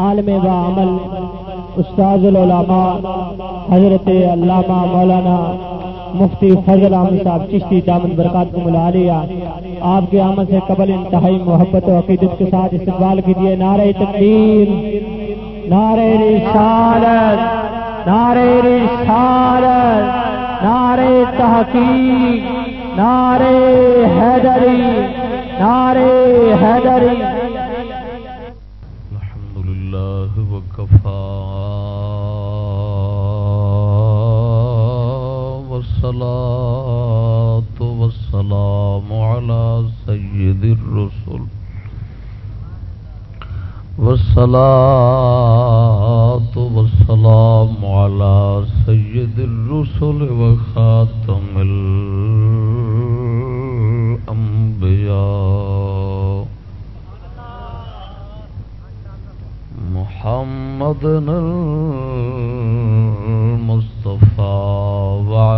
عالم و عمل، استاذ العلماء، حضرت علامہ مولانا مفتی فضل احمد صاحب چشتی دامن برکات کو ملا لیا۔ آپ کے آمد سے قبل انتہائی محبت و عقیدت کے ساتھ استقبال کیجیے۔ نعرہ تقدیر نعرہ رسالت نعرہ رسالت، نعرہ تحقیق، نعرہ حیدری نعرہ حیدری۔ والصلاة والسلام على سيد الرسل. والصلاة والسلام على سيد الرسل وخاتم الأنبياء. محمد المصطفى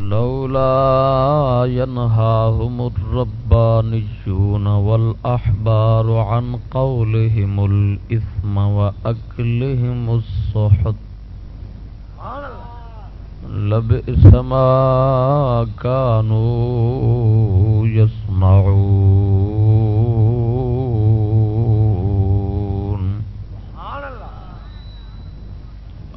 لولا ينهاهم الربانيون والأحبار عن قولهم الإثم وأكلهم الصحت لبئس ما كانوا يسمعون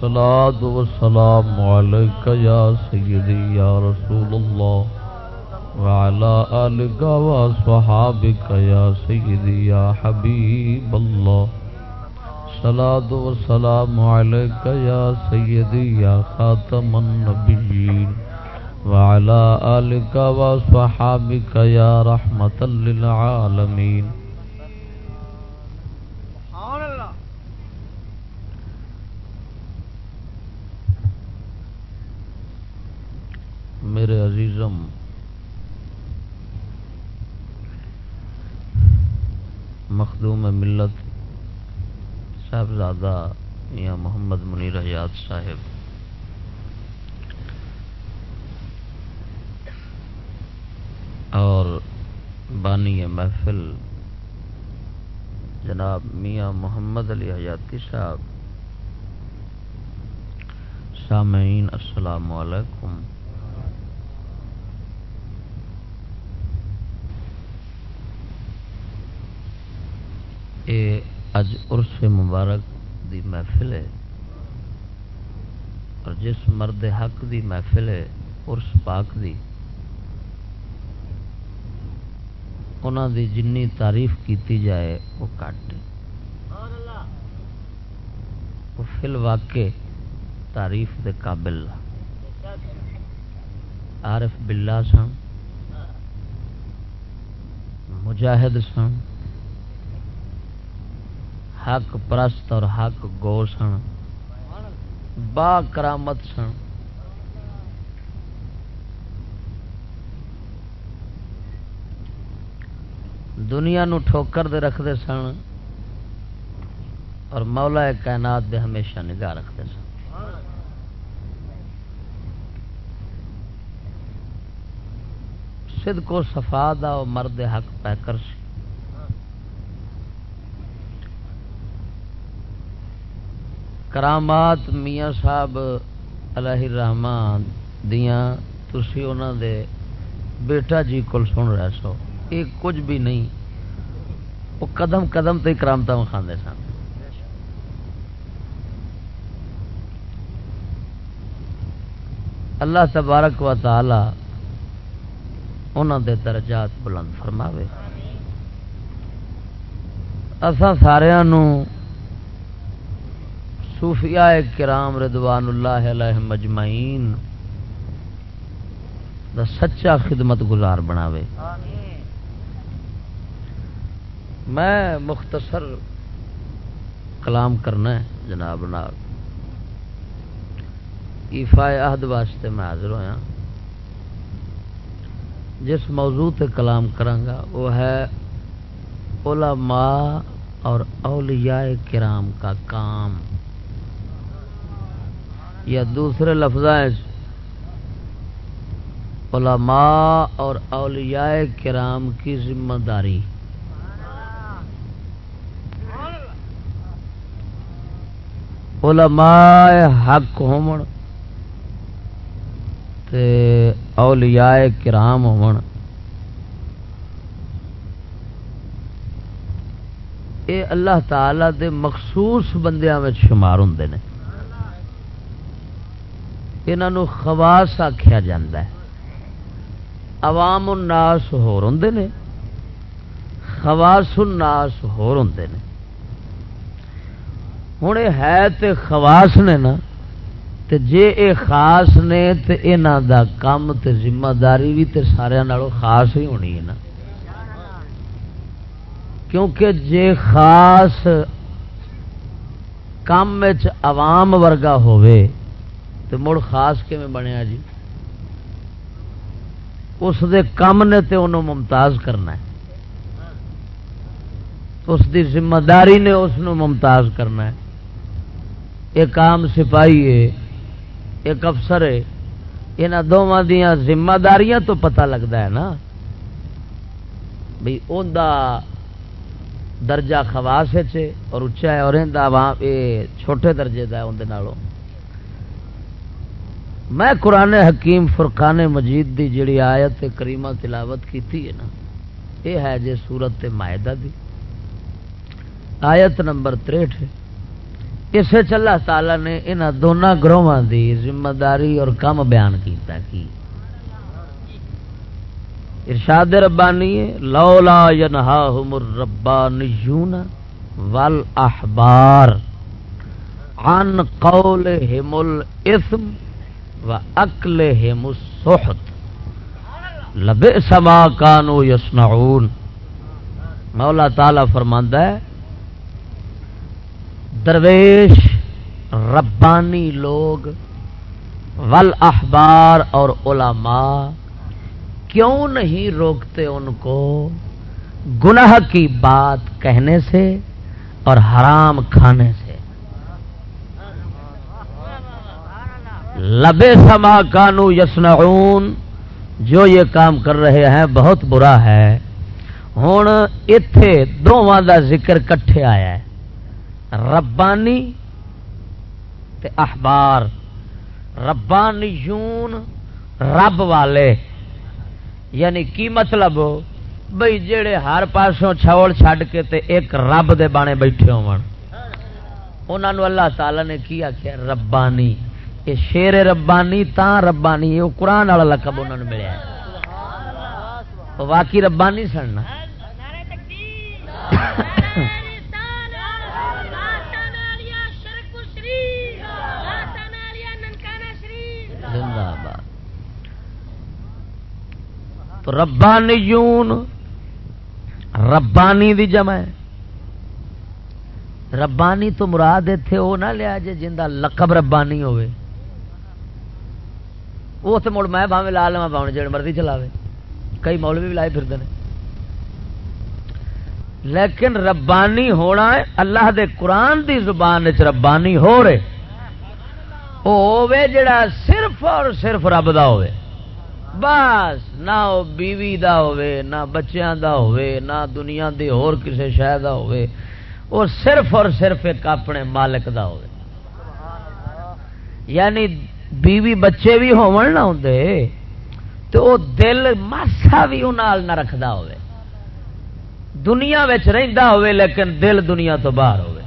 الصلاة والسلام عليك يا سيدي يا رسول الله وعلى آلك وصحابك يا سيدي يا حبيب الله صلاة والسلام عليك يا سيدي يا خاتم النبيين وعلى آلك وصحابك يا رحمة للعالمين میرے عزیزم، مخدوم ملت صاحبزادہ میاں محمد منیر حیات صاحب۔ اور بانی محفل جناب میاں محمد علی حیاتی صاحب۔ سامعین، السلام علیکم۔ اج عرس مبارک دی محفل ہے اور جس مرد حق دی محفل ہے عرس پاک دی۔ انہوں دی جنی تعریف کیتی جائے، وہ کٹ۔ وہ فل واقع تعریف دے قابل عارف باللہ سن، مجاہد سن حق پرست اور حق گو سن۔ با کرامت سن۔ دنیا نو ٹھوکر دے رکھتے سن اور مولا کائنات دے ہمیشہ نگاہ رکھتے سن۔ سد کو سفا دا مرد حق پیکر سی کرامات میاں صاحب علیہ الرحمان دیاں، تسی انہوں دے بیٹا جی کول سن رہے سو۔ یہ کچھ بھی نہیں۔ وہ قدم قدم تے کرامت کھانے سن۔ اللہ تبارک و تعالی انہوں دے درجات بلند فرماوے۔ اسا سارا صوفیاء کرام ردوان اللہ علیہ مجمعین دا سچا خدمت گزار بناوے۔ میں مختصر کلام کرنا ہے جناب نال ایفا عہد واسطے میں حاضر ہوا جس موضوع تے کلام کرانگا وہ ہے علماء اور اولیاء کرام کا کام۔ یا دوسرے لفظ علماء اور اولیاء کرام کی ذمہ داری۔ علماء حق ہومن تے اولیاء کرام ہون اے اللہ تعالی دے مخصوص بندیاں میں شمار ہوں نے۔ انہوں خواس آخیا جا عوام الناس ہور ہوں نے۔ خواس الناس ہور ہوں نے۔ ہوں یہ ہے تے خواس نے نا، تے جے اے خاص نے تے انہاں دا کم تے ذمہ داری بھی تے سارے نالوں خاص ہی ہونی ہے نا۔ کیونکہ جے خاص کام عوام ورگا ہوئے تو مڑ خاص کیون بنیا جی؟ اس دے کم نے تے انہوں ممتاز کرنا ہے۔ اس دی ذمہ داری نے اس ممتاز کرنا ہے۔ ایک عام سپاہی ہے، ایک افسر ہے۔ یہاں دونوں دیا ذمہ داریاں تو پتہ لگتا ہے نا۔ بھائی ان درجہ خواس اور اچا ہے اور یہ چھوٹے درجے کا اندر میں قرآن حکیم فرقان مجید دی جڑی آیت کریمہ تلاوت کی ہے نا، یہ ہے جی سورت مائدہ دی۔ آیت نمبر تریٹ ہے۔ اسے اللہ تعالی نے انہوں دونوں گروہوں دی ذمہ داری اور کم بیان کیتا کی۔ ارشاد ربانی لولا ینہاہم الربانیون والاحبار عن قولہم الاثم۔ و اکلہم السحت۔ لبئس ما کانو یسنعون مولا تعالی فرماندا ہے، درویش ربانی لوگ ول احبار اور علماء کیوں نہیں روکتے ان کو گناہ کی بات کہنے سے اور حرام کھانے سے؟ لبے سما کانو یسنعون جو یہ کام کر رہے ہیں، بہت برا ہے۔ ہوں اتے دونوں کا ذکر کٹھے آیا ہے۔ ربانی تے احبار۔ ربانیون رب والے۔ یعنی کی مطلب؟ بھائی جڑے ہر پاسوں چھوڑ چھڈ کے تے ایک رب دے بانے بیٹھے انہوں اللہ تعالی نے کی آخیا ربانی۔ یہ شیر ربانی تا ربانی، یہ قرآن والا لقب انہوں نے ملیا واقعی ربانی سننا تو ربانیون، ربانی دی جمع ہے۔ ربانی تو مراد اتنے وہ نہ لیا جی جا لقب ربانی ہوئے۔ وہ تو مڑ میں بھاوے لا لوا پاؤں جڑ مرضی چلاوے۔ کئی مولوی بھی لائے پھرتے ہیں لیکن ربانی ہونا ہے، اللہ دے قرآن دی زبان ربانی ہو رہے۔ وہ جڑا صرف اور صرف رب دا ہوئے بس، نہ وہ بیوی دا ہوئے نہ بچیاں دا ہوئے نہ دنیا دی اور کسی شہ دا ہوئے وہ صرف اور صرف ایک اپنے مالک دا ہوئے یعنی بیوی بچے بھی ہون نہ تو وہ دل ماسا بھی انال نہ رکھدا ہوئے دنیا رہندا ہوئے لیکن دل دنیا تو باہر ہوئے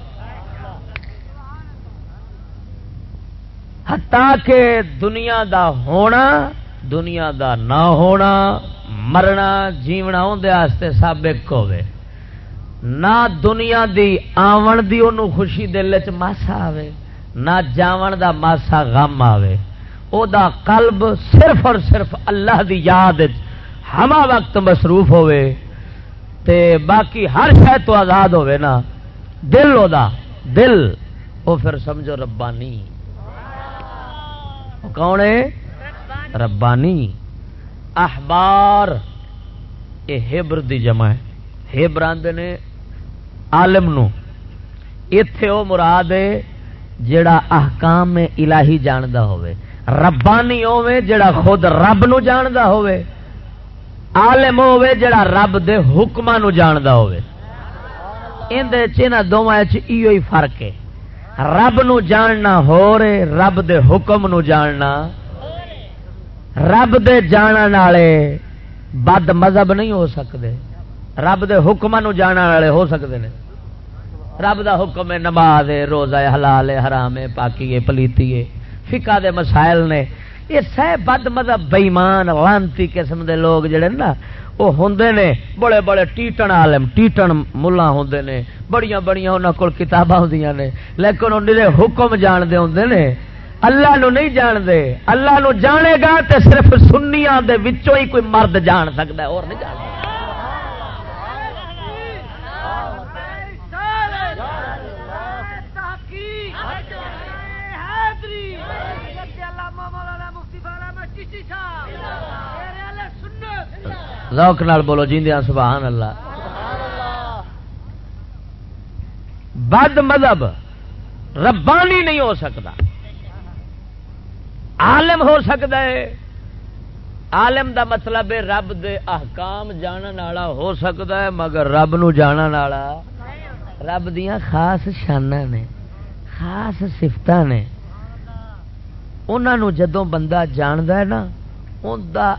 ہتا کہ دنیا دا ہونا، دنیا دا نہ ہونا، مرنا، جیونا اندر سب ایک ہوئے نہ دنیا دی آون دی انہوں خوشی دل چ ماسا آوے۔ نہ جاون دا ماسا غم آوے۔ او دا قلب صرف اور صرف اللہ دی یاد ہما وقت مصروف ہوئے تے باقی ہر شہ تو آزاد ہوئے نا۔ دل او دا، دل۔ او پھر سمجھو ربانی۔ کون ہے؟ ربانی۔ احبار یہ ہیبر دی جمع ہے۔ ہیبر آدھے نے عالم نو۔ اتے وہ مراد ہے جڑا احکام میں الہی جاندا ہوئے، ربانی ہوے جڑا خود رب نو جاندا ہوئے، عالم ہوے جڑا رب دے حکماں نو جاندا ہوئے۔ ان دے چنا دوواں وچ ایو ہی فرق ہے۔ رب نو جاننا ہو رے رب دے حکم نو جاننا۔ رب دے جانن والے بد مذہب نہیں ہو سکتے، رب دے حکم نو جانن والے ہو سکتے ہیں رب دا حکم ہے نماز ہے، روزہ ہے، حلال ہے، حرام ہے، پاکی ہے، پلیتی ہے، فقہ دے مسائل نے۔ یہ سہ بد مذہب بےمان لانتی قسم دے لوگ جڑے نا، وہ ہوں نے۔ بڑے بڑے ٹیٹن عالم، ٹیٹن ملا ہوں نے۔ بڑیاں بڑیاں انہوں کو کتاباں ہوں نے۔ لیکن انہیں حکم جانتے ہوں نے۔ اللہ نو نہیں جانتے۔ اللہ نو جانے گا تے صرف سنیا دے وچوں ہی کوئی مرد جان سکتا ہے، اور نہیں جانتا۔ روک نال بولو جیندیاں سبحان اللہ۔ بد مذہب ربانی نہیں ہو سکتا۔ عالم ہو سکتا ہے۔ عالم دا مطلب ہے رب دے احکام جانن والا ہو سکتا ہے، مگر رب نو جانن والا۔ رب دیا خاص شانہ نے، خاص سفت نے۔ انہوں جدوں بندہ جاندہ ہے نا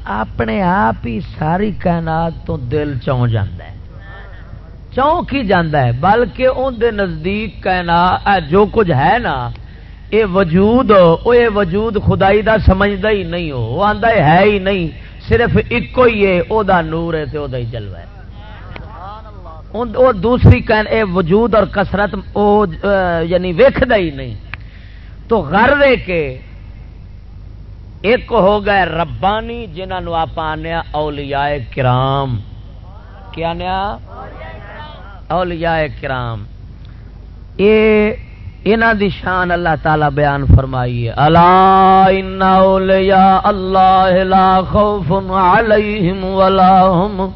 اپنے آپ ہی ساری کائنات تو دل چون جانا ہے؟ چونک ہی جانا ہے؟ بلکہ اندر نزدیک کائنات جو کچھ ہے نا یہ وجود وہ یہ وجود خدائی دا سمجھتا ہی نہیں ہو۔ وہ آتا ہے ہی نہیں۔ صرف ایک ہی ہے وہ نور ہے تو ہی جلوا ہے۔ وہ دوسری کہن اے وجود اور کسرت یعنی ویکد ہی نہیں۔ تو غر دے کے ایک ہو گئے ربانی، جنہوں آپ آنے اولیاء کرام۔ کیا نیا اولیاء کرام۔ یہ دی شان اللہ تعالی بیان فرمائی ہے۔ اللہ ان اولیاء اللہ لا خوف علیہم ولا هم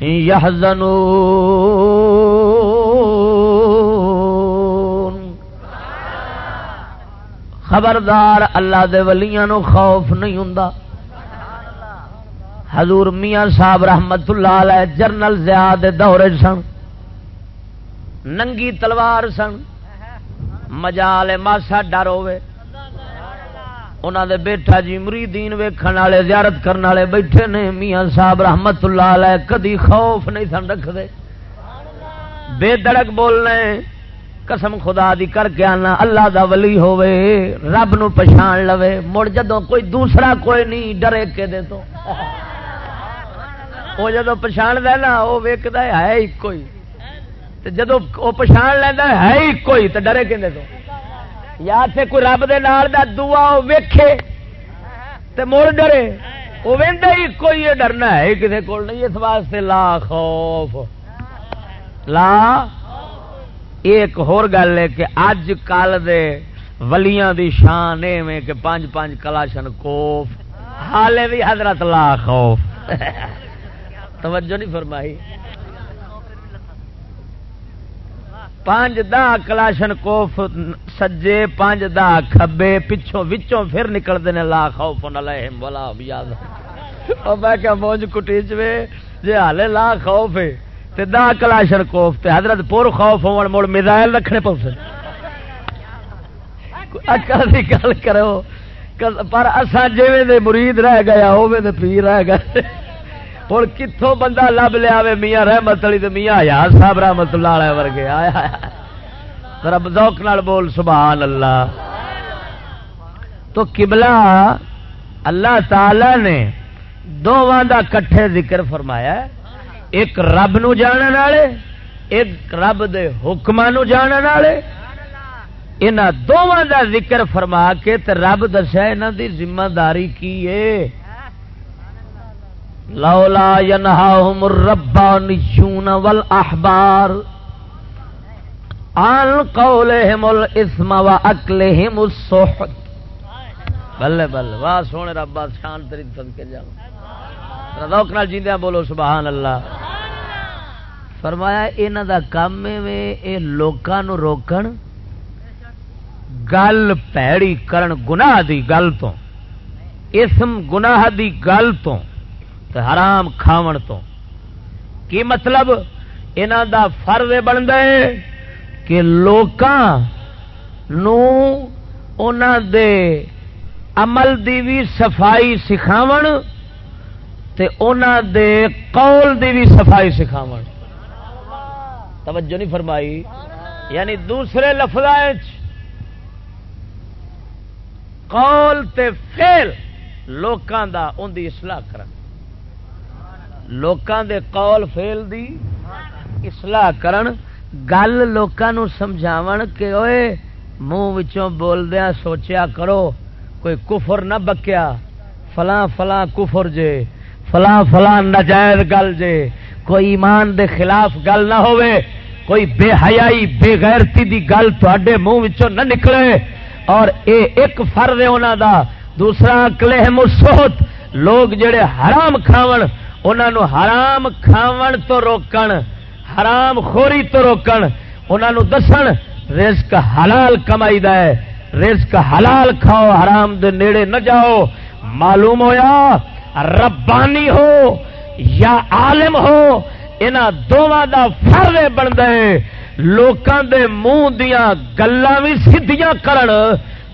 يحزنون خبردار اللہ دے ولیاں نو خوف نہیں ہوں حضور میاں صاحب رحمت اللہ علیہ جرنل زیاد دورے سن، ننگی تلوار سن، مجال ماسا ڈر ہوے انہوں دے بیٹھا جی مریدین ویکھن والے، زیارت کرنے والے بیٹھے نے، میاں صاحب رحمت اللہ علیہ کدی خوف نہیں سن رکھتے بے دڑک بولنے قسم خدا دی کر کے آنا اللہ دا ولی ہوے رب نو پچھان لوے۔ مڑ جدو کوئی دوسرا کوئی نہیں ڈرے کے دے تو۔ وہ جدو پچھان دے نا وہ ویکد ہے ایک ہی جدو وہ پچھان لینا ہے ایک ہی تو ڈرے کہ تو۔ یا تے کوئی رب دے نال دا دعا وہ ویکھے تے مڑ ڈرے۔ وہ وہدا ہی کوئی ڈرنا ہے کسی کول نہیں اس واسطے لا خوف۔ لا ایک ہور گل ہے کہ اج کل دے ولیاں دی شان ایویں کہ پانچ پانچ کلاشن کوف، حالے بھی حضرت لا خوف۔ توجہ نہیں فرمائی۔ پانچ دہ کلاشن کوف سجے، پانچ دہ کھبے، پچھوں وچوں پھر نکلتے ہیں لا خوف علیہم ولا یاد او میں کیا موج کٹی چوے؟ جے حالے لا خوف ہے۔ تے دا کلاشن کوف تے حضرت پور خوف ہون مڑ میزائل رکھنے پوسے اکل دی گل کرو۔ پر اساں جویں دے مرید رہ گیا ہوے تے پیر رہ گئے۔ ہوں کتوں بندہ لب لیا میاں رحمت علی تو میاں یار صاحب رحمت اللہ علیہ ورگے۔ آیا رب ذوق نال بول، سبحان اللہ۔ تو قبلہ اللہ تعالی نے دونوں دا کٹھے ذکر فرمایا ہے۔ ایک رب نو جانن والے، ایک رب دے حکم جان والے۔ یہاں دونوں دا ذکر فرما کے تے رب دسیا یہاں دی ذمہ داری کی ہے۔ لولا ينهاهم الربانيون والاحبار۔ عن قولهم الاثم واكلهم السحت۔ بلے بلے، واہ سونے رب شان تیری صدقے جاؤ روک نال جیندیاں بولو، سبحان اللہ۔ فرمایا، انہاں دا کام میں اے لوکاں نو روکن گل پیڑی کرن گناہ دی گل تو، اسم گناہ دی گل تو حرام کھاون تو۔ کی مطلب؟ انہاں دا فرض بنتا ہے کہ لوکاں نو انہاں دے عمل دی بھی صفائی سکھاون تے انہاں دے قول دی بھی صفائی سکھاون۔ توجہ نہیں فرمائی۔ یعنی دوسرے لفظ قول تے فیل لوکاں دا ان دی اصلاح کرن۔ لوکاں دے قول فیل دی اصلاح کرن۔ گل لوکاں نو سمجھاون کہ اوئے منہ وچوں بولدیاں سوچیا کرو، کوئی کفر نہ بکیا، فلاں فلاں کفر جے۔ فلاں فلاں نجائز گل جے۔ کوئی ایمان دے خلاف گل نہ ہوئے کوئی بے حیائی، بے غیرتی دی گل تھوڑے منہ نہ نکلے۔ اور اے ایک فرد ہے انہاں دا، دوسرا کلے مسوت لوگ جڑے حرام کھاون، انہاں نو حرام کھاون تو روکن، حرام خوری تو روکن۔ انہاں نو دسن، رزق حلال کمائی دا ہے۔ رزق حلال کھاؤ، حرام دے نیڑے نہ جاؤ۔ معلوم ہویا ربانی ہو یا عالم ہو، انہاں دوواں دا فرض بندا ہے۔ لوکاں دے منہ دیاں گلاں وی سیدھیاں کرن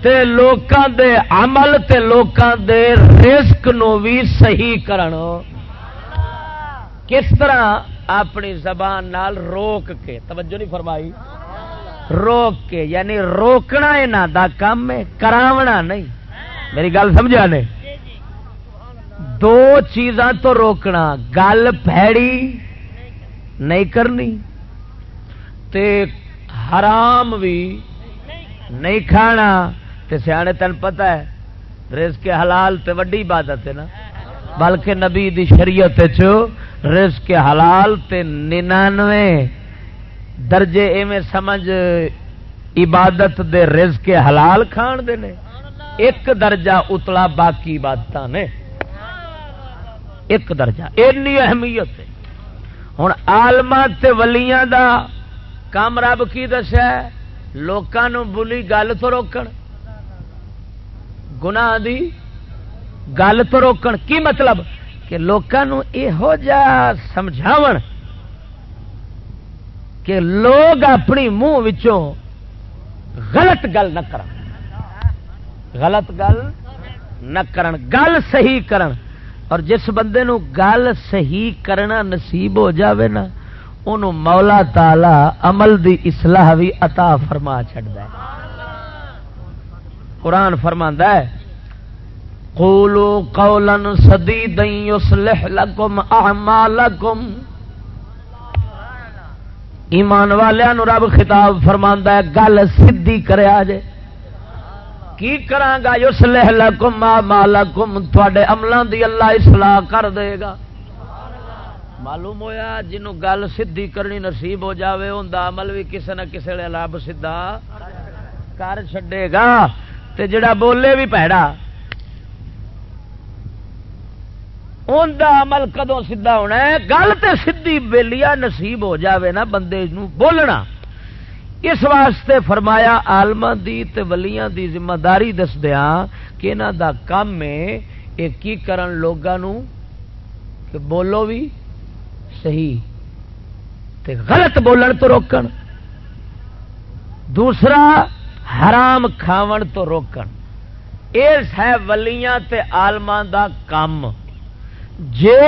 تے لوکاں دے عمل تے لوکاں دے رزق نو وی صحیح کرن۔ کس طرح اپنی زبان نال روک کے، توجہ نہیں فرمائی۔ روک کے یعنی روکنا یہاں دا کام ہے، کراونا نہیں۔ میری گل سمجھا نے؟ دو چیزاں تو روکنا، گل پھیڑی نہیں کرنی تے حرام بھی نہیں کھانا۔ تے سیانے تین پتہ ہے، رزق کے حلال تے وڈی عبادت ہے نا۔ بلکہ نبی دی شریعت چ رزق کے حلال تے ننانوے۔ درجے ایویں سمجھ عبادت دے رزق کے حلال کھان دے نے۔ ایک درجہ اتلا باقی عبادت نے۔ ایک درجہ، اینی اہمیت ہے۔ ہوں آلما ولیاں دا کام رب کی دسیا لوگوں بلی گل تو روکن۔ گناہ دی گل تو روکن۔ کی مطلب؟ کہ لوگوں یہو جا سمجھاو کہ لوگ اپنی منہ وچوں غلط گل نہ کرن۔ غلط گل نہ کرن، گل صحیح کرن۔ اور جس بندے نو گل صحیح کرنا نصیب ہو جاوے نا انہوں مولا تالا عمل دی اصلاح بھی عطا فرما چڑھتا ہے۔ قرآن فرما ہے، قولوا قولا سديدا يصلح لكم اعمالكم ایمان والوں رب خطاب فرماندا ہے، گل سدھی کریا جے کی کراں گا یصلح لكم اعمالكم تواڈے عملاں دی اللہ اصلاح کر دے گا۔ معلوم ہویا جنوں گل سدھی کرنی نصیب ہو جاوے اوندا عمل بھی کسے نہ کسے لے رب سیدھا کر چھڈے گا۔ تے جڑا بولے بھی پیڑا عمل کدو سیدھا ہونا ہے؟ گل تو سیدھی ویلیا نصیب ہو جاوے نا بندے نو بولنا۔ اس واسطے فرمایا آلما دی تے ولیاں دی ذمہ داری دس دیا کہ انہوں دا کام ہے یہ کی کرن لوگوں کہ بولو بھی صحیح تے غلط بولن تو روکن۔ دوسرا، حرام کھاون تو روکن۔ اس ہے ولیاں تے آلما دا کام جے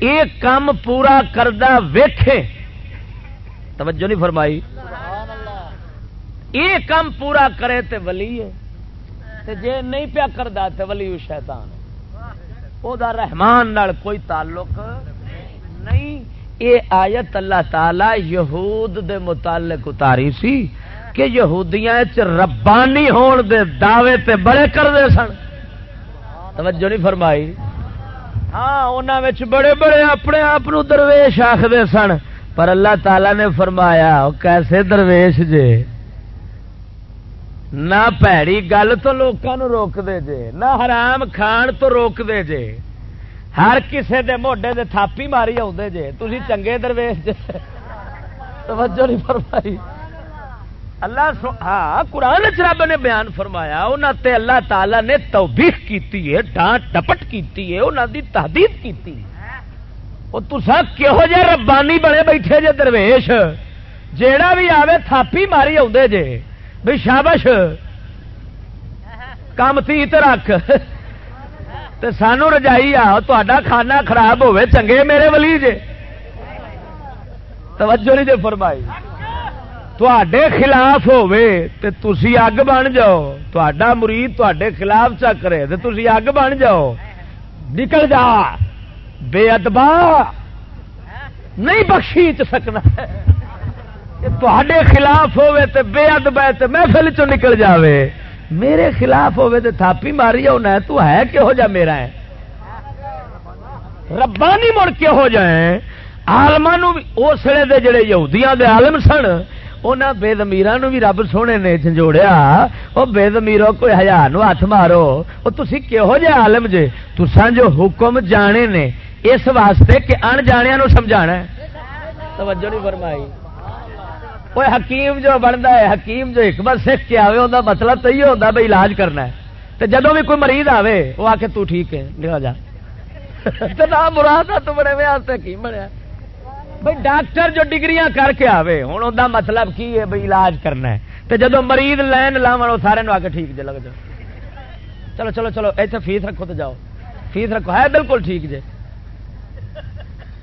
یہ کام پورا کردہ ویکھے توجہ نہیں فرمائی۔ یہ کام پورا کرے تے ولی ہے۔ تے جے نہیں پیا کردا تے ولی شیطان او دا رحمان نال کوئی تعلق نہیں۔ اے آیت اللہ تعالی یہود دے متعلق اتاری سی کہ یہودیاں چ ربانی ہون دے دعوے تے بڑے کردے سن۔ توجہ نہیں فرمائی۔ ہاں انہوں بڑے بڑے اپنے آپ درویش آخر سن۔ پر اللہ تعالی نے فرمایا کیسے درویش جے؟ نہ پیڑی گل تو لوگوں روک دے جے، نہ حرام کھان تو روک دے جے۔ ہر کسے دے موڈے دے تھاپی ماری آدھے جے۔ تھی چنگے درویش جے۔ توجہ نہیں فرمائی۔ اللہ سو ہاں قرآن رب نے بیان فرمایا انہوں تے اللہ تعالی نے توبیخ کیتی ہے، ڈانٹ ڈپٹ کیتی ہے انہوں دی تحدید کیتی وہ تسا کہو جہ ربانی بنے بیٹھے جے درویش؟ جیڑا بھی آوے تھاپی ماری آدھے جے۔ بھی شابش کام تھی رکھ۔ تے سانو رجائی آ تا کھانا خراب ہوے چنگے میرے ولی جے۔ توجہ نہیں جے فرمائی۔ تے خلاف ہوے تے تسی اگ بن جاؤ۔ تا مرید تے خلاف چکرے تو تسی اگ بن جاؤ۔ نکل جا۔ بے ادبا نہیں بخشی سکنا۔ تے خلاف ہوے تے بے ادب ہے تے محفل چ نکل جاوے۔ میرے خلاف ہوے تے تھاپی ماری ہونا تو ہے کہہو جا میرا ہے؟ ربانی مڑ کے ہو جائیں آلما اس ویلے دے جڑے یہودیاں دے عالم سن انہوں بے زمیران بھی رب سونے نے جھنجوڑیا وہ بے زمیرو کوئی ہزار نو ہاتھ مارو۔ وہ تھی کہہو جہ عالم جے؟ تسان جو حکم جانے نے اس واسطے کہ ان جانیا سمجھا توجہ نہیں فرمائی۔ وہ حکیم جو بنتا ہے حکیم جو حکمت سکھ کے آئے وہ مطلب تو یہ ہوتا بھائی علاج کرنا ہے۔ تو جدو بھی کوئی مریض آئے وہ آ کے تو ٹھیک ہے نکل جا۔ تو نہ مراد تو بڑے میں حکیم بنیا۔ بھائی ڈاکٹر جو ڈگریاں کر کے آئے ہوں وہ مطلب کی ہے بھائی علاج کرنا ہے۔ تو جدو مریض لین لاو سارے آ کے ٹھیک جی لگ جاؤ۔ چلو چلو چلو ایسے فیس رکھو تو جاؤ۔ فیس رکھو۔ ہے بالکل ٹھیک جی۔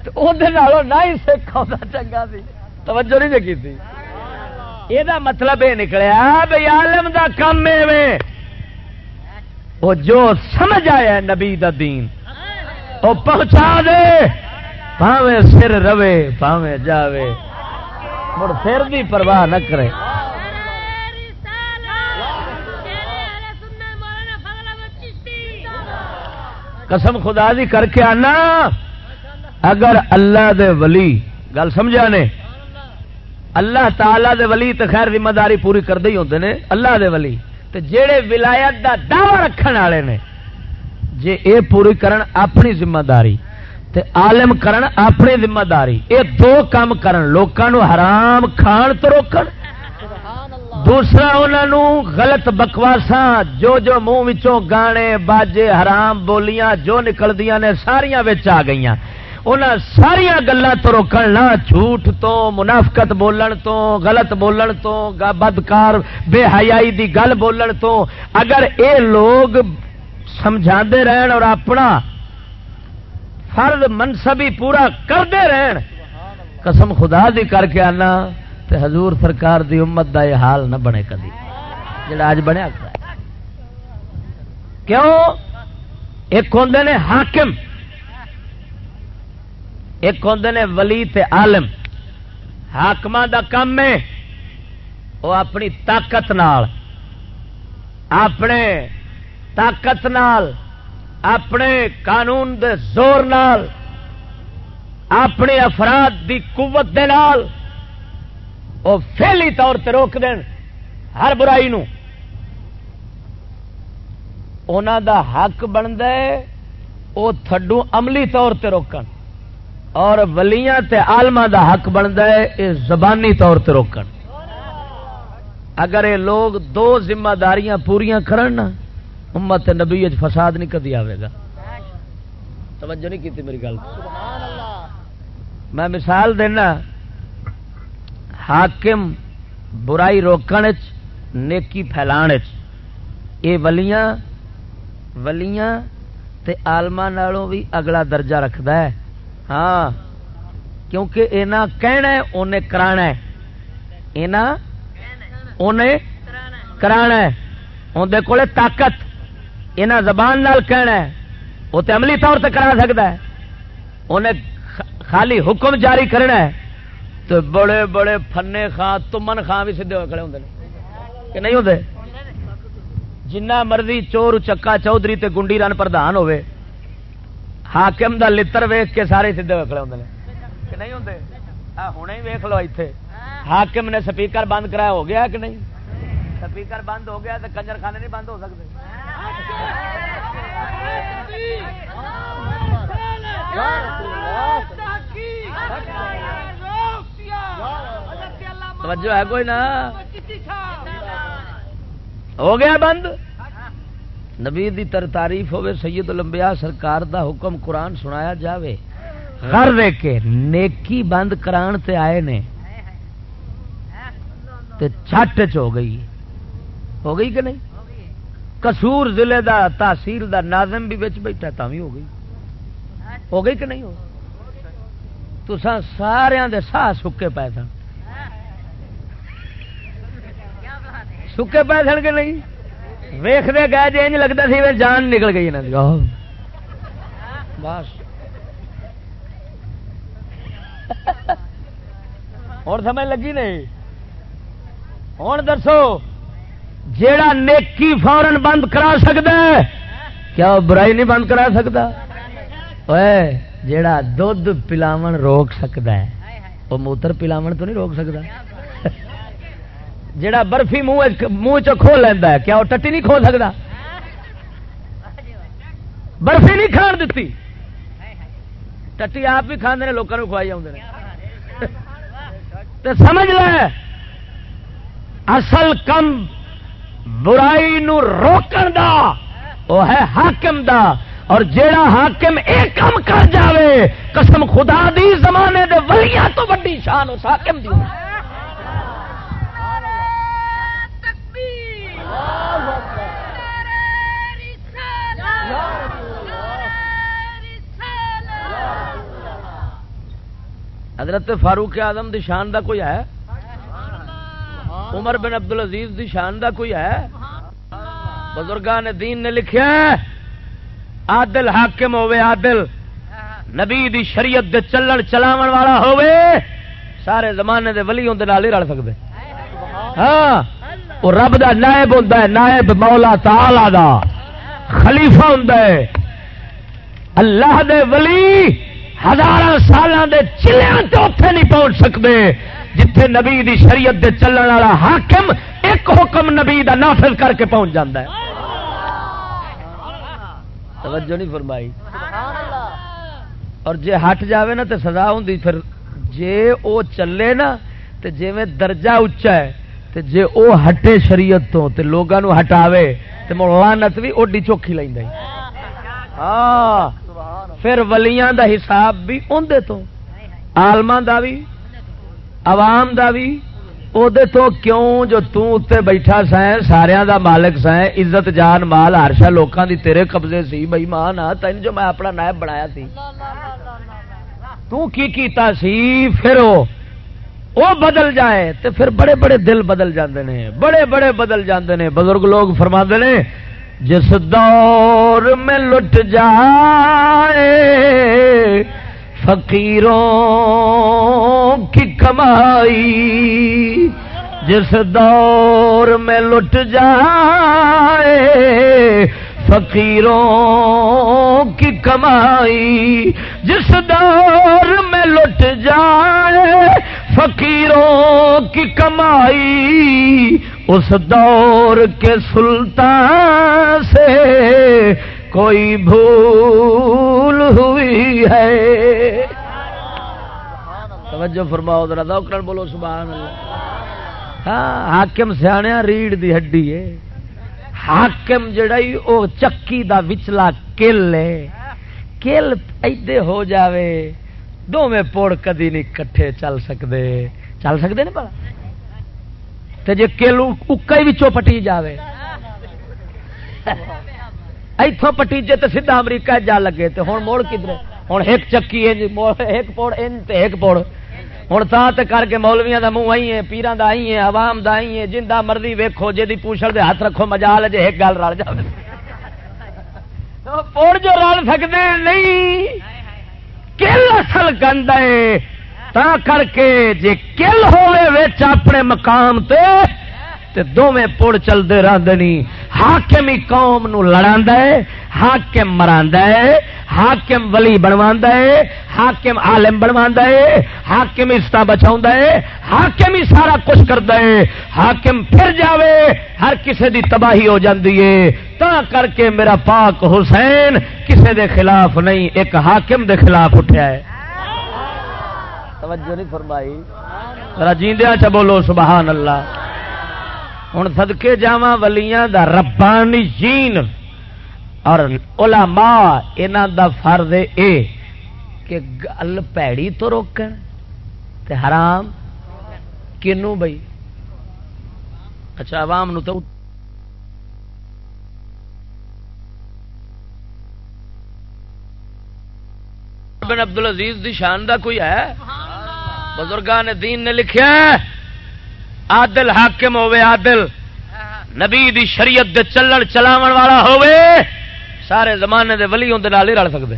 نہ ہی سکھ آتا چنگا سی۔ توجہ نہیں جی کی یہ مطلب یہ نکلیا بھائی عالم دا کام وہ جو سمجھ آیا نبی دا دین وہ پہنچا دے۔ پاوے سر روے پاوے جاوے۔ مڑ سر دی پرواہ نہ کرے۔ قسم خدا دی کر کے آنا۔ اگر اللہ دے ولی گل سمجھا نے؟ اللہ تعالی دے ولی تو خیر ذمہ داری پوری کرتے ہی ہوتے ہیں اللہ دے ولی۔ تے جیڑے ولایت دا دعوی رکھن والے نے جے اے پوری کرن اپنی ذمہ داری تے عالم کرن اپنی ذمہ داری اے دو کام کرن لوکاں نو حرام کھان تو روکن۔ دوسرا انہوں غلط بکواسا جو جو منہ وچوں گانے باجے حرام بولیاں جو نکلدیاں نے ساریاں وچ آ گئیاں۔ انہاں ساریا گلوں تو روکن نہ جھوٹ تو، منافقت بولن تو، غلط بولن تو بدکار، بے حیائی دی گل بولن تو۔ اگر اے لوگ سمجھا رہن اور اپنا فرد منصبی پورا کرتے رہن، قسم خدا دی کر کے آنا تے حضور سرکار دی امت دا یہ حال نہ بنے کدی۔ جڑا اج بنیا کیوں؟ ایک ہوں نے حاکم ایک ہوں نے ولی تے عالم۔ حاقم دا کم ہے۔ وہ اپنی طاقت نال، اپنے طاقت نال، اپنے قانون دے زور نال، اپنے افراد دی قوت دے نال وہ فیلی طور تے روک دین۔ ہر برائی نو۔ اونا دا حق بنتا ہے وہ تھڈو عملی طور تے روکن۔ اور ولیاں تے آلما دا حق بنتا ہے یہ زبانی طور تے روکن۔ اگر یہ لوگ دو ذمہ داریاں پوریا کرن امت نبی فساد نہیں کدی آئے گا۔ توجہ نہیں کی میری گل۔ میں مثال دینا، حاکم برائی روکن نیکی پھیلان یہ ولیاں ولیاں تے آلما نالوں بھی اگلا درجہ رکھد ہے۔ ہاں کیونکہ اینا کہنا ہے انہیں کرانا ہے۔ اینا انہیں کرانا ہے۔ اندر کولے طاقت، اینا زبان نال کہنا ہے۔ وہ تو عملی طور سے کرا سکتا ہے۔ انہیں خالی حکم جاری کرنا ہے۔ تو بڑے بڑے فنے خان تمن خان بھی سیدے ہوئے کھڑے ہوں کہ نہیں ہوتے جنہ مرضی چور، چکا، چودھری تے گنڈی رن پردھان ہوئے حاکم دا لتر ویخ کے سارے سیدے ہوئے ہوں کہ نہیں ہوتے ہوں ہی ویخ لو اتنے حاکم نے سپیکر بند کرایا، ہو گیا کہ نہیں؟ سپیکر بند ہو گیا تو کنجر خانے نہیں بند ہو سکتے۔ توجہ ہے کوئی نا؟ ہو گیا بند۔ نبی دی تر تعریف ہوے سید الانبیاء سرکار دا حکم قرآن سنایا جاوے۔ غر دے کے نیکی بند کران تے آئے نے۔ تے چھٹ چ ہو گئی۔ ہو گئی کہ نہیں؟ کسور ضلع دا تحصیل دا ناظم بھی بچ بیٹھا تا بھی ہو گئی۔ ہو گئی کہ نہیں ہو؟ تو سارے دے ساہ سکے پائے سن۔ سکے پائے سن کہ نہیں؟ ویختے گئے جی لگتا سی جان نکل گئی بس۔ ہوں سمجھ لگی نہیں؟ ہوں دسو، جیڑا نیکی فورن بند کرا سکتا ہے، کیا برائی نہیں بند کرا سکتا جیڑا دھد پلاو روک سکتا ہے، وہ موتر پلاو تو نہیں روک سکتا جیڑا برفی منہ منہ چ کھو لینا ہے، کیا وہ ٹٹی نہیں کھو سکتا برفی نہیں کھان دیتی ٹٹی آپ بھی کھانے لوگوں کھوائی آدھے تو سمجھ لے، اصل کم برائی نو روکن دا وہ ہے حاکم دا۔ اور جیڑا حاکم ایک کم کر جاوے، قسم خدا دی زمانے دے ولیاں تو بڑی شان اس حاکم دی حضرت فاروق آدم دی شان دا کوئی ہے؟ عمر بن عبد العزیز دی شان دا کوئی ہے؟ بزرگان دین نے لکھیا عادل حاکم ہوے عادل نبی دی شریعت دے چلن چلاون والا ہوے سارے زمانے دے ولی نال ہی رل سکدے۔ ہاں وہ رب دا نائب ہوندا ہے نائب مولا تعالی دا خلیفہ ہوندا ہے۔ اللہ دے ولی ہزار سال چلیا تو اتے نہیں پہنچ سکتے جتھے نبی دی شریعت دے چلن والا حاکم ایک حکم نبی دا نافذ کر کے پہنچ جاتا ہے۔ توجہ نہیں فرمائی۔ اور جے ہٹ جاوے نا تو سزا ہوں پھر جے او چلے نا تو جی میں درجہ اچا ہے تو جے او ہٹے شریعت تو تے لوگوں ہٹاوے تو ملانت بھی اوڈی چوکھی لینا ہاں۔ پھر ولیاں دا حساب بھی اندے تو آلما دا بھی، عوام دا بھی او دے تو کیوں جو تو اتنے بیٹھا سائیں سارا دا مالک سائیں عزت جان مال ہرشا لوکاں دی تیرے قبضے سی بئی مان آ، تین جو میں اپنا نائب بنایا سی۔ تو کی کیتا سی؟ پھر او بدل جائے تے پھر بڑے بڑے دل بدل جاندے نے، بڑے بڑے بدل جاندے نے۔ بزرگ لوگ فرما نے جس دور میں لٹ جائے، فقیروں کی کمائی جس دور میں لٹ جائے، فقیروں کی کمائی جس دور میں لٹ جائے، فقیروں کی کمائی اس دور کے سلطان سے کوئی بھول ہوئی ہے۔ توجہ فرماؤ، ذرا دوکرن بولو، سبحان اللہ۔ ہاں حاکم سیاح ریڑھ دی ہڈی ہے۔ حاکم جڑائی او چکی دا وچلا کل ہے۔ کل ایدے ہو جاوے دو میں پوڑ کدی نہیں کٹھے چل سکتے چل سکتے نہیں پڑا تو جی کل اکا ہی پٹی جاوے۔ اتوں پٹیجے تو سیدھا امریکہ جا لگے تو ہوں موڑ کدھر ہوں ایک چکی ہے جی ایک پوڑ، ان تے ایک پوڑ۔ ہوں تا تے کر کے مولویا کا منہ آئی ہے پیران کا آئی ہے عوام کا آئی ہے جنہ مرضی ویکو جی پوچھل دے ہاتھ رکھو، مجال جی ایک گل رل جائے پوڑ جو رل سکتے نہیں۔ کل اصل گند ہے؟ تا کر کے جی کل ہوئے اپنے مقام تے تے دونوں پڑ چلتے رہتے نہیں ہاکم ہی قوم نو لڑا ہے ہاکم مرا ہے ہاکم ولی بنوا ہے ہاکم عالم بنوا ہے ہاکم استا بچا ہے ہاکم ہی سارا کچھ کرتا ہے ہاکم پھر جاوے ہر کسے دی تباہی ہو جاتی ہے تا کر کے میرا پاک حسین کسے دے خلاف نہیں ایک حاکم دے خلاف اٹھا ہے توجہ نہیں فرمائی۔ جیندیا چ بولو سبحان اللہ ہوں سدکے جا ولیاں دا ربانی جین اور علماء انہ دا فرض اے کہ گل پیڑی تو روکن تے حرام کنو بھائی اچھا عوام نو تو بن عبد العزیز دی شان دا کوئی ہے؟ بزرگان دین نے لکھیا ہے آدل حاکم ہوے آدل نبی دی شریعت دے چلن، چلاون والا ہوے سارے زمانے دے ولی ہوں ہی رل سکتے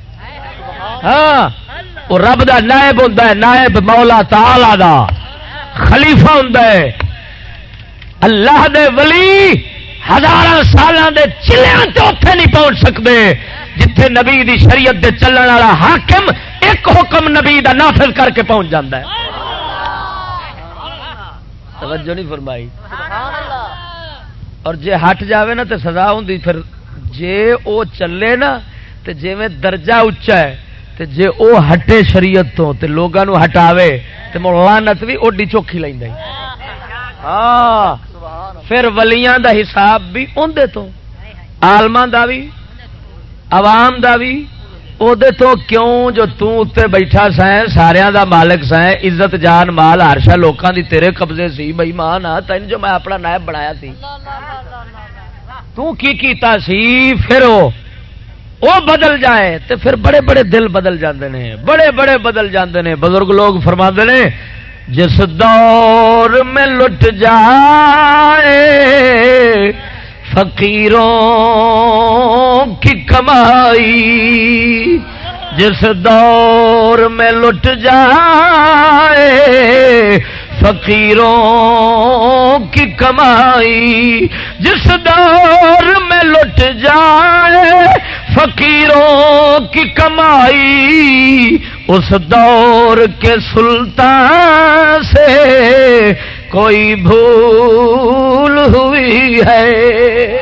ہاں وہ رب دا نائب ہوں نائب مولا تعالی دا۔ خلیفہ ہوں اللہ دے ولی ہزار سالوں دے چلیاں تے اوتھے نہیں پہنچ سکتے جتھے نبی دی شریعت دے چلن والا حاکم ایک حکم نبی دا نافذ کر کے پہنچ جاندہ ہے۔ توجہ نہیں فرمائی۔ اور جے ہٹ جاوے نا تو سزا ہوں پھر جے او چلے نا تو جی میں درجہ اچا ہے تو جے او ہٹے شریعت تو تے لوگوں ہٹاوے تو ملانت بھی اوڈی چوکھی لینا ہاں پھر ولیاں دا حساب بھی اندے تو آلما دا بھی عوام دا بھی تو کیوں جو تے بیٹھا سائیں سارا دا مالک سائیں عزت جان مال ہرشا لوگوں دی تیرے قبضے سی بئی مان آ تین جو میں اپنا نائب بنایا سی تو کی کیتا سی پھر وہ بدل جائے تو پھر بڑے بڑے دل بدل جاندے نے بڑے بڑے بدل جاندے نے بزرگ لوگ فرما نے جس دور میں لٹ جائے فقیروں کی کمائی جس دور میں لٹ جائے، فقیروں کی کمائی جس دور میں لٹ جائے، فقیروں کی کمائی اس دور کے سلطان سے کوئی بھول ہوئی ہے۔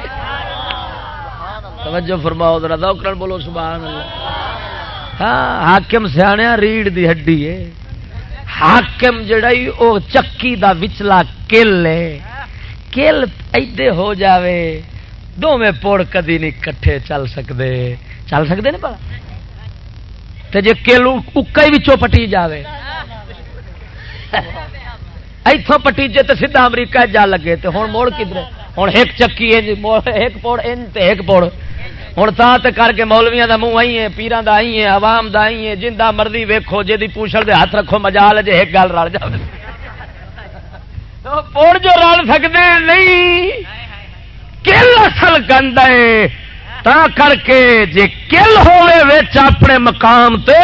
توجہ فرماؤ ذرا دوکرن بولو سبحان اللہ ہاں حاکم سیاح ریڑھ دی ہڈی ہے۔ حاکم جڑا او چکی دا وچلا کل ہے۔ کل ایدے ہو جاوے۔ دو میں پوڑ کدی نہیں کٹھے چل سکتے چل سکتے نہیں پتا تے جے کل اکا ہی پٹی جاوے۔ اتوں پٹیجے تو سیدھا امریکہ جا لگے تو ہوں موڑ کدھر؟ ہوں ایک چکی جی، ایک پوڑ، ان تے ایک پوڑ۔ ہوں تا تے کر کے مولویا کا منہ آئی ہے پیران کا آئی ہے عوام کا آئی ہے جنہ مرضی ویکو جی پوچھل دے ہاتھ رکھو، مجال جی ایک گل رل جائے پوڑ جو رل سکتے نہیں، کل اصل گند ہے۔ تا کر کے جی کل ہوئے اپنے مقام تے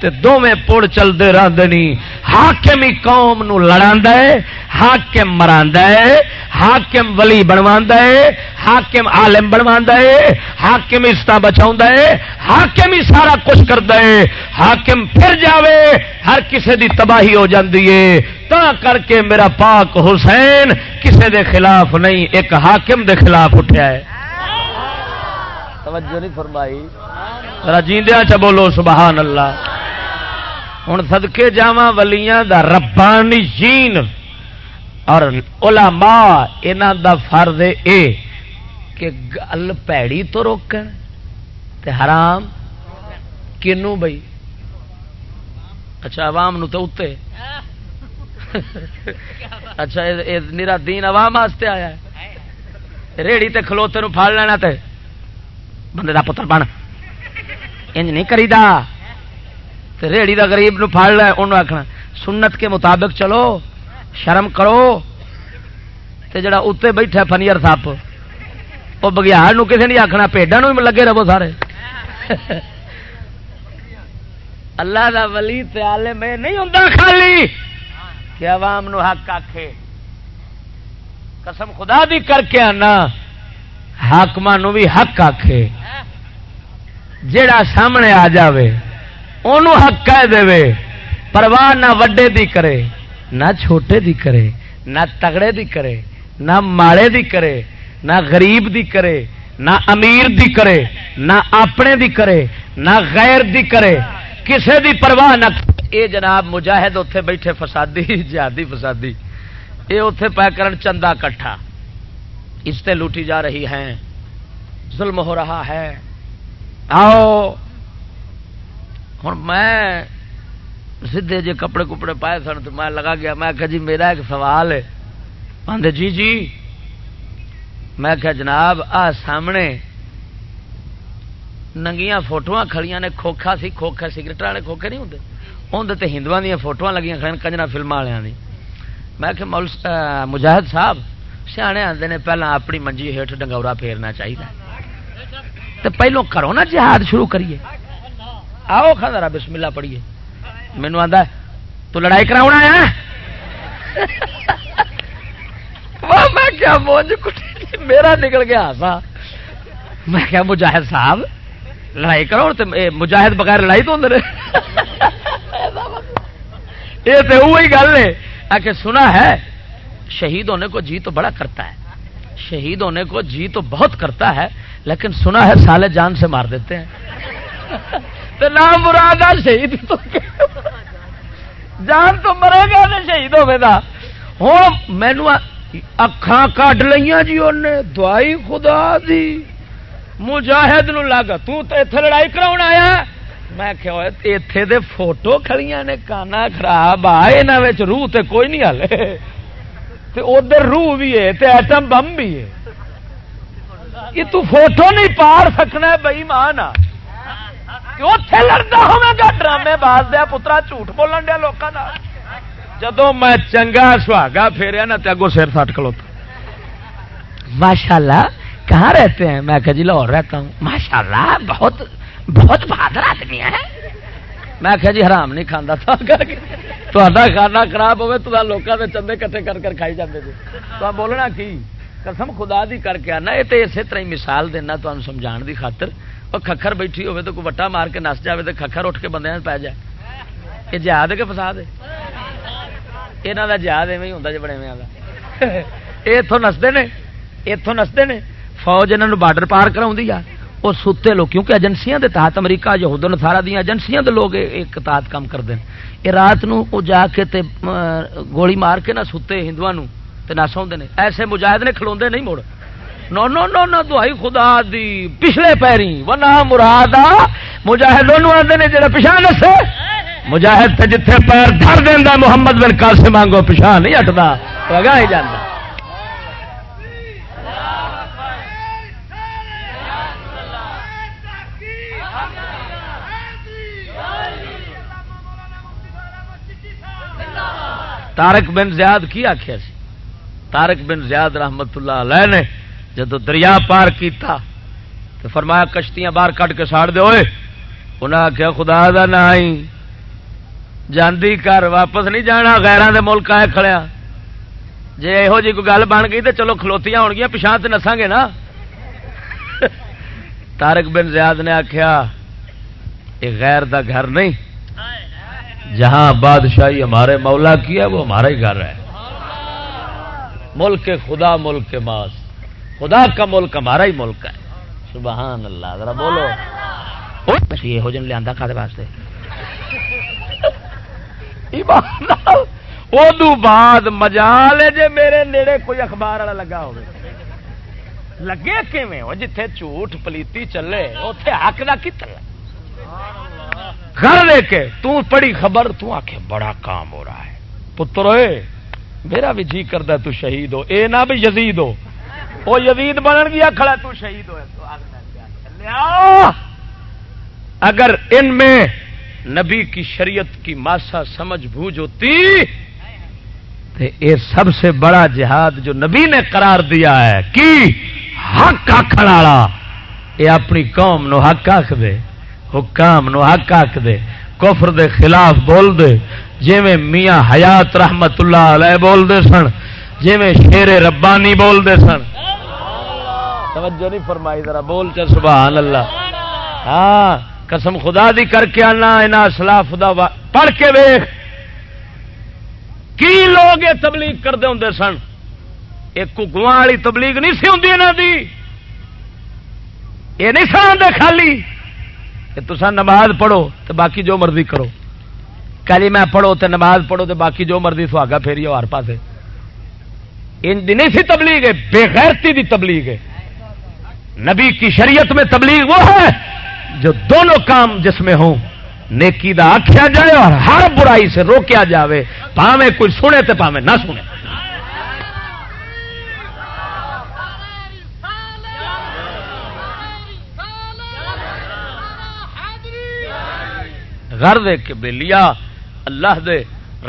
تے دونوں پڑ چلتے رہتے نہیں ہاکم ہی قوم نو لڑا ہے ہاکم مرا ہے ہاکم ولی بنوا ہے ہاکم عالم بنوا ہے ہاکم استا بچا ہے ہاکم ہی سارا کچھ کرتا ہے۔ ہاکم پھر جاوے ہر کسے دی تباہی ہو جاتی ہے۔ تا کر کے میرا پاک حسین کسے دے خلاف نہیں ایک حاکم دے خلاف اٹھا ہے۔ توجہ نہیں فرمائی۔ جیندیا چ بولو سبحان اللہ۔ ہوں سدکے جا ولیاں دا ربانی جین اور علماء انہ دا فرض اے کہ گل پیڑی تو روکن تے حرام کنو بھائی اچھا عوام نو تو اتنے اچھا میرا دین عوام واسطے آیا ہے۔ ریڑی تے کھلوتے نو پھاڑ لینا تے۔ بندے دا پتر بن۔ انج نہیں کریدا۔ ریڑی کا گریب نو پڑ لے انہوں آخنا سنت کے مطابق چلو، شرم کرو۔ تے جڑا اتنے بیٹھا فنیئر سپ وہ بگیار کسی نہیں آخنا پیڈا بھی لگے رہو سارے۔ اللہ دا ولی تیالے میں نہیں ہوں خالی۔ کہ عوام نو حق آکھے۔ قسم خدا بھی کر کے آنا حاقم بھی حق آکھے۔ جڑا سامنے آ جاوے انہوں حق کہہ دے۔ پرواہ نہ وڈے دی کرے، نہ چھوٹے دی کرے، نہ تگڑے دی کرے، نہ ماڑے دی کرے، نہ غریب دی کرے، نہ امیر دی کرے، نہ اپنے دی کرے، نہ غیر دی کرے۔ کسے دی پرواہ نہ اے جناب، مجاہد اتے بیٹھے فسادی، جہادی فسادی۔ یہ اتے پہ کرن چندہ کٹھا۔ اس سے لوٹی جا رہی ہیں۔ ظلم ہو رہا ہے۔ آؤ۔ ہوں میں سیدے جی کپڑے کپڑے پائے سن تو میں لگا گیا، میں کہ جی میرا ایک سوال ہے۔ آدھے جی جی۔ میں کہ جناب، آ سامنے ننگیاں فوٹو کھڑیاں نے، کھوکھا سی کھوکھا سگریٹ والے کھوکھے نہیں ہوتے اندر تو ہندو دیا فوٹو لگی کھڑی کنجنا فلم والوں میں کہ مول مجاہد صاحب، سیانے آتے نے پہلے اپنی منجی ہیٹ ڈنگورا پھیرنا چاہیے تو پہلو کرو نا جہاد شروع کریے۔ آؤ کھا بسم اللہ پڑھیے۔ مینو آتا تو لڑائی کرا ہے؟ میں کیا موج میرا نکل گیا سا میں کیا مجاہد صاحب، لڑائی کرو تو مجاہد بغیر لڑائی تو اندر یہ تو وہی گل ہے، آ کے سنا ہے، شہید ہونے کو جی تو بڑا کرتا ہے۔ شہید ہونے کو جی تو بہت کرتا ہے، لیکن سنا ہے، سالے جان سے مار دیتے ہیں۔ تو نام مراد شہید تو جان تو مرے گا تو شہید ہوگا ہوں مینو اکھان کٹ لیا جی انہیں دوائی خدا دی۔ مجاہد نو لگ تے لڑائی کرا آیا۔ میں اتے دے فوٹو کھڑیاں نے، کانا خراب آ روح تے کوئی نہیں ہلے۔ تے ادھر روح بھی ہے، تے ایٹم بم بھی ہے۔ یہ تو فوٹو نہیں پار سکنا بئی مان آ۔ اتے لڑتا ہوگا ڈرامے باز دیا پترا جھوٹ بولن دیا لوگوں کا جدو میں چنگا سہاگا پھیریا نا اگوں سر سٹ کلوتا ماشاء اللہ کہاں رہتے ہیں؟ میں کہ جی لاہور رہتا ہوں۔ ماشاء اللہ بہت بہت بہادر آدمی ہے میں کہ جی حرام نہیں کھانا تھا۔ تا کھانا خراب ہوئے تو لوگوں کے چندے کٹے کر کر کھائی جاتے تھے تو بولنا کی؟ قسم خدا دی کر کے آنا، یہ تو اسی طرح مثال دینا تمہیں سمجھا دی خاطر۔ اور ککھر بیٹھی ہوئے تو کوئی وٹا مار کے نس جائے تو ککھر اٹھ کے بندے پی جائے۔ یہ جہاد کے فساد ہے؟ یہاں کا جہاد ایویں ہوتا جی بڑے یہ اتوں نستے نے اتوں نستے نے۔ فوج انہوں بارڈر پار کرا وہ ستے لوگ، کیونکہ ایجنسیاں دے تحت امریکہ، یہود نسارا دیا ایجنسیاں دے لوگ ایک تحت کام کرتے ہیں یہ رات نو جا کے تے گولی مار کے نہ ستے ہندو نہ سوندے نے۔ ایسے مجاہد نے کھلو نہیں مڑ۔ نو نو نو نو دعائی خدا دی پچھلے پیری ونا مراد مجاہد آتے نے جڑا پچھا نسے مجاہد تے جتھے پیر دھر دینا محمد بن قاسم مانگو پچھا نہیں ہٹتا اگا ہی جانا تارک بن زیاد کی آخیا سی؟ تارک بن زیاد رحمت اللہ علیہ نے جب دریا پار کیتا تو فرمایا کشتیاں باہر کٹ کے ساڑ دے ہوئے انہیں آخیا خدا دا نہ جاندی کر، واپس نہیں جانا غیران دے ملک آئے کھڑیا۔ جی یہو جی کوئی گل بن گئی تو چلو کھلوتیاں ہو گیا پچھا تو نساں گے نا۔ تارک بن زیاد نے آخیا یہ غیر دا گھر نہیں۔ جہاں بادشاہی ہمارے مولا کی ہے، وہ ہمارا ہی گھر ہے۔ ملک خدا، ملک کے ماس۔ خدا کا ملک ہمارا ہی ملک ہے۔ سبحان اللہ، ذرا بولو۔ یہ ہو جن لیا کھاتے واسطے۔ ادو بعد مجال ہے جی میرے نیڑے کوئی اخبار والا لگا ہو لگے کیویں؟ جتھے جھوٹ پلیتی چلے اتے حق کا کتنا گھر لے کے تو پڑی خبر، تو آخ بڑا کام ہو رہا ہے۔ پتر میرا بھی جی کرتا تو شہید ہو، اے نہ بھی یزید ہو۔ وہ یزید بن گیا، کھڑا تو شہید ہو اگر ان میں نبی کی شریعت کی ماسا سمجھ بوجھ ہوتی یہ سب سے بڑا جہاد جو نبی نے قرار دیا ہے، کی؟ حق آخر والا۔ یہ اپنی قوم نو حق آخ دے، حکام نو حق آخ دے، کفر دے خلاف بول دے۔ جی میاں حیات رحمت اللہ علیہ بول دے سن جی شیر ربانی بول دے سن۔ توجہ نہیں فرمائی، ذرا بول چل، سبحان اللہ۔ ہاں قسم خدا دی کر کے آنا یہاں اسلاف دا پڑھ کے ویخ۔ کی لوگ یہ تبلیغ کرتے ہوں سن؟ ایک گواں والی تبلیغ نہیں سی ہوں یہاں دی؟ یہ نہیں سن دے خالی؟ تو نماز پڑھو تو باقی جو مرضی کرو۔ کلی میں پڑھو تو نماز پڑھو تو باقی جو مرضی سہاگا پھیری ہر پاس نہیں سی تبلیغ ہے بےغیرتی دی تبلیغ ہے۔ نبی کی شریعت میں تبلیغ وہ ہے جو دونوں کام جس میں ہوں، نیکی دا آخیا جائے اور ہر برائی سے روکیا جائے پاوے کوئی سنے تو پاوے نہ سنے۔ گھر دے کے بے لیا اللہ دے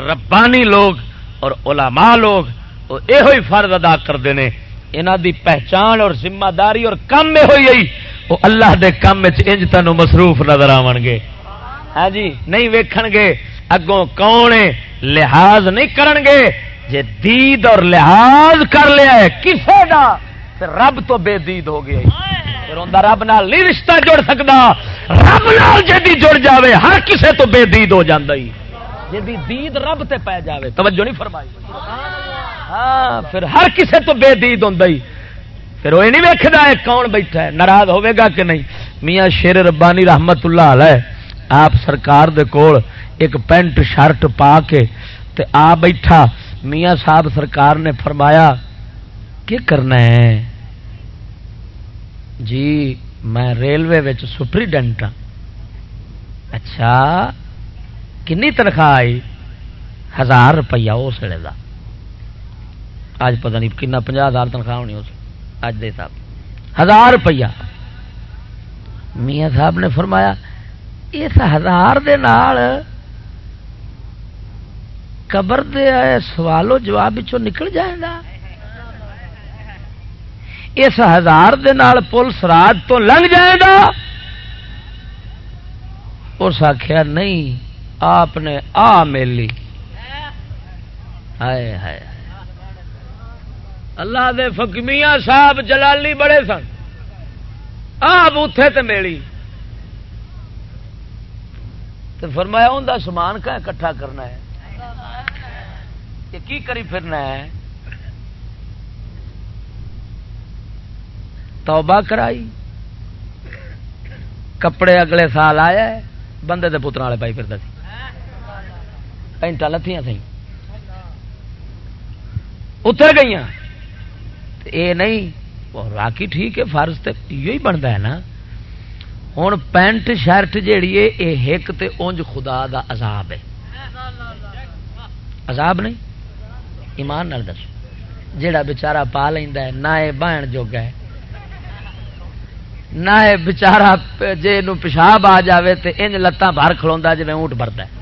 ربانی لوگ اور علماء لوگ، وہ یہ فرض ادا کرتے ہیں یہاں دی پہچان اور ذمہ داری اور کم میں ہوئی وہ اللہ دے کام انج تینوں مصروف نظر آن گے ہاں جی نہیں ویکھ گے اگوں کون لحاظ نہیں کرن گے جے دید اور لحاظ کر لیا ہے، کسے دا؟ رب تو بے دید ہو گیا پھر اندر رب نال نہیں رشتہ جڑ سکتا رب نال جی جڑ جاوے، ہر کسے تو بے دید ہو جاتا ہی۔ جی دید رب تے پی جاوے، توجہ نہیں فرمائی۔ ہاں پھر ہر کسے تو بے دید ہوں پھر وہ نہیں ویکھدا ہے کون بیٹھا ہے، ناراض ہوے گا کہ نہیں؟ میاں شیر ربانی رحمت اللہ علیہ، آپ سرکار دے کول ایک پینٹ شرٹ پا کے تے آ بیٹھا۔ میاں صاحب سرکار نے فرمایا کیا کرنا ہے؟ جی میں ریلوے سپریڈنٹ ہاں۔ اچھا کنی تنخواہ آئی؟ ہزار روپیہ اس ویلے کا اج پتہ نہیں کنا پناہ ہزار تنخواہ ہونی اس اج دے صاحب۔ ہزار روپیہ۔ میاں صاحب نے فرمایا، اس ہزار دے نال قبر دے سوالو جواب نکل جائے گا اس ہزار دے نال پولیس رات تو لنگ جائے گا اس آخیا نہیں، آپ نے آ میلی۔ ہائے ہائے۔ اللہ دے فکمیاں صاحب جلالی بڑے سن۔ آپ اتے تو میلی۔ تو فرمایا ان کا سامان کا کٹھا کرنا ہے؟ یہ کی کری پھرنا ہے؟ توبہ کرائی۔ کپڑے اگلے سال آیا بندے کے پتر والے پائی پھرتا سی۔ پینٹا لتیاں سی اتر گئی اے نہیں راکی ٹھیک ہے فرض تو یہ بنتا ہے نا۔ ہوں پینٹ شرٹ جیڑی ہے یہ ایک تے اونج خدا دا عذاب ہے۔ عذاب نہیں؟ ایمان نال دس۔ جیڑا بچارا پا لینا ہے، نہ یہ بہن جوگا ہے۔ نہ یہ بچارا جی پیشاب آ جائے تو انج لتاں باہر کھلوا جی اونٹ برتا ہے۔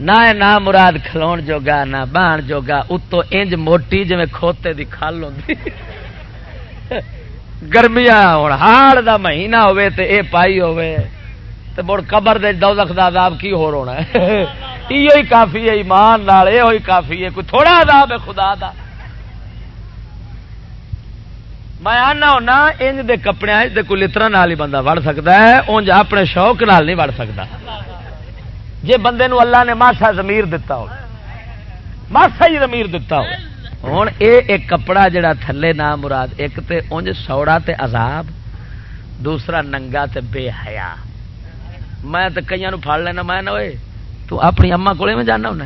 نہ نہ مراد کھلو جوگا، نہ بہن جوگا، اتو انج موٹی جی کھوتے دی کھل ہوتی گرمیا ہوں ہاڑ دا مہینہ ہوے تے اے پائی ہوے تے مڑ قبر دے دوزخ دا عذاب کی ہو رونا ہے؟ یہ کافی ہے، ایمان نال اے ہوئی کافی ہے، کوئی تھوڑا عذاب ہے خدا دا۔ میں آنا ہونا، انج دے کپڑے دے کوئی لترا نال ہی بندہ وڑ سکتا ہے انج اپنے شوق نال نہیں وڑ سکتا جے بندے نو اللہ نے ماسا زمیر دتا ہو۔ ماسا ہی زمیر دتا ہو۔ ہوں اے ایک کپڑا جڑا تھلے نہ مراد، ایک تے انج سوڑا تے عذاب، دوسرا ننگا تے بے حیا۔ میں تو کئی پھڑ لینا، میں نہ تو اپنی اما کو جانا ہونا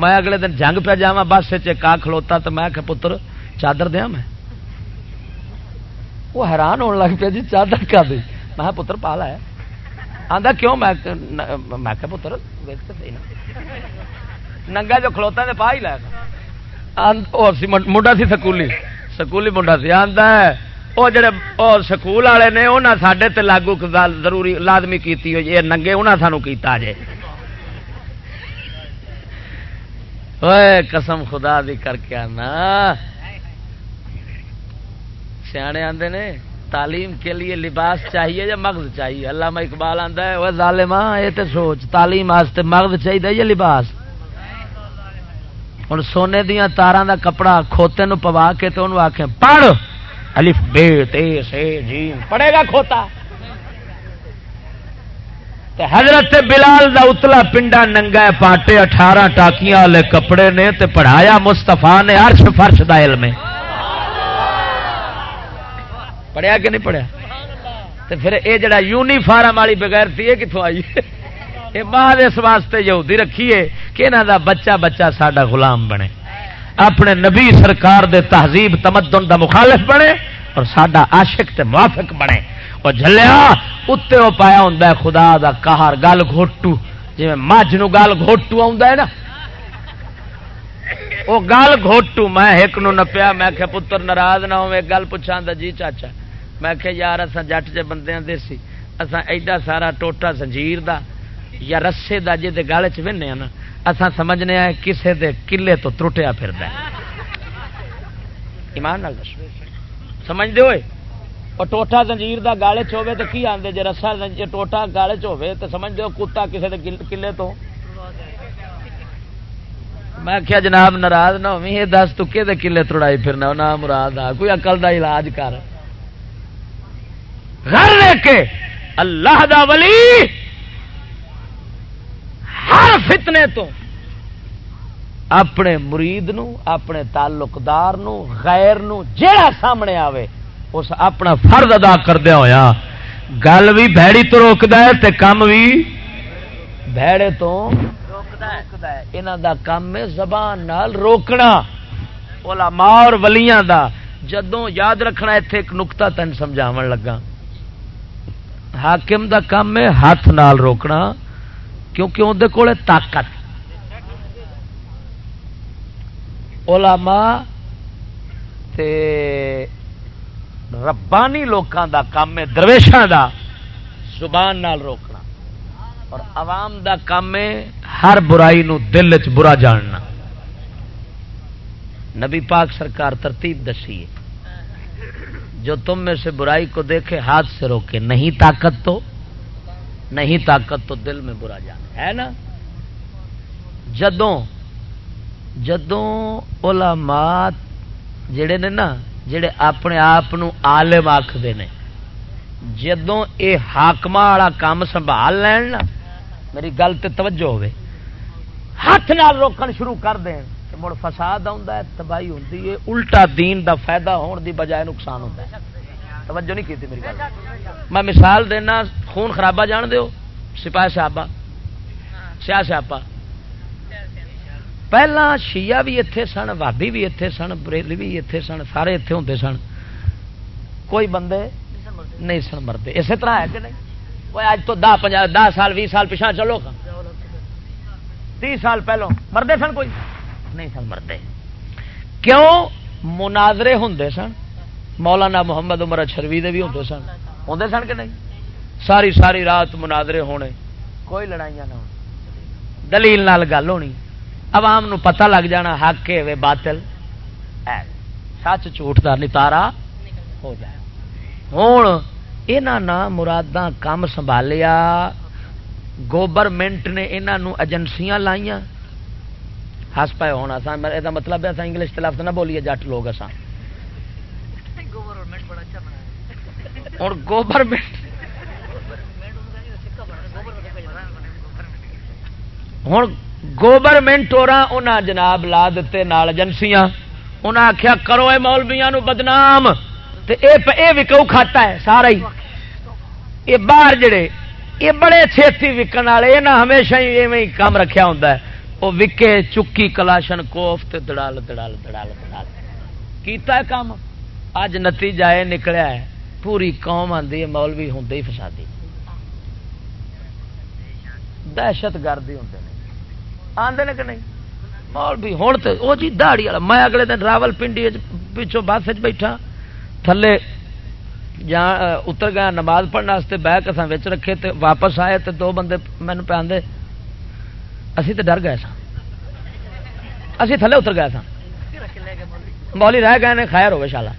میں اگلے دن جنگ پہ جا بس چا کھلوتا تو میں پتر، چادر دیا میں۔ وہ حیران ہونے لگ پیا جی چادر کا دی میں پتر پا لایا آدھا کیوں؟ میں میں پتر ویک تو ننگا جو کھلوتا پا ہی لے۔ منڈا سی سکولی۔ سکولی منڈا سی آتا ہے۔ وہ جڑے سکول والے نے انہیں سڈے تے لاگو ضروری لازمی کیتی ہوئی، یہ ننگے انہیں سانو کیتا جے۔ اوئے، قسم خدا دی کر کے آنا۔ سیانے آندے نے۔ تعلیم کے لیے لباس چاہیے یا مغز چاہیے؟ اللہ اقبال آتا ہے وہ ظالما یہ تو سوچ، تعلیم واسطے مغز چاہیے یا لباس؟ ہوں سونے دیا تارا دا کپڑا کھوتے نو پوا کے تو انہوں آخ پڑھ! الف، بے، تے، سے جی پڑے گا کھوتا۔ تے حضرت بلال دا اتلا پنڈا ننگا پاٹے اٹھارہ ٹاکیاں والے کپڑے نے تے پڑھایا مستفا نے ارش فرش دا علم۔ پڑھیا کہ نہیں پڑھیا؟ تے پھر اے جڑا یونیفارم والی بغیر تھی یہ کتوں آئی؟ یہ بعد اس واسطے یہودی رکھیے کہ انہوں دا بچہ بچہ ساڈا غلام بنے۔ اپنے نبی سرکار دے تہذیب، تمدن دا مخالف بنے اور ساڈا عاشق تے موافق بنے۔ اور جلیا اتنے وہ پایا ہوں خدا دا کہار گل گھوٹو۔ جی مجھ گل گھوٹو آ وہ گل گھوٹو، میں ایک نو نپیا، میں کہ پتر ناراض نہ ہو گل پوچھا جی چاچا۔ میں کہ یار اصا جٹ جے بندے دیسی اصا ایڈا سارا ٹوٹا زنجیر دا یا رسے دا جی گل چ نا اصا سمجھنے کسے دے کلے تو ترٹیا پھر ایمان نال سمجھتے ہوئے؟ اور ٹوٹا زنجیر دا گالے چوے تو کی آدھے جی رسا ٹوٹا گالے چوے تو سمجھ دو کتا کسے دے کلے تو۔ میں کیا جناب، ناراض نہ ہوئی یہ دس تو کلے توڑائی پھرنا نہ مراد آ، کوئی اقل دا علاج کر۔ گھر لے کے اللہ دا ولی ہر فتنے تو اپنے مرید نو، اپنے تعلقدار نو، غیر نو جیڑا سامنے آوے، اس اپنا فرد ادا کردیا ہوا گل بھی بھڑی تو روکتا ہے تے کم بھی بھڑے تو یہاں دا کام ہے زبان نال روکنا۔ علماء اور ولیاں دا۔ جدوں یاد رکھنا اتنے ایک نقطہ تین سمجھاو لگا حاکم دا کام ہے، ہاتھ نال روکنا، کیونکہ اندر کول طاقت۔ علماء تے ربانی لوکاں دا کام ہے، درویشاں دا زبان نال روکنا۔ اور عوام دا کام ہے، ہر برائی نو دل چ برا جاننا۔ نبی پاک سرکار ترتیب دسی ہے۔ جو تم میں سے برائی کو دیکھے، ہاتھ سے روکے۔ نہیں طاقت تو، نہیں طاقت تو دل میں برا جانا ہے نا؟ جدوں جدوں علماء جڑے نے نا، جڑے اپنے آپ آلم آخر نے، جدوں اے حاقم والا کام سنبھال لین نا، میری گل تے توجہ ہوے ہاتھ نال روکن شروع کر دیں مڑ فساد آتا ہے، تباہی ہوتی ہے، الٹا دین دا فائدہ ہون دی بجائے نقصان ہوتا ہے۔ توجہ نہیں کی میری گل۔ میں مثال دینا، خون خرابہ جان دیو سپاہ صحابہ۔ سیاہ سیاپا پہلا شیعہ بھی اتے سن بھابی بھی اتے سن، بریلی بھی اتے سن، سارے اتے ہوتے سن۔ کوئی بندے نہیں سن مرتے۔ اسی طرح ہے کہ نہیں؟ وہ اج تو دہ، پنجا، دہ سال بھی سال پچھا چلو۔ تی سال پہلو مردے سن کوئی؟ نہیں سن مرتے۔ کیوں؟ مناظرے ہوں سن۔ مولانا محمد عمر شروی دے بھی ہوں سن۔ ہوں سن کہ نہیں؟ ساری ساری رات مناظرے ہونے۔ کوئی لڑائیاں نہ ہو دلیل نال گل ہونی۔ عوام نو پتہ لگ جانا حق ہے باطل۔ سچ جھوٹ کا نتارا ہو جائے۔ ہوں یہاں مراداں کام سنبھالیا۔ گوورمنٹ نے یہاں ایجنسیاں لائیا ہس پائے ہونا سا یہ مطلب ہے انگلش کے لفظ نہ بولیے جٹ لوگ اصا ہوں گوورمنٹ ہوں گوورمنٹ اور جناب لا دیتے نال ایجنسیاں۔ انہیں آخیا کرو اے مولویا بدنام۔ اے وکو کھاتا ہے سارا ہی۔ یہ باہر جڑے یہ بڑے چھتی وکن والے یہ ہمیشہ ہی ایویں کام رکھا ہوں وہ وکے، چکی، کلاشن، کوف دڑال دڑال دڑال دڑال۔ کیتا ہے کام؟ اج نتیجہ یہ نکلیا ہے، پوری قوم آتی ہے، مولوی ہوں ہی فسادی۔ دہشت گردی ہوں آدھے کہ نہیں؟ مول بھی ہوں تو وہ جی دہڑی والا، میں اگلے دن راول پنڈی پچھوں بس بیٹھا۔ تھلے جہاں اتر گیا، نماز پڑھنے بہ کے رکھے تے واپس آئے تے دو بندے مینو پہ آدھے اسی تے ڈر گئے سن اسی تھلے اتر گئے سن مولی رہ گئے نے، خیر ہوگی شالا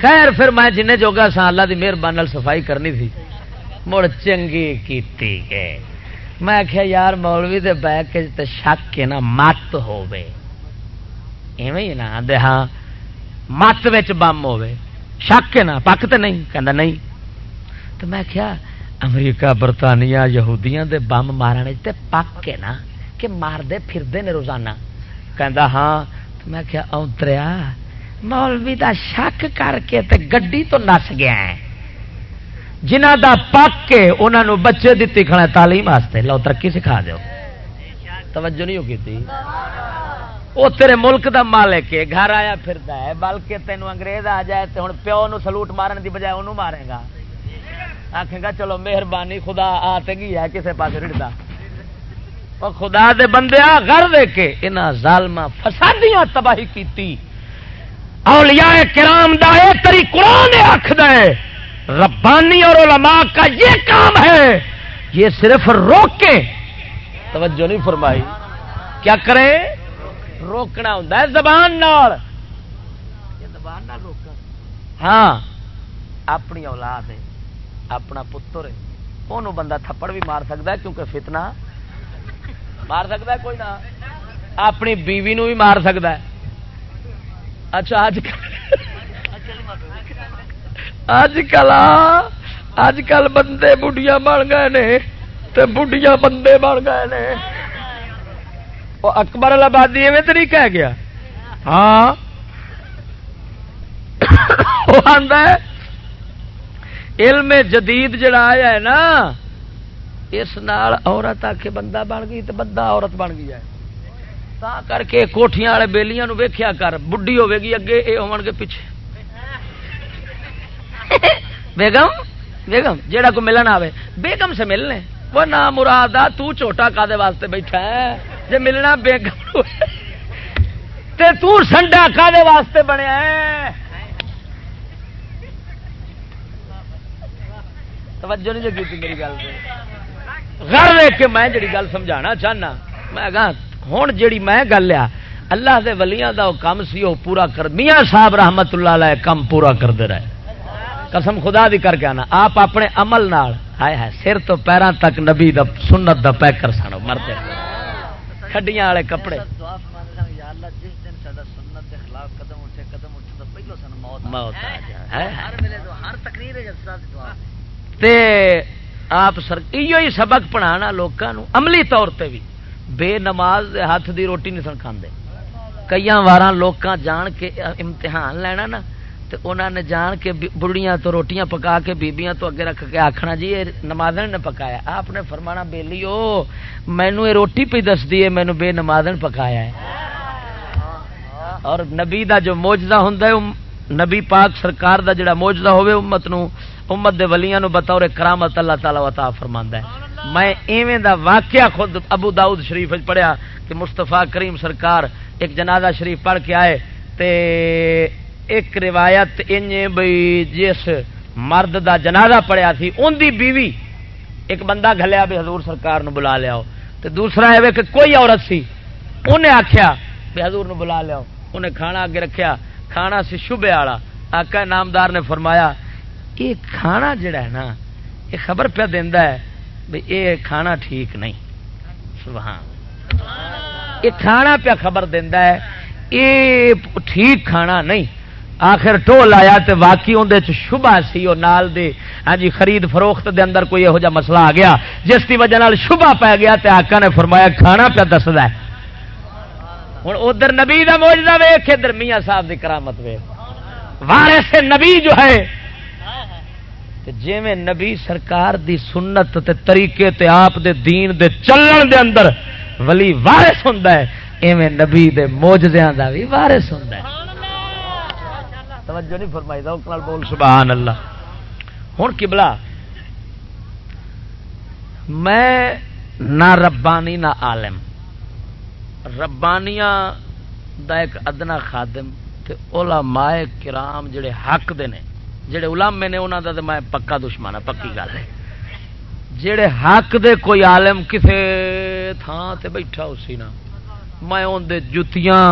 خیر پھر میں جن جوگا سا اللہ کی مہربانی صفائی کرنی تھی۔ مڑ چنگی کیتی میں آخیا یار مولوی دے بیک تے شک کے نا مت ہوے ایویں نا آدھے ہاں۔ مت بم ہوے شک کے نا پک تو نہیں، کہندا نہیں۔ تو میں کیا امریکہ، برطانیہ، یہودیاں دے بم مارنے تے پک کے نا کہ مار دے پھر دے نے روزانہ۔ کہندا ہاں تو میں کیا اونتریا مولوی دا شک کر کے تے گڈی تو نس گیا ہے۔ جنہ دا پک کے انہوں بچے دیتی کھڑا تعلیم واسطے۔ لو ترقی سکھا دو توجہ نہیں ہوگی تھی وہ تیرے ملک دا مالک ہے، گھر آیا پھردا ہے، بلکہ تینوں انگریز آ جائے تو ہوں پیو نو سلوٹ مارن دی بجائے انہوں مارے گا۔ آخے گا، چلو مہربانی، خدا آ گئی ہے کسے پاس رڑتا خدا دے بندے گھر دے کے انہاں ظالما فسادیاں تباہی کیتی۔ اولیاء کرام دا اے تری قرآن آخد ربانی اور علماء کا یہ کام ہے، یہ صرف روکے۔ توجہ نہیں فرمائی۔ کیا کریں؟ روکنا ہوں زبان نال۔ زبان نال ہاں اپنی اولاد ہے۔ اپنا پتر ہے۔ انہوں بندہ تھپڑ بھی مار سکتا ہے کیونکہ فتنہ مار سکتا ہے کوئی نہ۔ اپنی بیوی نو بھی مار سکتا ہے۔ اچھا اج اج کل اج کل بندے بڑھیا بن گئے نے تے بڑھیا بندے بن گئے نے۔ وہ اکبر آبادی ایویں تو نہیں کہہ گیا؟ ہاں۔ وہ علم جدید جڑا آیا ہے نا، اس نال عورت آ کے بندہ بن گئی تو بندہ عورت بن گئی ہے۔ تا کر کے کوٹیاں والے بےلیاں ویخیا کر بڈی ہوے گی اگے یہ ہو پیچھے۔ بیگم بیگم، جیڑا کو ملنا آئے بیگم سے ملنے۔ وہ نہ مراد آ توٹا کا واسطے بیٹھا ہے۔ جی ملنا بیگم تے تو سنڈا کا واسطے بنیا ہے۔ توجہ نہیں جگی میری گل سے۔ گھر دیکھ کے میں جڑی گل سمجھانا چاہنا، میں کہا ہوں جیڑی میں گل لیا اللہ دے ولیاں دا کم سی وہ پورا کر، میاں صاحب رحمت اللہ علیہ کم پورا کرتے رہے۔ قسم خدا دی کر کے آنا۔ آپ اپنے عمل نال، ہائے ہائے، سر تو پیروں تک نبی دا، سنت دا پیکر سن مرتے کھڈیاں والے کپڑے۔ موت آ جائے ہر تقریر تے آپ سر یہ سبق پڑھانا لوگوں عملی طور پہ بھی بے نماز ہاتھ دی روٹی نہیں سن کھانے کئی وار لوگ جان کے امتحان لینا نا تو انہوں نے جان کے بڑھیاں تو روٹیاں پکا کے بیبیاں تو اگے رکھ کے آخنا جی یہ نمازن نے پکایا۔ آپ نے فرمانا بےلی او مینو یہ روٹی پہ دس دی ہے مینو بے نمازن پکایا ہے اور نبی دا جو موجدہ ہوں نبی پاک سرکار دا جڑا موجدہ ہوئے امت نو امت دے ولیاں نو بطور کرامت اللہ تعالی وطا فرماندا ہے۔ میں ایویں دا واقعہ خود ابو داؤد شریف پڑھیا کہ مستفا کریم سرکار ایک جنازہ شریف پڑھ کے آئے تے ایک روایت ان بھائی جس مرد دا جنازہ پڑیا تھی ان دی بیوی ایک بندہ گلیا بھی حضور سرکار نو بلا لیا تے دوسرا ہے کہ کوئی عورت سی انہیں آخیا بھی حضور نو بلا لیا انہیں کھانا اگے رکھیا، کھانا سی شبے والا۔ آقا نامدار نے فرمایا یہ کھانا جڑا ہے نا، یہ خبر پہ دینا ہے یہ کھانا ٹھیک نہیں۔ سبحان یہ کھانا پیا خبر دینا ہے یہ ٹھیک کھانا نہیں۔ آخر ٹول آیا تے واقعی اندر شبہ سی وہ نال دے ہاں جی خرید فروخت دے اندر کوئی یہو جہ مسئلہ آ گیا، جس کی وجہ شبہ پی گیا تے آقا نے فرمایا کھانا پیا دستا ہے۔ ہوں ادھر نبی کا موجودہ ویخ ادھر میاں صاحب کی کرامت ویخ وارث نبی جو ہے جی میں نبی سرکار دی سنت تے طریقے تے آپ دے دین دے چلن دے اندر ولی وارث ہوں ایویں نبی دے موجدیاں دا بھی وارث ہوں توجہ نہیں فرمائی دا بول، سبحان اللہ۔ ہوں کبلا میں نہ ربانی نہ عالم۔ ربانیاں دا ایک ادنا خادم تے علماء کرام جڑے حق دے نے جڑے علماء نے انہاں دا تے میں پکا دشمن ہاں پکی گل ہے۔ جڑے حق دے کوئی عالم کسے تھان تے بیٹھا اسی نا، میں اون دے جتیاں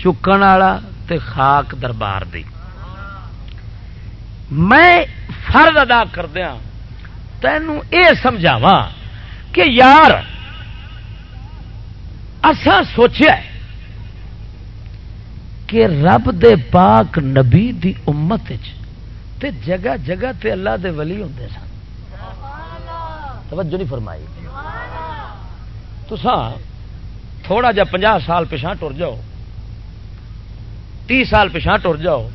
چکن والا تے خاک دربار دی۔ میں فرض ادا کردیا تینوں اے سمجھاواں کہ یار اسا سوچیا ہے کہ رب دے پاک نبی دی امت وچ تے جگہ جگہ تے اللہ دے ولی ہوندے سن۔ توجہ نہیں فرمائی۔ تساں تھوڑا جا پنجا سال پچھا ٹر جاؤ۔ تی سال پچھا ٹر جاؤ۔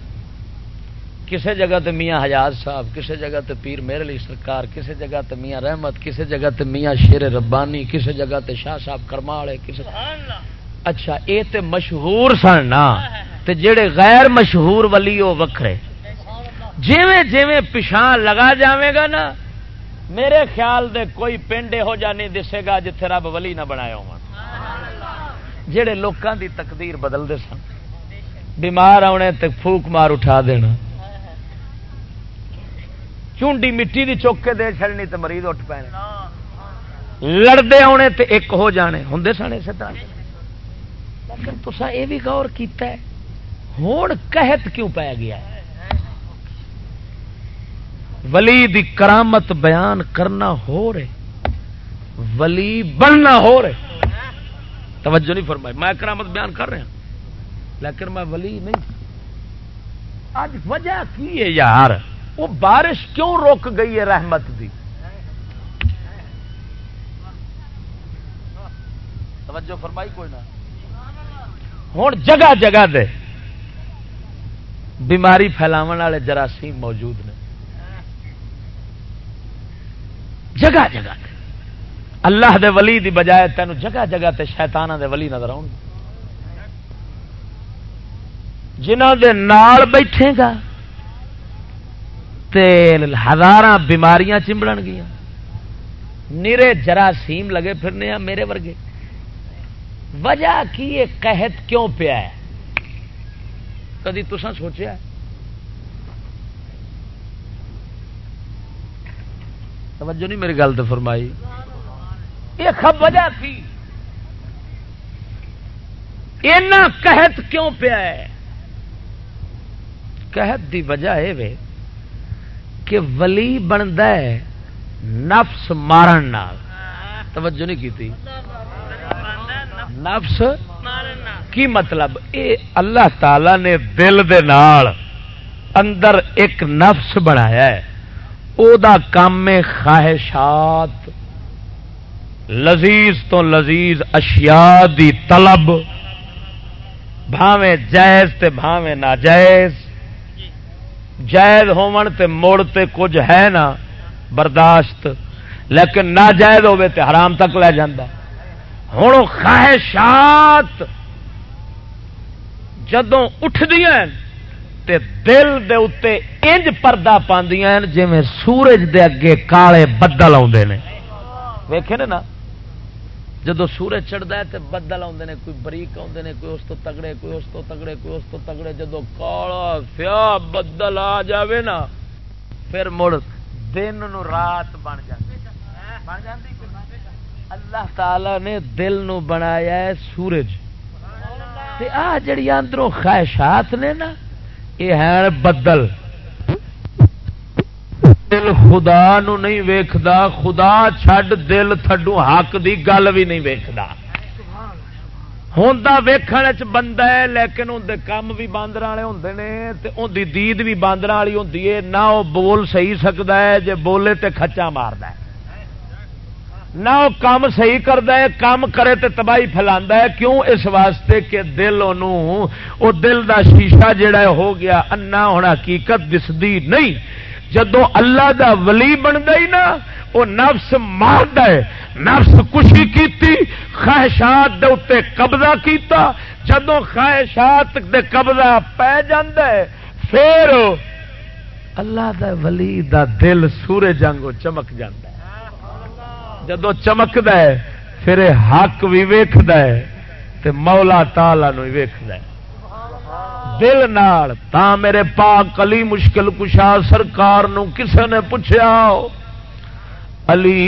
کسے جگہ تے میاں حجاز صاحب کسے جگہ تے پیر میرے علی سرکار کسے جگہ تے میاں رحمت کسے جگہ تے میاں شیر ربانی کسے جگہ تے شاہ صاحب کرما والے کسے اچھا اے تے مشہور سن نا۔ تے جڑے غیر مشہور ولی وہ وکھرے۔ جویں جویں پچھا لگا جاوے گا نا، میرے خیال دے کوئی پنڈ یہو جا نہیں دسے گا جتھے رب ولی نہ بنایا ہو جڑے لوکاں دی تقدیر بدلتے سن۔ بیمار آنے تے پھوک مار اٹھا دینا۔ چونڈی مٹی دی چوک کے دے چڑنی تے مریض اٹھ پے۔ لڑتے آنے تے ایک ہو جانے۔ ہوں سن اسی طرح۔ لیکن تسا یہ بھی غور کیتا ہے ہوں قحط کیوں پی گیا ہے؟ ولی دی کرامت بیان کرنا ہو رہے، ولی بننا ہو رہے۔ توجہ نہیں فرمائی، میں کرامت بیان کر رہا لیکن میں ولی نہیں۔ اج وجہ کی ہے یار؟ وہ بارش کیوں روک گئی ہے رحمت دی؟ توجہ فرمائی کوئی نہ۔ ہوں جگہ جگہ دے بیماری پھیلاو والے جراثیم موجود نے۔ جگہ جگہ دے اللہ دے ولی دی بجائے تینوں جگہ جگہ تے شیطانہ دے ولی نظر آؤ جنہ دے نال بیٹھے گا تے ہزار بیماریاں چمبڑ گیا نیرے جراثیم لگے پھرنے ہیں میرے ورگے۔ وجہ کی یہ قحط کیوں پیا ہے؟ کدی تسا سوچیا توجہ نہیں میری گل تو فرمائی۔ یہ خب وجہ تھی۔ اینا قحط کیوں پیا ہے؟ قحط دی وجہ یہ کہ ولی بنتا ہے نفس مارن نال۔ توجہ نہیں کی تھی نفس کی مطلب؟ اے اللہ تعالی نے دل دے نال اندر ایک نفس بنایا ہے۔ او دا کام خواہشات۔ لذیذ تو لذیذ اشیاء دی طلب۔ بھاویں جائز تے بھاویں ناجائز۔ جائز ہون تے موڑ تے کچھ ہے نا، برداشت۔ لیکن ناجائز ہوے تے حرام تک لے جاندہ ہوں خواہشات جدوں اٹھ دیا تے دل دے اتے انج پردہ پاندیاں ہیں جی میں سورج دے اگے کالے بدل آتے ہیں ویکھے نے نا؟ جدو سورج چڑھتا ہے تو بدل آتے ہیں کوئی بریک آتے ہیں کوئی اس تو تگڑے، کوئی اس تو تگڑے، کوئی اس تو تگڑے، جدو کالا سیا بدل آ جاوے نا، پھر مڑ دن نو رات بن جاتی بن جاتی اللہ تعالی نے دل نو بنایا ہے سورج۔ تے آ جڑی اندروں خواہشات نے نا یہ ہے بدل۔ دل خدا نو نہیں ویکھدا، خدا چھڈ دل تھڈو حق دی گل بھی نہیں ویکھدا۔ ہوندا ویکھن وچ بندہ ہے، لیکن اون دے کام بھی باندر والے ہوندے نے، تے اون دی دید بھی باندر والی ہوندی ہے۔ نہ او بول صحیح سکدا ہے، جے بولے تے کھچا ماردا ہے۔ نہ وہ کام صحیح کرتا ہے، کام کرے تو تباہی فیلا ہے۔ کیوں؟ اس واسطے کہ دل وہ دل دا شیشہ جڑا ہے، ہو گیا۔ انا ہونا حقیقت دستی نہیں۔ جدو اللہ دا ولی بنتا ہی نا وہ نفس مارد ہے۔ نفس کشی کیتی، خواہشات دے اتنے قبضہ کیتا۔ جدو خواہشات دے قبضہ پی ہے، پھر اللہ دا ولی دا دل سورج جنگو چمک جاندہ ہے۔ جدو چمکد پھر حق بھی ویخد مولا تالا ویخد دل نال، تا میرے پاک علی مشکل کشا سرکار نو کسے نے پوچھا علی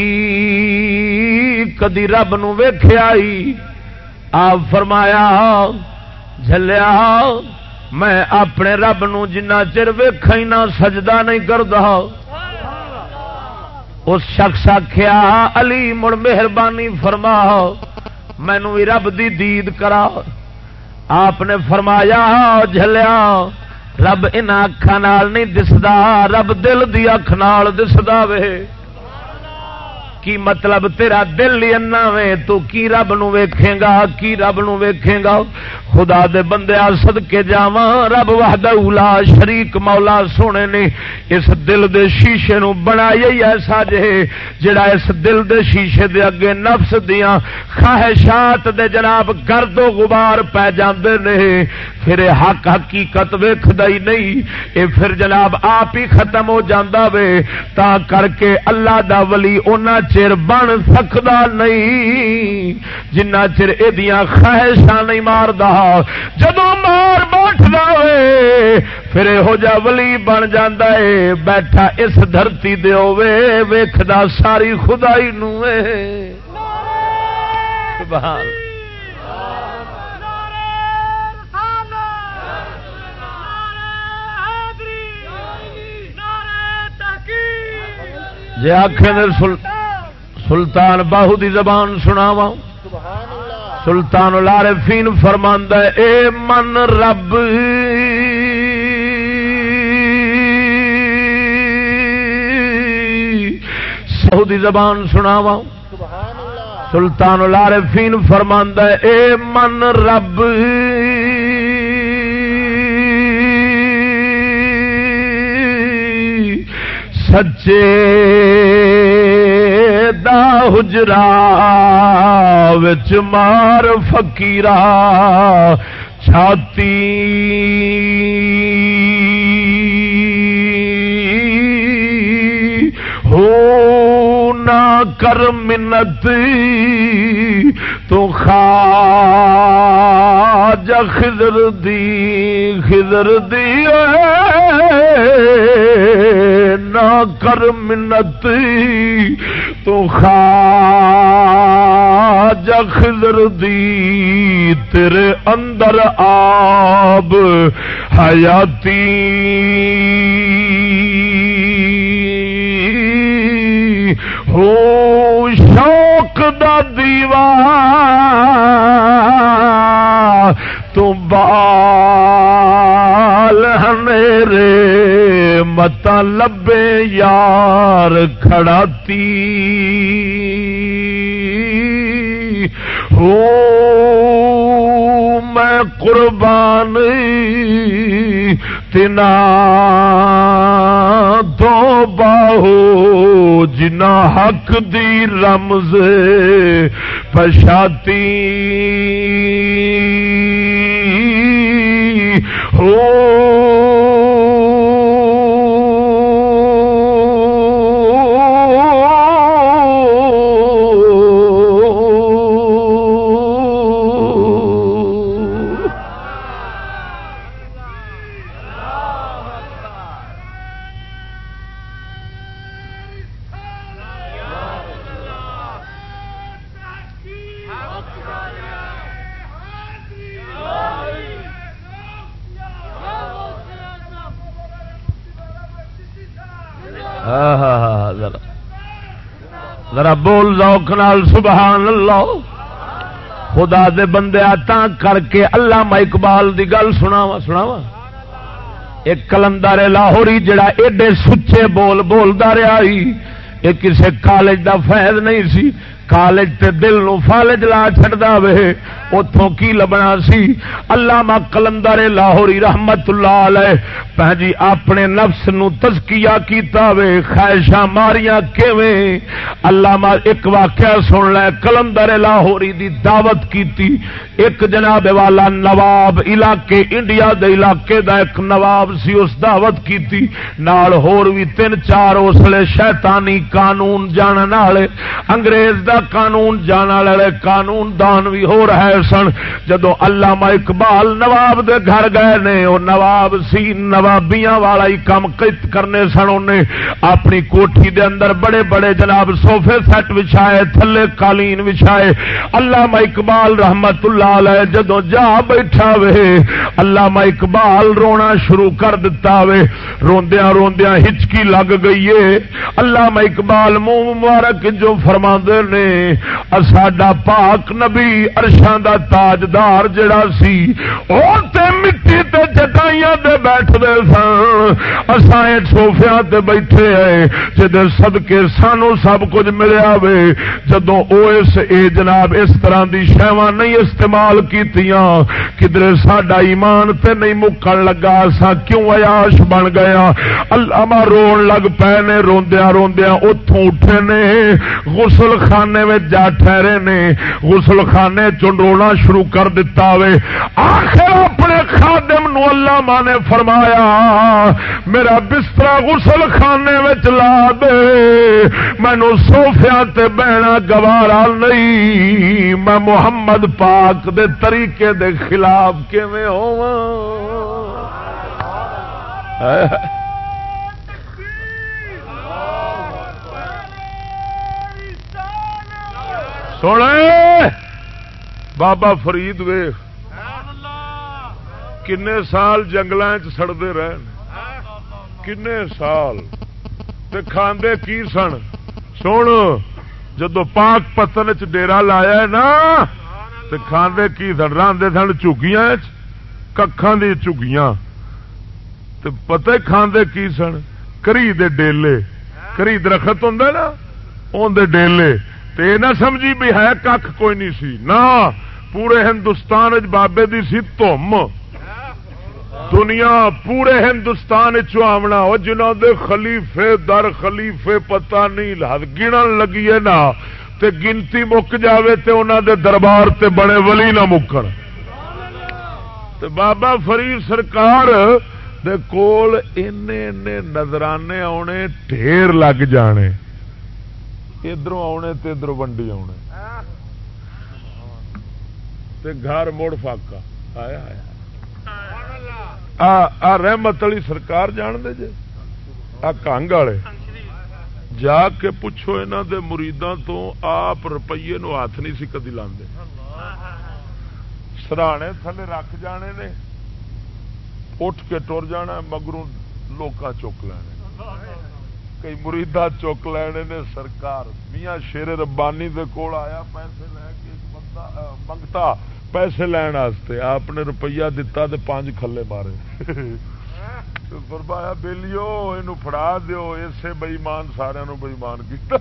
کدی رب نو ویخیا آپ فرمایا جلیا میں اپنے رب نو جنا چر ویخ نہ، سجدہ نہیں کرتا اس شخص آخیا علی، مڑ مہربانی فرما مینو بھی رب دی دید کرا آپ نے فرمایا جلیا رب ان اکھان نہیں دستا رب دل دی اکھ نال دستا وے. کی مطلب تیرا دل ہی انا وے، تو کی رب نو ویکھے گا، کی رب نو ویکھے گا؟ خدا دے بندے سد کے جاواں، رب وحدہ اولا شریک مولا سونے نے اس دل دے شیشے نو بنایا ہی ایسا جے، جڑا اس دل دے شیشے دے اگے نفس دیاں خواہشات دے جناب گرد و غبار پہ جاندے نے۔ پھر حق حقیقت ویکھدا ہی نہیں، اے پھر جناب آپ ہی ختم ہو جاندا وے، تا کر کے اللہ دا ولی اونا چر بن سکتا نہیں، جنہ چر یہ خواہشاں نہیں ماردا۔ جدو مار بیٹھتا ہوئے، پھر یہو جا ولی بن جاندہ ہے بیٹھا اس دھرتی دے ہوئے، ویکھدا ساری خدائی نو سبحان۔ جی آخر سلطان باہو دی زبان سناوا سلطان العارفین فرماندا اے من رب۔ سعودی زبان سناوا سلطان العارفین فرماندا اے من رب۔ سچے حجرا وچ مار فقیرا، چھاتی۔ ہو نہ کر منت، تو خاج خضر دی خضر دی نہ کر منت تو خاج خضر دی، تیرے اندر آب حیاتی۔ ہو شوق دا دیوا تو بال میرے۔ مت لبے یار کھڑاتی۔ ہو میں قربان تنا دو باہو جنا حق دی رمز پشاتی۔ ہو ذوق نال، سبحان اللہ۔ خدا دے بندے تاں کر کے اللہ اقبال دی گل سناوا سناوا ایک کلندر لاہوری جڑا ایڈے سچے بول بولتا رہا یہ کسے کالج دا فیض نہیں سی۔ کالج تے دل نو فالج لا چڑھتا وے۔ اتوں کی لبنا سی؟ اللہ کلندر لاہوری رحمت اللہ علیہ جی اپنے نفس نو تزکیہ کیتا وے، خواہشاں ماریاں کیویں؟ اللہ ایک واقعہ سن لے، کلندر لاہوری دی دعوت کیتی۔ ایک جناب والا نواب علاقے، انڈیا دے علاقے دا ایک نواب سی، اس دعوت کیتی۔ نال ہور بھی تین چار اسلے شیطانی قانون جانن والے، انگریز دا قانون جان والے، قانون دان بھی ہو رہے سن، جدو علامہ اقبال نواب دے گھر گئے نے وہ نواب سی، نوابیاں والا ہی کام کرنے سن انہیں۔ اپنی کوٹھی دے اندر بڑے بڑے جناب سوفے سیٹ بچھائے، تھلے قالین بچھائے۔ علامہ اقبال رحمت اللہ علیہ جدو جا بیٹھا وے، علامہ اقبال رونا شروع کر دیتا وے۔ روندیاں روندیاں ہچکی لگ گئی ہے علامہ اقبال منہ مبارک جو فرما نے ساڈا پاک نبی ارشاں دا تاجدار جڑا سی او تے مٹی تے چٹائیاں تے بیٹھدے سن اساں سوفیاں تے بیٹھے ہیں، جدے صدقے سانو سب کچھ ملیا وے۔ جدوں او اس، اے جناب اس طرح دی شیواں نہیں استعمال کیتیاں کدھر ساڈا ایمان تے نہیں مکن لگا اساں کیوں عیاش بن گیا؟ اللہ رون لگ پے نے روندیاں روندیاں اتوں اٹھے نے۔ غسل خانے میں جا ٹھہرے نے۔ غسل خانے چنڈونا شروع کر دیتا وے۔ آخر اپنے خادم نو اللہ ماں نے فرمایا، میرا بستر غسل خانے میں لا دے۔ مینو سوفیا بہنا گوارا نہیں۔ میں محمد پاک دے طریقے دے خلاف کیویں ہوا سونے! بابا فرید وے کنے سال جنگل سڑتے رہن۔ کنے سال۔ تے کھاندے کی سن؟ سن جدو پاک پتن چ ڈیرا لایا ہے نا تے کھاندے کی سن؟ راندے سن چگیاں ککھاں دی چگیاں تے پتہ کھاندے کی سن؟ کری دے ڈیلے۔ کری درخت ہوں نا اندر ڈیلے۔ تے نہ سمجھی بھی ہے کھ کوئی نہیں سی۔ نہ، پورے ہندوستان بابے دی سی تم دنیا پورے ہندوستان چمنا وہ جنہوں دے خلیفے در خلیفے پتہ نہیں گن لگیے نا، تے گنتی مک جاوے تے انہوں دے دربار تے بڑے ولی نہ مکن۔ تے بابا فرید سرکار دے کول نظرانے آنے ڈھیر لگ جانے۔ ادھر آنے تو ادھر ونڈی آنے گھر مڑ فاقا آیا آیا آ رحمت علی سرکار جان دے جے آ کنگ والے جا کے پوچھو یہاں دے مریداں تو آپ روپیے نو ہاتھ نہیں سی کدی لاندے سرانے تھلے رکھ جانے نے اٹھ کے ٹر جانا مگروں لوکا چک لینے کئی مریدا چک لینے نے سرکار۔ میاں شیر ربانی دے کول آیا پیسے لے کے بندہ منگتا پیسے لین واسطے۔ آپ نے روپیہ دتا تے پانچ کھلے مارے۔ فرمایا، بیلیو یہ فڑا دیو اسے بئیمان سارا بئیمان کیتا۔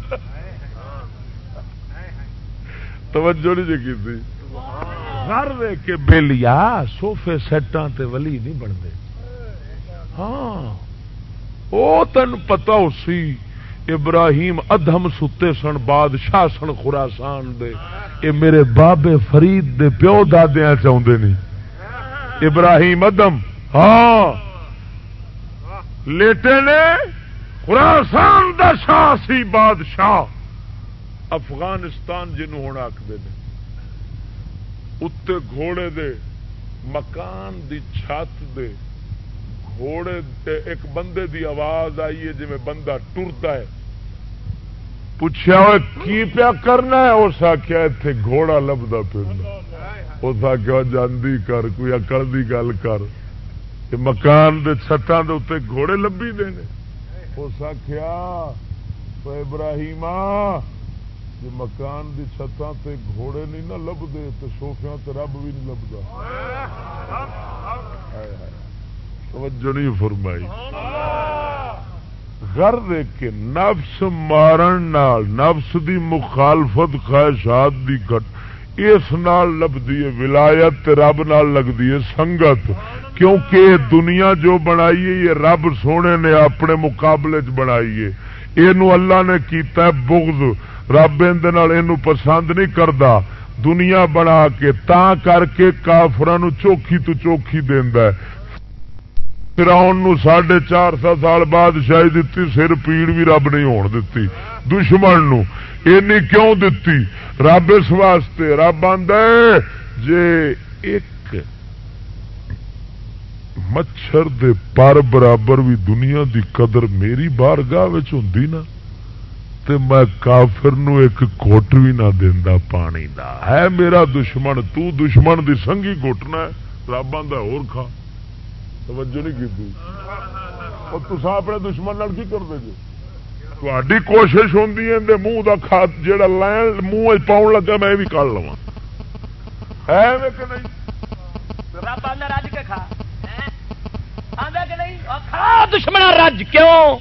توجہ نہیں جی کی گھر دے کے بیلیا سوفے سیٹاں تے ولی نہیں بنتے۔ ہاں۔ وہ تین پتا اسی ابراہیم ادم ستے سن، بادشاہ سن خوراسان دے۔ اے میرے بابے فرید دے پیو دادیا چاہتے نہیں ابراہیم ادم ہاں۔ لیٹے نے خوراسان دا شاہ سی بادشاہ۔ افغانستان جنوں ہونا آخر اتنے گھوڑے دے، مکان دی چھت دے۔ گھوڑے ایک بندے دی آواز آئی ہے جی بندہ ٹرتا ہے۔ پوچھا کی پیا کرنا ہے؟ اس آخیا اتنے گھوڑا لبدا پھرنا اس آخیا جاندی کر، کوئی اکڑ دی گل کر۔ مکان دے چھتان دے اتنے گھوڑے لبی دے اس آخیا ابراہیم جی مکان دی چھتاں تے گھوڑے نہیں نہ لبتے تو سوفیا تے رب بھی نہیں لبدا۔ توجہ نہیں فرمائی۔ گھر دیکھ کے نفس مارن نال، نفس دی مخالفت خواہشات دی گٹ اس نال لبدی ہے ولایت رب نال لگدی ہے سنگت۔ کیونکہ دنیا جو بنائی ہے، یہ رب سونے نے اپنے مقابلے چ بنائی ہے۔ یہ اللہ نے کیتا ہے بغض۔ رب یہ پسند نہیں کرتا دنیا بنا کے تا کر کے کافران چوکھی تو چوکھی دینا ہے فراؤن ساڑھے چار سو سال بعد شاید دیتی سر پیڑ بھی رب نہیں ہون دیتی دشمن نو۔ اینی کیوں دتی؟ رب اس واسطے۔ رب آدھا جے ایک مچھر دے پر برابر بھی دنیا دی قدر میری بارگاہ ہوں نا، تے میں کافر نو ایک کوٹ بھی نہ دینا پانی دا ہے میرا دشمن، تو دشمن دی سنگھی گھٹنا رب آدھا اور کھا۔ توجہ نہیں کی تو اپنے دشمن کی کرتے جی؟ تھی کوشش ہوں منہ کا کھاد جا لین منہ پاؤن لگا میں بھی کر لوا ہے کہ نہیں؟ دشمن رج کیوں؟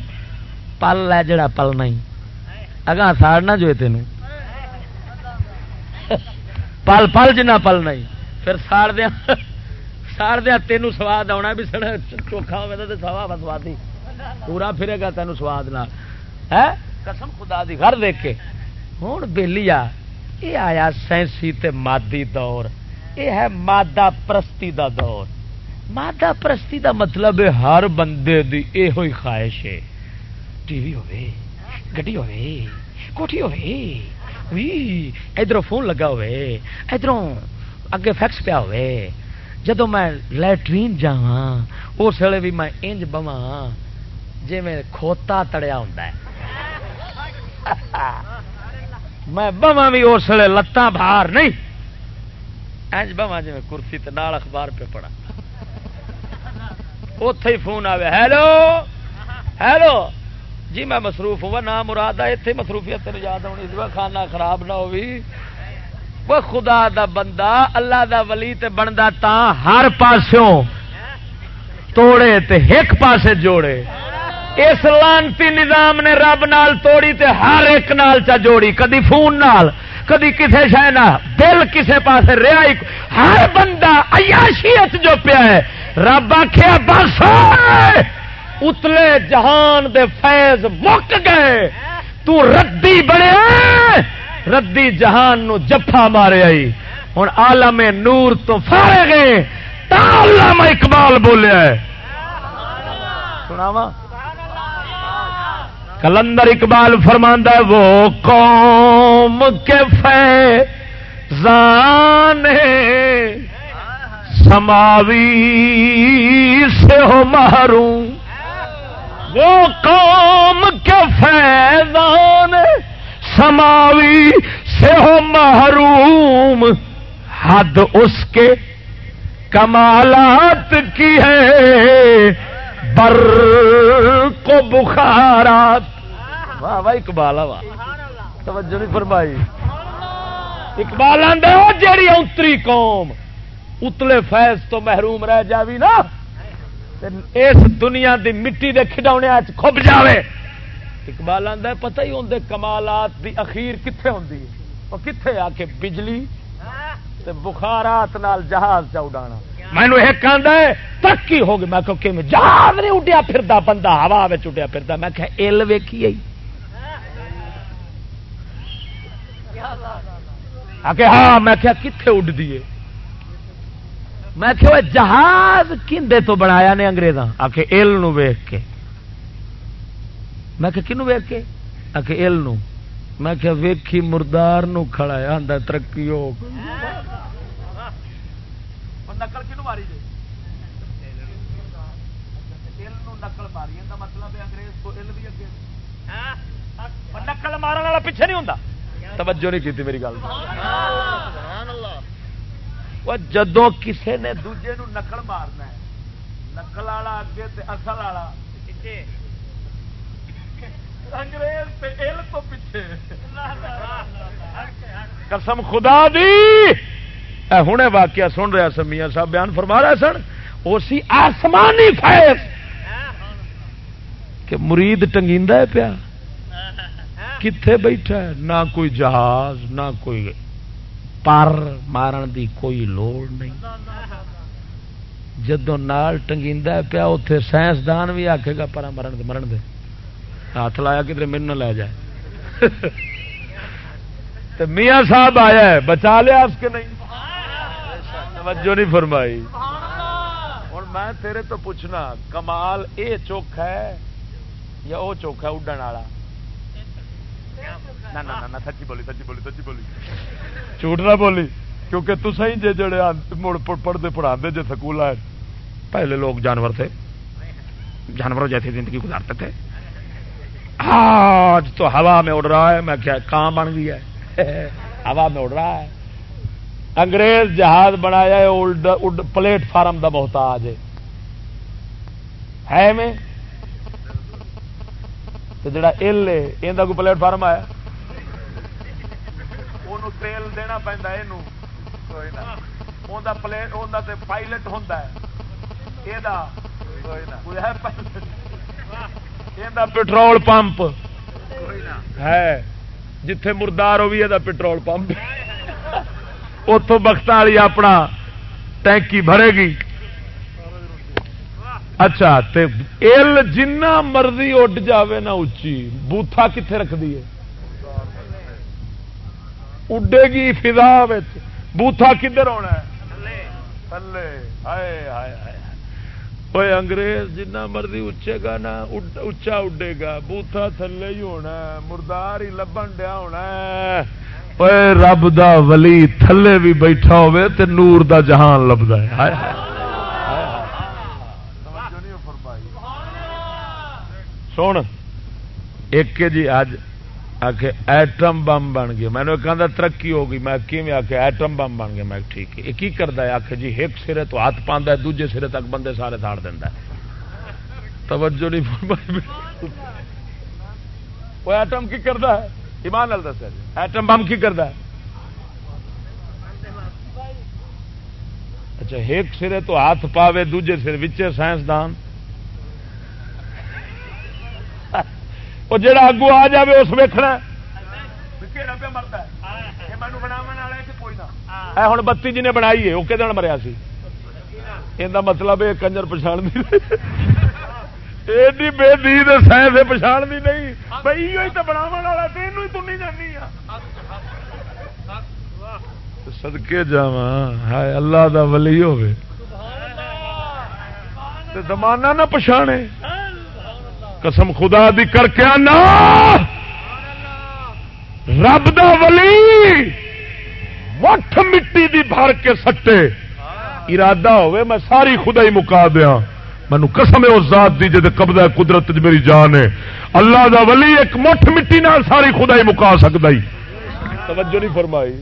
پل ہے جڑا پل نہیں۔ اگاں ساڑنا جو تین پل پل جنا پل نہیں۔ پھر ساڑ دیا ساڑ دیا تینوں سواد آنا بھی سڑ چوکھا ہوا تو سوا بسوادی پورا پھرے گا تینوں سواد نہ ہے قسم خدا دی گھر دیکھ کے ہوں بہلی آ یہ آیا سائنسی تے مادی دور یہ ہے مادہ پرستی دا دور مادہ پرستی دا مطلب ہے ہر بندے دی یہ ہوئی خواہش ہے ٹی وی ہوئے گڈی ہوئے کوٹھی ہوئے ادھر فون لگا ہوئے ادھر اگے فیکس پیا ہوئے جدو میں لٹرین جا اس ویلے بھی میں انج بوا جی میں کھوتا تڑیا ہوں میں بوا بھی اس ویلے لتاں باہر نہیں۔ انج بوا جی میں کرسی نال اخبار پہ پڑا اتے ہی فون آئے ہیلو ہیلو! جی میں مصروف ہوا نہ مراد ہے اتنے مصروفیت یاد ہونی جی کھانا خراب نہ ہوئی وہ خدا دا بندہ اللہ دا ولی تے بندا تا ہر پاسوں توڑے تے ایک پاسے جوڑے۔ اس لانتی نظام نے رب نال توڑی تے ہر ایک نال چا جوڑی، کدی فون نال، کدی کسے شہ نہ دل کسے پاسے رہا ہر بندہ عیاشیت جو پیا ہے، رب آخیا بس اتلے جہان دے فیض مک گئے۔ تو ردی بنے ردی جہان نو جفا مارے آئی۔ ہوں آلم نور تو فارے گئے علامہ اقبال بولیا سناوا کلندر اقبال فرماندہ وہ قوم کے فیضان سماوی سے ہو محروم۔ وہ قوم کے فیضان سماوی سے ہو محروم۔ حد اس کے کمالات کی ہے۔ بر کو بخارات۔ واہ واہ، اقبال، واہ۔ توجہ نہیں فرمائی۔ اقبال آدھے وہ جیڑی اتری قوم۔ اتلے فیض تو محروم رہ جاوی نا۔ اس دنیا دی مٹی دے کھڈونے کھب جاوے۔ اقبال آدھا پتہ ہی ہوں کمالات دی اخیر کتنے ہوں وہ کتنے آ کے بجلی بخارات نال جہاز چ اڈانا۔ مینو ایک آتا ہے، ترقی ہو گئی۔ میں کہ جہاز نہیں اڈیا پھر بندہ ہوا اڈیا پھر میں کہ ایل ویکھی ہاں میں کیا کتنے اڈ دیے میں کہ جہاز کھے تو بنایا نے انگریزاں؟ آ کے ایل نو ویخ کے۔ میں کہ کنو ویک کے آ کے ایل نو میں کہ ویکھی مردار نو کھڑا ہے آندا ترقی ہو۔ نقل کنو ماری جی؟ نقل مارن والا پیچھے نہیں ہوں توجہ نہیں کی میری گل۔ جدو کسے نے دوجے نو نقل مارنا ہے نقل والا اگے اصل والا۔ قسم خدا دی۔ ہوں واقعہ سن رہا سمیا صاحب، بیان فرما رہا سن۔ اسی آسمانی فیض۔ کہ مرید ٹنگی ہے پیا۔ کتنے بیٹھا ہے؟ نہ کوئی جہاز، نہ کوئی پر مارن دی کوئی لوڑ نہیں۔ جدو نال ٹنگی پیا اتے سائنسدان بھی آکھے گا پر مرن دے مرن دے۔ ہاتھ لایا کدھر، میرے نہ لے جائے تو میاں صاحب آیا ہے، بچا لیا اس کے نہیں۔ توجہ نہیں فرمائی۔ ہوں میں تیرے تو پوچھنا، کمال اے چوکھا ہے یا وہ چوکھا اڈن والا؟ سچی بولی سچی بولی سچی بولی۔ جھوٹ نہ بولی، کیونکہ تو صحیح جے جڑے مڑ پڑھتے پڑھا جے سکول آئے۔ پہلے لوگ جانور تھے۔ جانوروں جیسی زندگی گزارتے تھے۔ آج تو ہوا میں اڑ رہا ہے۔ میں کیا کام بن گیا ہے؟ ہوا میں اڑ رہا ہے۔ انگریز جہاز بنایا ہے پلیٹ فارم کا محتاج ہے۔ میں؟ جڑا ایل ہے یہ کوئی پلیٹ فارم آیا تیل دینا پہنتا یہ پلیٹ پائلٹ ہوں ہوتا پٹرول پمپ ہے جتھے مردار ہو بھی یہ پٹرول پمپ اتوں بخت والی اپنا ٹینکی بھرے گی اچھا ایل جنہ مرضی اڈ جاوے نا اچھی بوتھا کتنے رکھ دیے اڈے گی فضا بوتھا کدھر ہونا ہے تھلے ہائے ہائے ہائے اوے انگریز جنہ مرضی اچے گا نا اچا اڈے گا بوتھا تھلے ہی ہونا مردار ہی لبن دیا ہونا اوے رب دا ولی تھلے بھی بیٹھا ہوئے تے نور دا جہان لبدا ہے سن ایک جی اج آخ ایٹم بم بن گیا میں نے کہا، ترقی ہو گئی۔ میں کیون آخ ایٹم بم بن گیا؟ میں ٹھیک ہے۔ کی کرتا ہے؟ آخ جی ایک سرے تو ہاتھ پہ دوجے سرے تک بندے سارے تھاڑ دینا توجہ نہیں وہ ایٹم کی کرتا ہے؟ ایمان لال دس جی۔ ایٹم بم کی کرتا ہے؟ اچھا ایک سرے تو ہاتھ پاوے، دوجے سرے، وچے سائنسدان۔ وہ جڑا اگو آ جائے اس ویکنا ہوں بتی جی نے بنائی ہے وہ کہ مریا سی یہ مطلب یہ کنجر پچھاڑ ایڈی بے دید سائنس پچھاڑ دی نہیں بھائی تو بناو والا تین ہی تنی جانی سدکے جا ہائے اللہ دا ولی ہوے زمانہ نہ پچھانے قسم خدا دی کر کے آنا۔ رب دا ولی۔ مٹھ مٹی دی بھر کے سٹے۔ ارادہ ہوئے میں ساری خدا ہی مکا دیا مینو قسم اس ذات دی جد قبضہ قدرت میری جان ہے۔ اللہ دا ولی ایک مٹھ مٹی نال ساری خدا ہی مکا سکتا ہی۔ توجہ نہیں فرمائی۔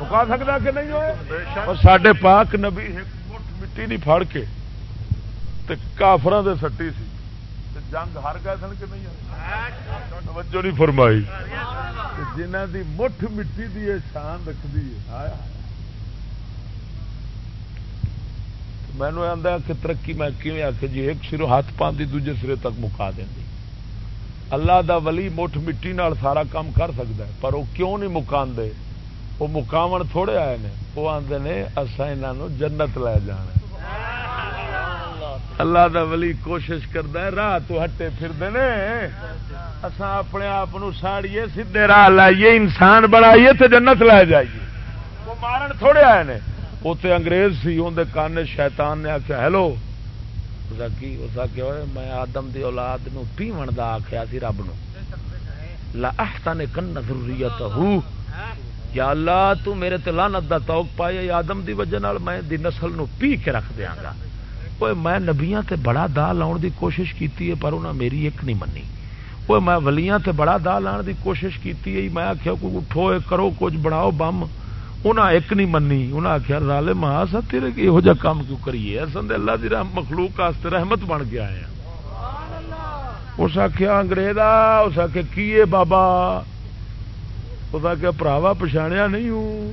مکا سکتا کہ نہیں ہوئے؟ اور سڈے پاک نبی ایک مٹھ مٹی نہیں پھڑ کے کافران دے سٹی سی۔ جنگ ہر گئے سن کہ نہیں؟ توجہ نہیں فرمائی۔ جنہ دی مٹھ مٹی دی شان رکھتی ہے۔ مینو آتا کہ ترقی میں کیوں آ جی ایک سرو ہاتھ پاندی دوجے سرے تک مکا دینی اللہ دا ولی مٹھ مٹی نال سارا کام کر سکتا ہے پر وہ کیوں نہیں مکان دے وہ مکاو تھوڑے آئے نے۔ وہ آتے نے اصا یہ جنت لے جانا اللہ دا ولی کوشش کرتا ہے، راہ تو ہٹے پھر اسا اپنے آپ ساڑیے سیدے راہ لائیے، انسان بنائیے تو جنت لے جائیے۔ وہ مارن تھوڑے آئے نے۔ اتنے انگریز سی اندر کان شیطان نے آخیا ہیلو! کی، اس آخیا میں آدم دی اولاد نو پیون دا آخیا سی رب نو۔ لا احسن کن ضروریت ہو یا اللہ، تو میرے تے لعنت دا توق پائے آدم دی وجہ نال میں دی نسل نو پی کے رکھ دیاں گا۔ وہ میں نبیاں تے بڑا دا لاؤن دی کوشش کیتی ہے، پر انہاں میری ایک نہیں منی۔ وہ میں ولیاں تے بڑا دا لاؤن دی کوشش کیتی ہے، میں آخیا کوئی اٹھو کرو، کچھ بناؤ بم۔ انہاں ایک نہیں منی۔ انہاں آخیا رالے ماں سا تیرے یہو جہ کام کیوں کریے؟ اصل اللہ دی رحم مخلوق واسطے رحمت بن گیا ہے اس آخیا انگریز اس آخیا کیے بابا؟ اس آخیا پراوا پچھاڑیا نہیں ہوں۔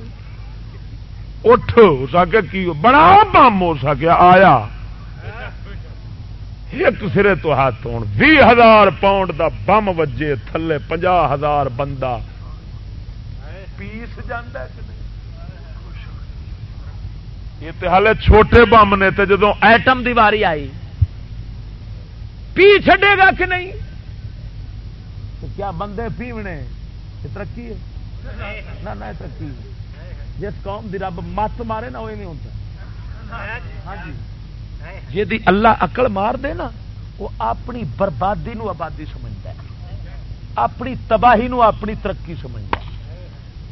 اٹھ، اس آخیا کی بڑا بم، اس آخیا آیا۔ ایک سرے تو ہاتھ ہو بھی ہزار پاؤنڈ دا بم وجے تھلے پنجا ہزار بندہ۔ پیس جانا یہ تو ہالے چھوٹے بم نے تو جدو ایٹم دی واری آئی۔ پی چڈے گا کہ نہیں؟ تو کیا بندے پیونے؟ یہ ترقی ہے؟ نہ ترقی جس قوم دی رب مت مارے نا وہ نہیں ہوتا۔ ہاں جی۔ جی اللہ اقل مار دے نا، وہ اپنی بربادی نو آبادی سمجھتا ہے۔ اپنی تباہی نو اپنی ترقی سمجھا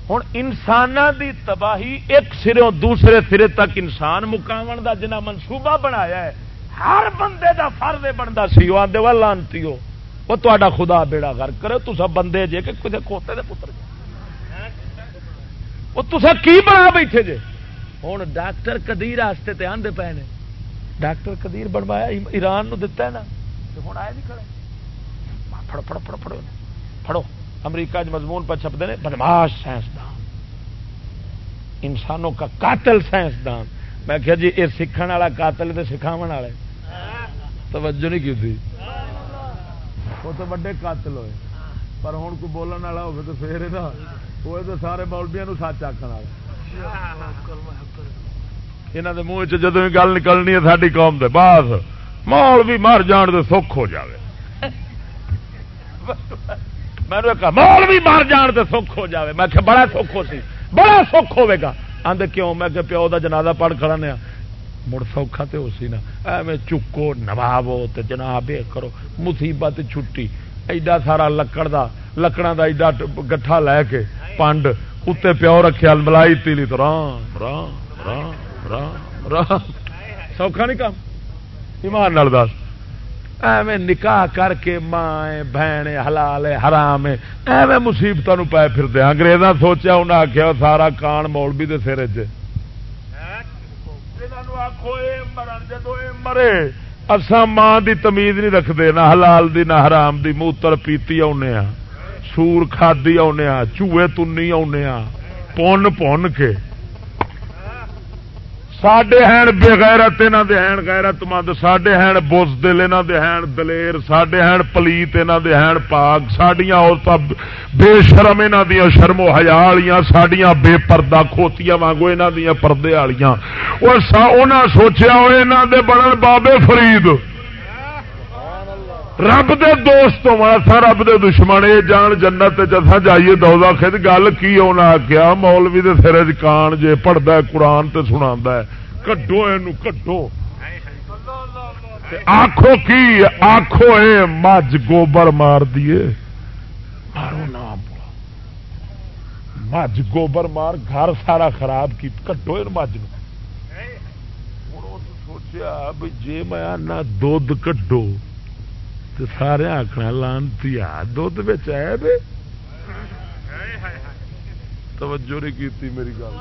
ہوں انسان دی تباہی ایک سروں دوسرے سرے تک انسان مقام دا جنا منصوبہ بنایا ہے، ہر بندے دا فرض بنتا سی، وہ آدھے وہ لانتی ہو۔ وہ تا خدا بیڑا گھر کرے تو سب بندے جے کہ کسی کھوتے دے پتر وہ تصا کی بنا بیٹھے جے؟ ہوں ڈاکٹر کدیر واسطے تے آدھے پے نے۔ ڈاکٹر کدیر بنوایا ایران نو دتا ہے نا ہوں آئے نہیں کھڑے پڑو پڑو پڑو پڑو پڑو امریکہ مضمون پر چھپتے ہیں بدماش سائنسدان۔ انسانوں کا قاتل سائنسدان۔ میں کہا جی یہ سیکھ والا قاتل تو سکھاو والے۔ توجہ نہیں کی تھی۔ وہ تو وڈے قاتل ہوئے۔ پر ہوں کوئی بولنے والا ہوگا تو پھر وہ تو سارے مولبیا سچ آخر والا یہاں کے منہ جدو گل نکلنی ہے ساری قوم دے، بس۔ مول بھی مر جان دے، سکھ ہو جائے میں کہا مول بھی مر جان دے، سکھ ہو جائے میں بڑا سکھ ہو سی۔ بڑا سکھ ہوگا آدھے کیوں؟ میں کہ پیو کا جنازہ پڑھ کھڑا نیا مڑ سوکھا تو اسی نا۔ ایویں چکو، نوابو تے جناب، یہ کرو۔ مصیبت چھٹی۔ ایڈا سارا لکڑ دا لکڑا دا ایڈا گٹھا لے کے پانڈ اتنے پیو رکھے ملائی تیلی تو رام رام رام۔ سوکھا نہیں کام ایمان نال دس ایویں نکاح کر کے ماں بہن حلال حرام ایویں مصیبتوں پائے پھر انگریزاں سوچا انہیں آخیا سارا کان مولبی دے سر چ مرے اصا ماں دی تمیز نہیں رکھتے نہ حلال دی نہ حرام دی موتر پیتی آنے سور کھادی آنے چوہے تنی آنے پن پن کے سڈے ہیں بےغیرت یہاں دے ہیں غیرت مند سڈے ہیں بوز دل یہاں دے ہیں دلیر سڈے ہیں پلیت یہاں دے ہیں پاک سڈیا عورت بے شرم یہاں دیا شرم و حیا والیاں سڈیا بے پردہ کھوتیاں وانگو یہاں دیا پردے والیاں۔ سوچیا وہ یہاں دے بڑن بابے فرید۔ رب دے دوست سا رب دے دشمن یہ جان جنت چسا جائیے دودا خد، گل کی ہونا کیا مولوی دے سر کان جے پڑھتا قرآن تے سنا ہے۔ کڈو یہ کڈو۔ آخو کی آخو اے مجھ گوبر مار دیے مارو نام۔ مجھ گوبر مار، گھر سارا خراب کی کٹو مجھ سوچیا بھی جی میں دھد کڈو۔ سارے آخنا لانتی دھد ہے توجہ نہیں کی میری گل۔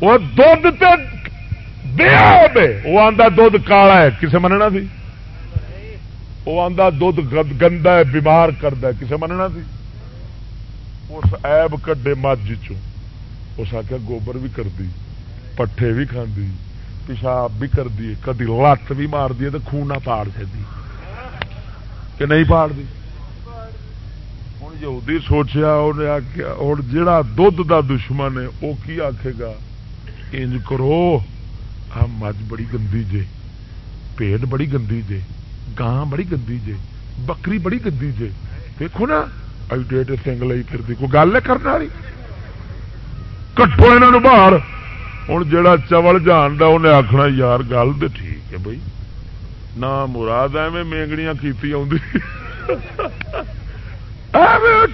وہ دھد وہ آتا دھد کالا ہے، کسے مننا سی؟ وہ آتا دھد گندا ہے، بیمار کرتا کسے مننا سی؟ اس ایب کڈے مجھ چ آخیا گوبر بھی کر پٹھے بھی کھاندی۔ پیشاب بھی کر دی، کدی لت بھی مار دی تو خون نہ پاڑ سکتی کہ نہیں پاڑ دی؟ ہوں یہودی سوچیا انہیں آخیا اور جڑا دھد دا دشمن ہے وہ کی آخے گا؟ انج کرو آ مجھ بڑی گندی جے، پیٹ بڑی گندی جے، گاں بڑی گندی جے، بکری بڑی گندی جے۔ دیکھو نا، ایڈے سنگ لائی پھر کوئی گل ہے کرنے والی؟ کٹو یہاں باہر۔ ہوں جا چول جان دا انہیں آخنا یار گل تو ٹھیک ہے بھائی نہ مراد ایویں مینگڑیاں کی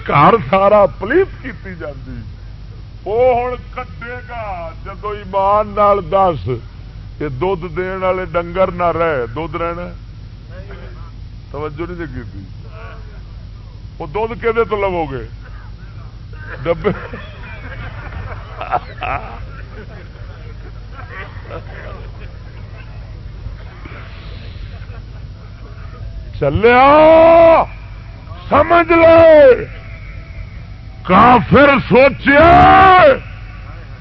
گھر سارا پلیت کی جاتی وہ ہوں کٹے گا جدو ایمان نال دس کہ دھد دن والے ڈنگر نہ رہے دھد رہنا توجہ نہیں جی کی وہ دھد کہ لو گے ڈبے چلیا سمجھ لو کافر سوچیا،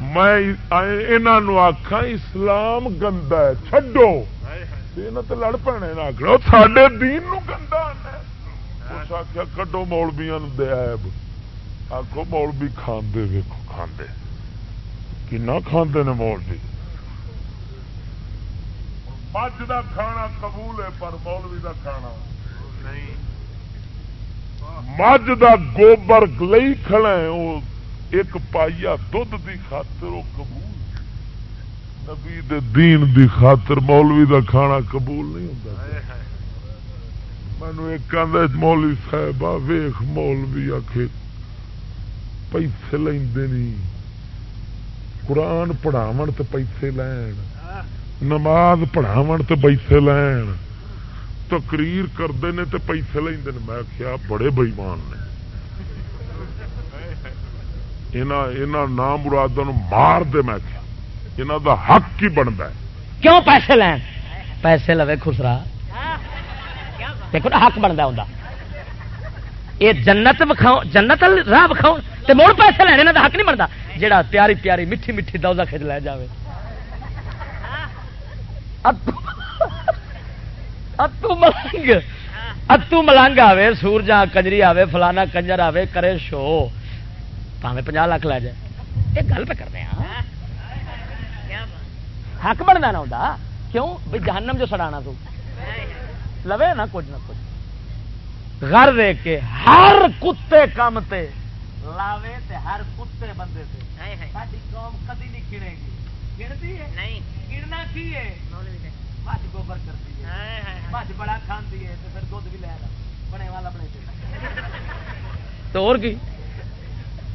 میں آخا اسلام گندا ہے چڈو تو لڑ پینے آخر سڈے دین گندا اس آخیا کڈو مولبیا دیا آخو مولبی کھانے ویکو کھانے کنا کھانے نے مولبی مجھ کا کھانا قبول ہے پر مولوی کا کھانا نہیں مجھ کا گوبر لئی کھڑا ہے وہ ایک پائیا دھد دی خاطر وہ قبول نبی دے دین دی خاطر مولوی دا کھانا قبول نہیں ہوتا مینو ایک مولوی صاحب ویخ مولوی آخ پیسے نہیں قرآن پڑھاو تو پیسے لین نماز پڑھاو تو پیسے لین تقریر کرتے ہیں تو پیسے لے میں کیا بڑے بئیمان نے نام مراد مار دے میں کیا یہاں دا حق کی بنتا ہے کیوں پیسے لین پیسے لوے خسرا دیکھو نا حق بنتا ہوں یہ جنت وکھاؤ جنت راہ وکھاؤ تو مڑ پیسے لینے حق نہیں بنتا جہاں پیاری پیاری میٹھی میٹھی دودا کھج لے جائے اتو ملنگ اتو ملنگ آوے سورجا کنجری آوے فلانا کنجر آوے کرے شو پاوے پناہ لاکھ لے جائے یہ گل پہ کرنے ہاں حق بننا نہ ہوتا کیوں بھائی جہنم جو سڑانا تو لوے نا کچھ نہ کچھ گھر دے کے ہر کتے کام تے لاوے تے ہر کتے بندے سے ساری قوم کدی نہیں کھڑے گی گڑتی ہے نہیں گڑنا کی ہے؟ بج گوبر کرتی ہے۔ بج بڑا کھاندی ہے تو پھر دودھ بھی لے بنے والا بنے تو اور کی؟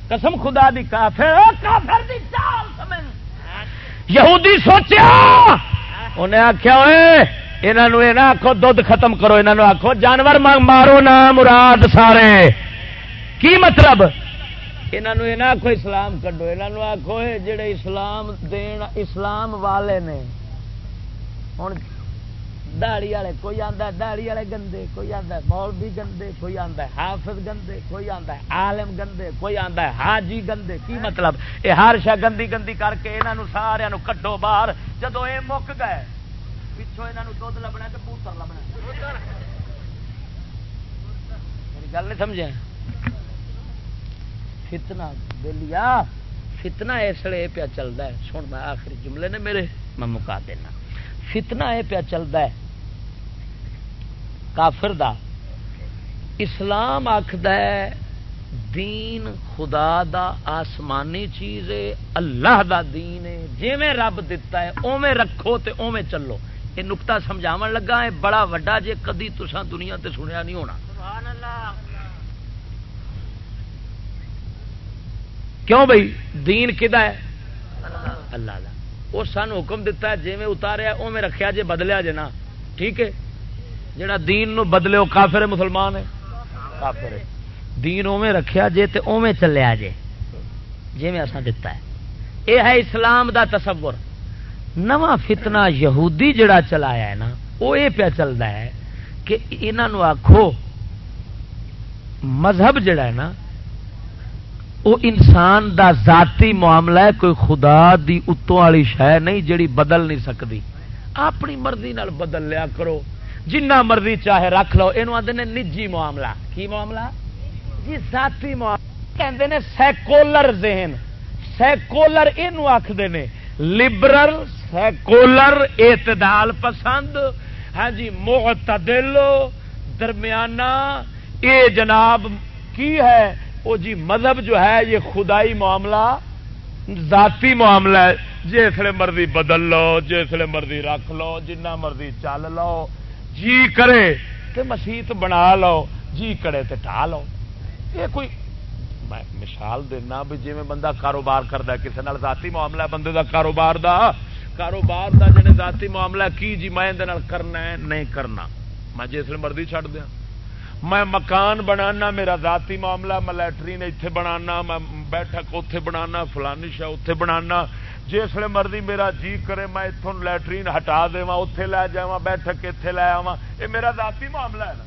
قسم خدا دی کافر کافر دی چال سمجھ۔ یہودی سوچیا۔ انہیں آخیا یہ آخو دھد ختم کرو یہ آخو جانور مارو نا مراد سارے۔ کی مطلب؟ یہ آخو اسلام کڈو یہ آخو جڑے اسلام دین، اسلام والے نے۔ ہوں دہڑی والے کوئی آتا دہڑی والے گندے، کوئی آتا مول بھی گندے، کوئی آتا حافظ گندے، کوئی آتا عالم گندے، کوئی آتا حاجی گندے۔ کی مطلب؟ یہ ہر شا گندی گندی کر کے یہاں سارا کٹو باہر۔ جدو یہ مک گئے، پچھوں یہاں دھد لبنا تو پوتر لبنا میری گل نہیں سمجھے فتنا بلیا فتنا اس لیے پیا چلتا ہے۔ سن میں آخری جملے نے میرے، میں مکا دینا۔ فتنا یہ پیا چلتا ہے۔ کافر دا۔ اسلام آخد دین خدا دا آسمانی چیز ہے، اللہ دا دین ہے۔ جی میں رب دتا ہے اوے رکھو تے اوے چلو۔ یہ نکتا سمجھاو لگا ہے، بڑا وڈا جے کدی تسا دنیا تے سنیا نہیں ہونا۔ سبحان اللہ۔ کیوں بھائی؟ دین کدا ہے؟ اللہ اللہ وہ سن حکم دتا ہے جی میں اتاریا او میں رکھیا جے، بدلیا جے نا۔ ٹھیک ہے؟ جڑا دین نو بدلے، وہ کافر مسلمان ہے؟ کافر دین اوے رکھیا جے تے اوے چلیا جے۔ جی میں اساں دتا ہے۔ اے ہے اسلام دا تصور۔ نواں فتنہ یہودی جڑا چلایا ہے نا وہ یہ پیا چلتا ہے کہ انہوں آخو مذہب جڑا ہے نا وہ انسان دا ذاتی معاملہ ہے، کوئی خدا دی اتوں والی شہ نہیں جڑی بدل نہیں سکتی۔ اپنی مرضی نال بدل لیا کرو۔ جنہ مرضی چاہے رکھ لو۔ یہ آدھے نجی معاملہ۔ کی معاملہ؟ جی ذاتی معاملہ۔ کہ سیکولر ذہن۔ سیکولر یہ آخر نے لبرل سیکولر اعتدال پسند۔ ہاں جی معتدل، درمیانہ۔ یہ جناب، کی ہے؟ وہ جی مذہب جو ہے، یہ خدائی معاملہ، ذاتی معاملہ ہے۔ جسے مرضی بدل لو جسے مرضی رکھ لو، جنہ مرضی چل لو جی کرے تو مسیت بنا لو جی کرے تو ٹا لو۔ یہ کوئی، میں مثال دینا بھی جی بندہ کاروبار کرتا کسی ذاتی معاملہ بندے دا کاروبار دا۔ کاروبار دا جن ذاتی معاملہ کی جی میں کرنا ہے، نہیں کرنا۔ میں جس مرضی چڑھ دیا میں مکان بنانا، میرا ذاتی معاملہ، میں لٹرین اتنے بنانا، میں بیٹھک اتے بنانا، فلانی شا اتے بنانا۔ جس مرضی میرا جی کرے، میں اتوں لٹرین ہٹا دوا اتے لے جا بیٹھک اتے لے آوا یہ میرا ذاتی معاملہ ہے نا۔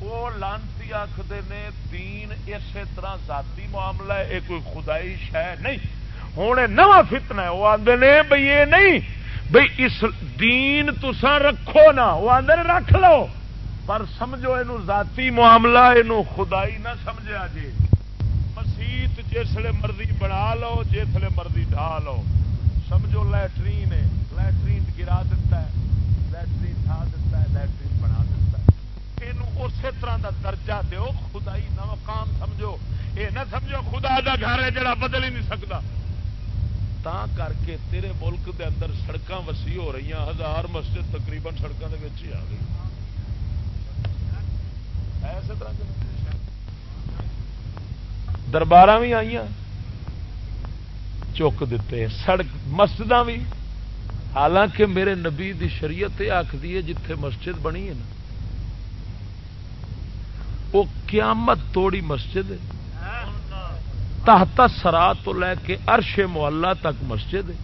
وہ لانتی آخر نے، دین اسی طرح ذاتی معاملہ ہے، یہ کوئی خدائی شہ نہیں۔ ہوں نواں فتنا ہے۔ وہ آدھے نے بھائی یہ نہیں بھائی اس دین تسا رکھو نا، وہ آدھے رکھ لو۔ پر سمجھو یہ ذاتی معاملہ یہ خدائی نہ سمجھا جی۔ مسیت جسے مرضی بنا لو جسے مرضی ڈھا لو۔ سمجھو لٹرین ہے لٹرین گرا دیتا ہے لٹرین ڈھا دیتا ہے لٹرین بنا دیتا ہے۔ یہ اسی طرح کا درجہ دو خدائی نہ مقام سمجھو۔ یہ نہ سمجھو خدا کا گھر ہے جڑا بدل ہی نہیں سکتا۔ تا کر کے تیرے ملک دے اندر سڑکاں وسیع ہو رہی ہیں، ہزار مسجد تقریباً سڑکوں کے آ گئی۔ دربار بھی آئی چک دیتے سڑک مسجد بھی۔ حالانکہ میرے نبی دی شریعت آخری ہے، جتھے مسجد بنی ہے نا، وہ قیامت توڑی مسجد ہے۔ تحت سرا تو لے کے ارش محلہ تک مسجد ہے۔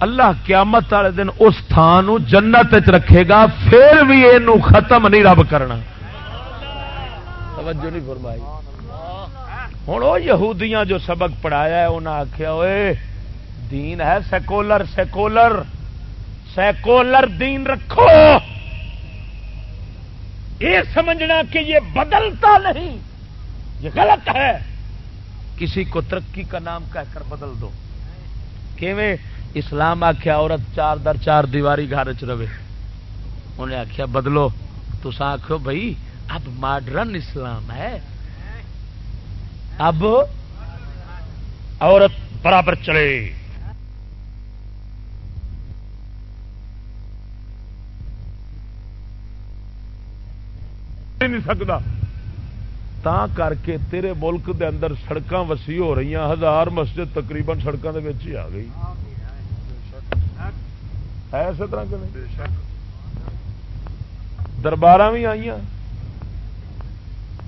اللہ قیامت والے دن اس تھان جنت رکھے گا، پھر بھی یہ ختم نہیں رب کرنا۔ توجہ نہیں فرمائی۔ ہوں وہ یہودیاں جو سبق پڑھایا ہے انہیں آخیا ہوئے دین ہے سیکولر سیکولر سیکولر دین رکھو۔ یہ سمجھنا کہ یہ بدلتا نہیں، یہ غلط ہے۔ کسی کو ترقی کا نام کہہ کر بدل دو۔ کیویں؟ اسلام آخیا عورت چار در چار دیواری گھر چ رہے۔ انہیں آخیا بدلو۔ تو آخو بھائی اب ماڈرن اسلام ہے۔ اب عورت برابر چلے۔ نہیں سکتا۔ تا کر کے تیرے ملک دے اندر سڑکاں وسیع ہو رہی ہیں ہزار مسجد تقریباً سڑکوں کے آ گئی۔ اسی طرح کے دربار بھی آئی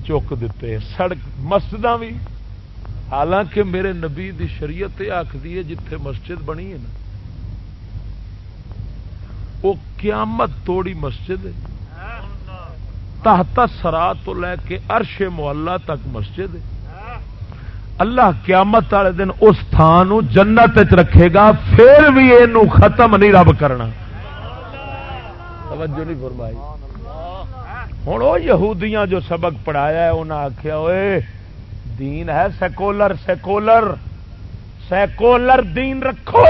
چک دیتے سڑک مسجد بھی۔ حالانکہ میرے نبی دی شریعت آخری ہے، جتھے مسجد بنی ہے نا، وہ قیامت توڑی مسجد ہے۔ تحت سرا تو لے کے ارش محلہ تک مسجد ہے۔ اللہ قیامت والے دن اس تھان جنت رکھے گا، پھر بھی یہ ختم نہیں رب کرنا۔ توجہ نہیں فرمائی۔ ہوں وہ یہودیاں جو سبق پڑھایا ہے انہیں آخیا ہوئے دین ہے سیکولر سیکولر سیکولر دین رکھو۔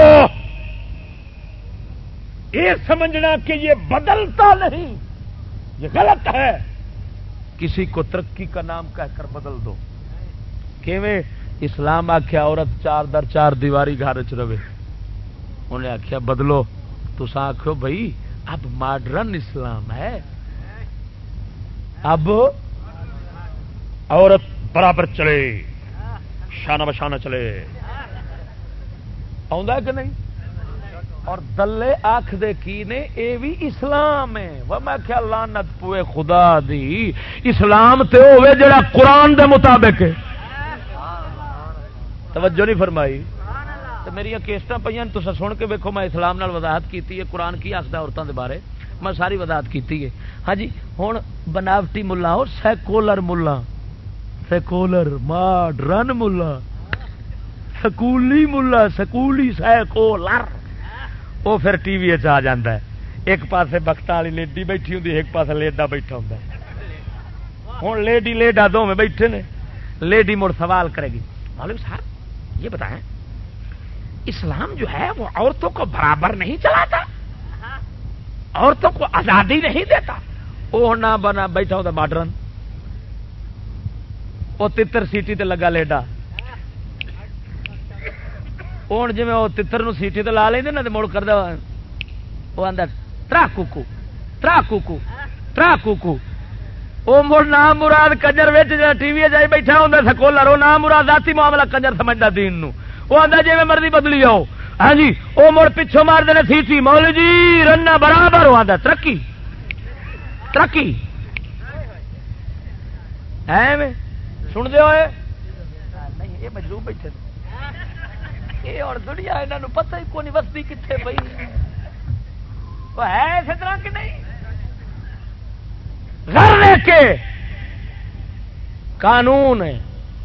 یہ سمجھنا کہ یہ بدلتا نہیں، یہ غلط ہے۔ کسی کو ترقی کا نام کہہ کر بدل دو۔ کیویں؟ اسلام آخیا عورت چار در چار دیواری گھر چ رہے۔ انہیں آخیا بدلو۔ تو آخو بھائی اب ماڈرن اسلام ہے۔ اب عورت برابر چلے، شانہ بشانہ چلے۔ کہ نہیں؟ اور دلے آخ دے کی نے؟ اے بھی اسلام ہے۔ وہ میں کیا لانت پوئے خدا دی۔ اسلام تے ہوئے جڑا قرآن دے مطابق ہے۔ توجہ نہیں فرمائی۔ تو میری کیسٹ پہ تو سن کے ویکو میں اسلام نال وضاحت کی قرآن کی آخر عورتوں کے بارے۔ میں ساری وضاحت کی ہے۔ ہاں جی ہوں بناوٹی ملا ہو سیکولر ملا سیکولر ماڈرن ملا سکولی ملا سکولی سیکولر۔ وہ پھر ٹی وی آ جا ایک پاسے بخت والی لیڈی بیٹھی ہوں ایک پاس لیڈا بیٹھا ہوں ہوں لیڈی لیڈا دونوں بیٹھے نے۔ لیڈی مڑ سوال کرے گی مولوی صاحب، یہ بتائیں، اسلام جو ہے وہ عورتوں کو برابر نہیں چلاتا۔ عورتوں کو آزادی نہیں دیتا۔ وہ نہ بنا، بیٹھا ہوتا ماڈرن وہ تر سیٹی تے لگا لیڈا۔ ہوں جی وہ تر سیٹی تے لا لیں نا مڑ کر وہ آدھا ترا کوکو ترا کوکو ترا کوکو۔ وہ مڑ نام مراد کنجر ٹی وی جائی بیٹھا ہوں سکولر وہ نام مراد ذاتی معاملہ کنجر سمجھتا دین نو۔ وہ آدھا جی مرضی بدلی آؤ۔ ہاں جی وہ مڑ پچھوں مار دینا سیٹی مول جی رنا برابر آدھا ترقی۔ ترقی۔ ہے سن دے ہوئے یہ مجلوب بیٹھے یہ اور دنیا یہاں پتہ ہی کون وستی کتنے پی وہ ہے اسی طرح کہ نہیں؟ گھر لے کے قانون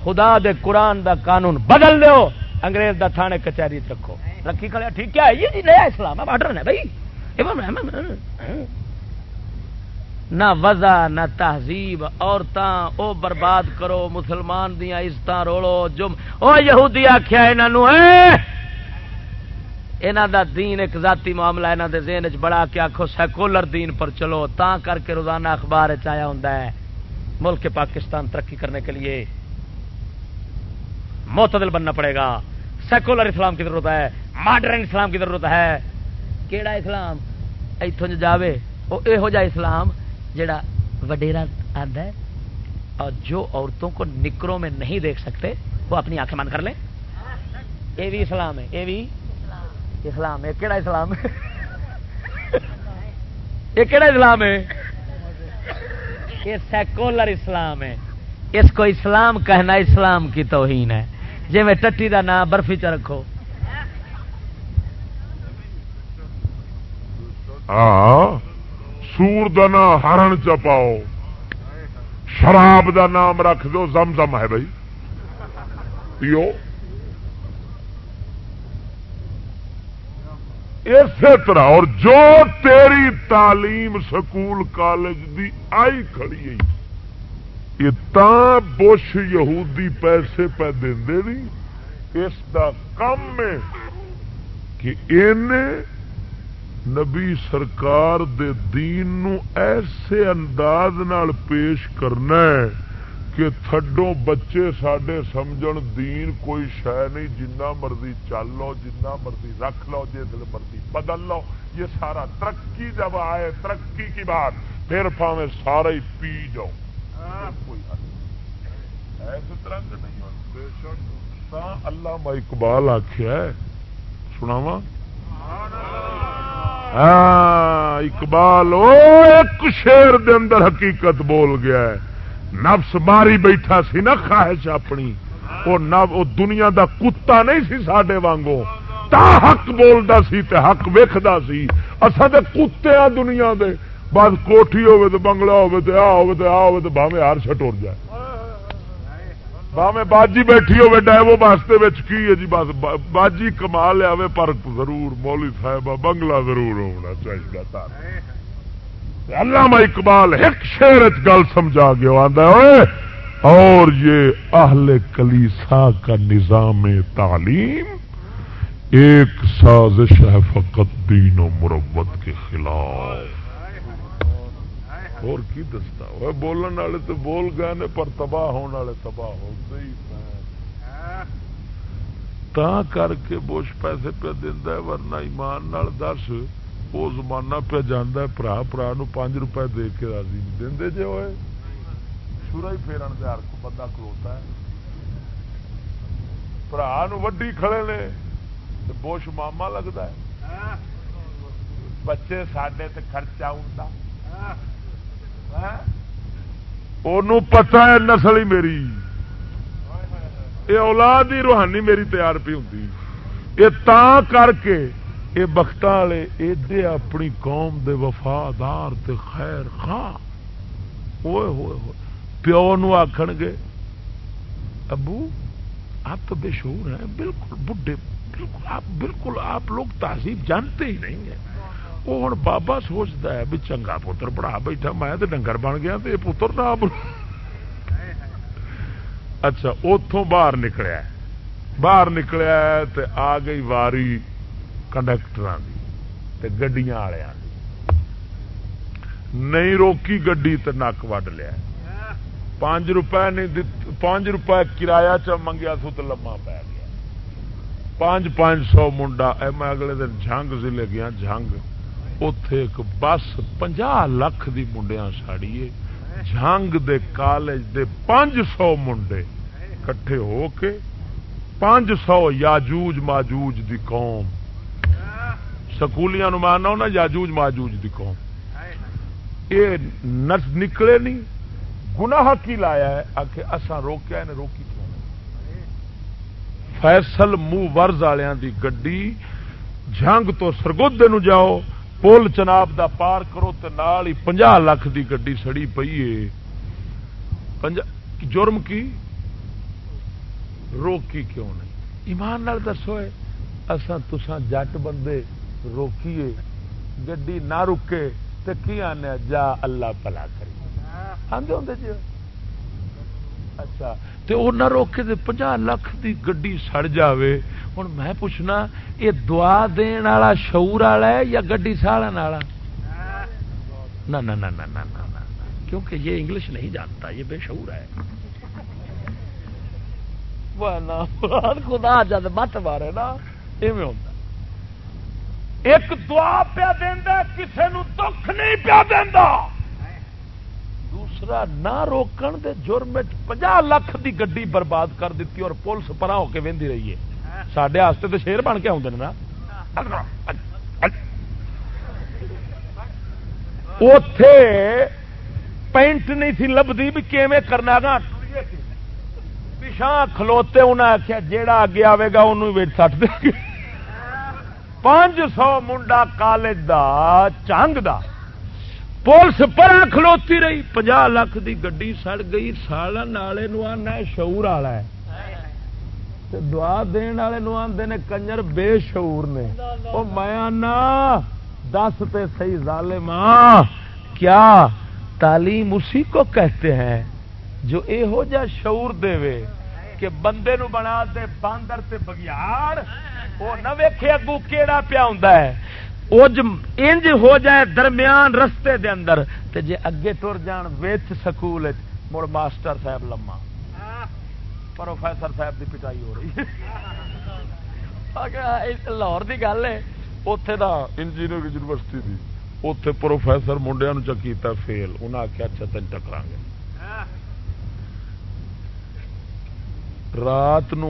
خدا دے قرآن دا قانون۔ بدل دو انگریز دا تھانے کچہری رکھو۔ رکھی کھڑے ٹھیک کیا ہے؟ یہ جی نیا اسلام ہے ماڈرن ہے بھائی۔ نہ وزا نہ تہذیب، عورتاں، او برباد کرو، مسلمان دیا عزت روڑو جم۔ او یہودی آخیا یہاں دا دین ایک ذاتی معاملہ یہاں دے ذہن چ بڑا کے آخو سیکولر دین پر چلو۔ تا کر کے روزانہ اخبار چیا ہوں ملک پاکستان ترقی کرنے کے لیے۔ معتدل بننا پڑے گا۔ سیکولر اسلام کی ضرورت ہے، ماڈرن اسلام کی ضرورت ہے۔ کیڑا اسلام؟ اتوں جاوے وہ یہو جا اسلام جڑا وڈیرا آدھا اور جو عورتوں کو نکروں میں نہیں دیکھ سکتے، وہ اپنی آنکھیں بند کر لیں۔ یہ بھی اسلام ہے، یہ بھی اسلام ہے۔ کہڑا اسلام ہے؟ یہ کہڑا اسلام ہے؟ یہ سیکولر اسلام ہے۔ اس کو اسلام کہنا اسلام کی توہین ہے۔ جی میں ٹٹی کا نام برفی چ رکھو۔ ہاں سور دا نام ہرن چپاؤ شراب دا نام رکھ دو زم زم ہے بھائی پیو۔ اسی طرح، اور جو تیری تعلیم سکول کالج دی آئی کھڑی ہے۔ یہ بش یہودی پیسے پہ دے نہیں، اس دا کم ہے کہ نبی سرکار دے دین نو ایسے انداز نال پیش کرنا ہے کہ تھڈو بچے سڈے سمجھ دین کوئی شہ نہیں، جنہ مرضی چل لو، جنہ مرضی رکھ لو جس مرضی بدل لو۔ یہ سارا ترقی جب آئے، ترقی کی بات، پھر پاوے سارا ہی پی جاؤ کوئی ایسے طرح سے نہیں بے اللہ اقبال آخیا سناوا ہاں اقبال، او ایک شیر دے اندر حقیقت بول گیا ہے۔ نفس ماری بیٹھا سی نا، خواہش اپنی۔ وہ دنیا دا کتا نہیں سی سڈے وانگو تا حق بولتا سی تے حق ویکھدا سی۔ اصا تے کتے آ دنیا دے۔ بس کوٹھی ہوے تو بنگلہ ہوے تو آ ہوے تو آ ہوے تو باویں ہر چھٹور جائے باویں باجی بیٹھی ہوے ڈائیو واسطے وچ کی ہے جی بس باجی کما لیا پر ضرور مولوی صاحب بنگلہ ضرور ہونا چاہیے علامہ اقبال ایک شیر گل سمجھا گیا آدھا اور یہ اہل کلیسا کا نظام تعلیم ایک سازش ہے فقط دین و مربت کے خلاف اور کی دستا وہ بولن والے تو بول گئے نے پر تباہ ہونے والے تباہ ہوتے ہی تا کر کے بوش پیسے پہ دینا ورنہ ایمان نال دس وہ زمانہ پہ جانا برا برا پانچ روپے دے کے راضی نہیں دے جے ہوئے شورا ہی پھیرن دے ہر کو بندہ کھلوتا ہے برا وڈی کھڑے نے بوش ماما لگتا ہے بچے سڈے تے خرچہ ہوں پتا ہے نسل ہی میری یہ اولاد ہی روحانی میری تیار پی ہوں یہ تا کر کے یہ بخت والے ایڈے اپنی قوم دے وفادار تے خیر خاں ہوئے ہوئے ہوئے پیو نو آخن گے ابو آپ تو بے شور ہیں بالکل بڈھے بالکل آپ بالکل آپ لوگ تہذیب جانتے ہی نہیں ہیں وہ ہوں بابا سوچتا ہے بھی چنگا پتر پڑھا بیٹھا میں تو ڈنگر بن گیا تو یہ پتر نہ اچھا اتوں باہر نکلیا باہر نکلیا تو آ گئی واری کنڈکٹر گڈیا والوں نہیں روکی گڈی تو نک وڈ لیا پانچ روپے نہیں پانچ روپے کرایہ چ منگیا سو تو لما پی گیا پانچ پانچ سو منڈا میں اگلے دن جنگ ضلع گیا جنگ اتے ایک بس پنجا لکھ دی منڈیا ساڑی جنگ دے کالج دے پانچ سو منڈے کٹھے ہو کے پانچ سو یاجوج ماجوج دی قوم۔ سکولیاں ماننا ہونا، یاجوج ماجوج دی قوم۔ یہ نس نکلے نہیں، گناہ کی لایا ہے؟ آ کے اصا روکیا نے روکی کیوں؟ فیصل منہ ورز والوں دی گڈی جنگ تو سرگودے نو جاؤ۔ پل چناب دا پار کرو تو نال ہی پنجا لاکھ دی گڈی سڑی پئی ہے۔ جرم کی؟ روکی کیوں نہیں؟ ایمان نال دسو اساں تساں جٹ بندے روکیے، گڈی نہ رکے تو کی آنے جا اللہ پلا کری آدھے ہوں جی؟ اچھا۔ تے وہ نہ روکے تے پنجا لاکھ دی گڈی سڑ جاوے۔ ہوں میں پوچھنا، یہ دعا دین والا شعور والا ہے یا گڈی سالن والا؟ نہ نہ نہ نہ نہ کیونکہ یہ انگلش نہیں جانتا، یہ بے شعور ہے۔ خدا جد مت مارے نا، ایویں ہوتا ایک دعا پیا دینا کسی دکھ نہیں پیا دینا دوسرا نہ روکن دے جرم پناہ لاکھ دی گڈی برباد کر دیتی اور پولیس پرا ہو کے وہی رہی ہے۔ سڈے تو شیر بن کے آدھے نا۔ اتے پینٹ نہیں تھی، لبھی بھی کیویں کرنا گا؟ پچھا کھلوتے انہیں آخیا جیڑا اگے آئے گا انہوں سٹ دے پانچ سو منڈا کالج دا چنگ دا۔ پولیس پر کھلوتی رہی پناہ لاکھ دی گڈی سڑ گئی سالا نالے آنا شعور والا ہے۔ دعا دین والے آدھے نے، کنجر بے شعور نے۔ وہ میں آنا، دس تے صحیح ظالم کیا تعلیم اسی کو کہتے ہیں جو یہو جا شعور دے وے کہ بندے نو بنا دے، باندر تے بگیار وہ نہ ویکھے اگو کیڑا پیا ہوں انج ہو جائے درمیان رستے دے اندر، تے جے اگے ٹر جان ویچ سکول مڑ ماسٹر صاحب لما پروفیسر صاحب دی پٹائی ہو رہی۔ لاہور دی گل ہے اتے دا انجینئر یونیورسٹی دی اتے پروفیسر منڈیا چکیتا فیل انہیں آخیا اچھا تین ٹکرا گے۔ رات نو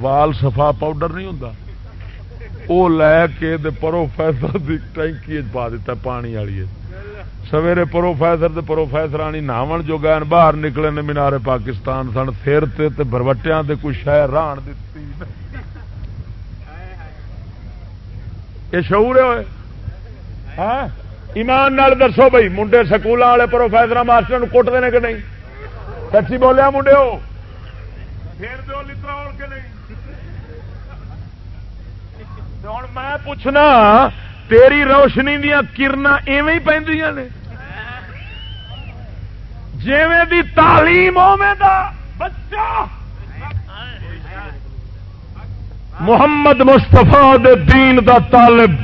وال سفا پاؤڈر نہیں ہوں وہ لے کے پروفیسر کی ٹینکی پا دیتا پانی والی سویرے پروفیسر پروفیسر آنی ناون جو گئے باہر نکلے نے مینارے پاکستان سن، سر تے بربٹیا کچھ شہر ران دیتی۔ یہ شعور ہوئے ہاں؟ ایمان نال دسو بھائی منڈے سکول والے پروفیسر ماسٹر کٹتے ہیں کہ نہیں؟ سچی بولیا منڈے ہو پھر دو لترا کے نہیں۔ ہوں میں پوچھنا تیری روشنی دیا کرنا ایویں پہ جیویں دی تعلیم دا بچہ محمد مستفا دین دا طالب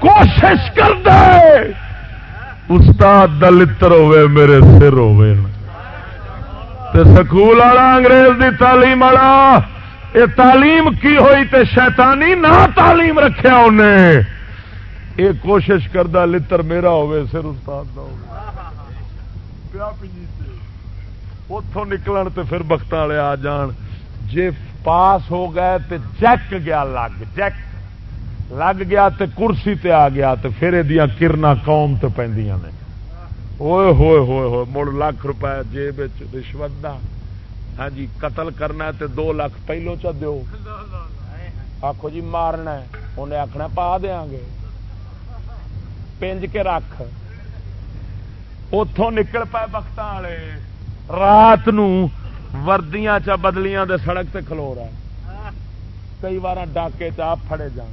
کوشش کر دے استاد دلتر ہوے میرے سر ہوے سکول والا انگریز دی تعلیم والا یہ تعلیم کی ہوئی تے شیطانی نہ تعلیم رکھیا انہیں۔ یہ کوشش کردہ لتر میرا ہوئے، سر استاد اتوں نکلن تے پھر بخت والے آ جان۔ جے پاس ہو گئے تے جیک گیا لگ، جیک۔ لگ گیا تے کرسی تے آ گیا تے پھر یہ کرنا قوم تے پہنیا نے۔ ہوئے ہوئے ہوئے ہوئے، مڑ لاکھ روپے جیب رشوت دا۔ ہاں جی قتل کرنا ہے تے دو لاکھ پہلو چ دو آخو جی مارنا ہے، انہیں آخنا پا دیا گے۔ پنج کے رکھ۔ اتوں نکل پائے بخت والے۔ رات وردیاں چا بدلیاں دے سڑک تے کھلو رہا کئی بار ڈاکے چ پھڑے جان۔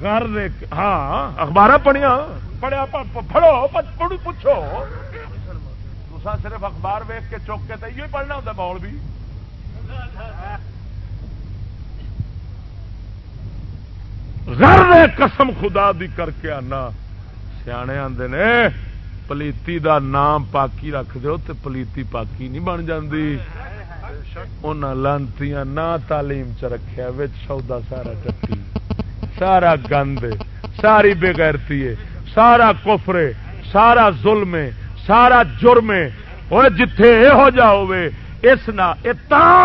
گھر ہاں اخبار پڑھیا پڑھیا پڑھو، پوچھو۔ تسا صرف اخبار ویخ کے چوک کے تو یہ پڑھنا ہوتا مول بھی۔ گھر قسم خدا دی کر کے آنا۔ سیانے آدھے نے، پلیتی دا نام پاکی رکھ دو تو پلیتی پاکی نہیں بن جاندی۔ لانتی نہ تعلیم چ رکھا سودا سارا چکی۔ سارا گند ساری بےغیرتی ہے، سارا کفرے سارا ظلم ہے۔ سارا جرم ہے۔ جتھے یہو جا ہوئے اس نا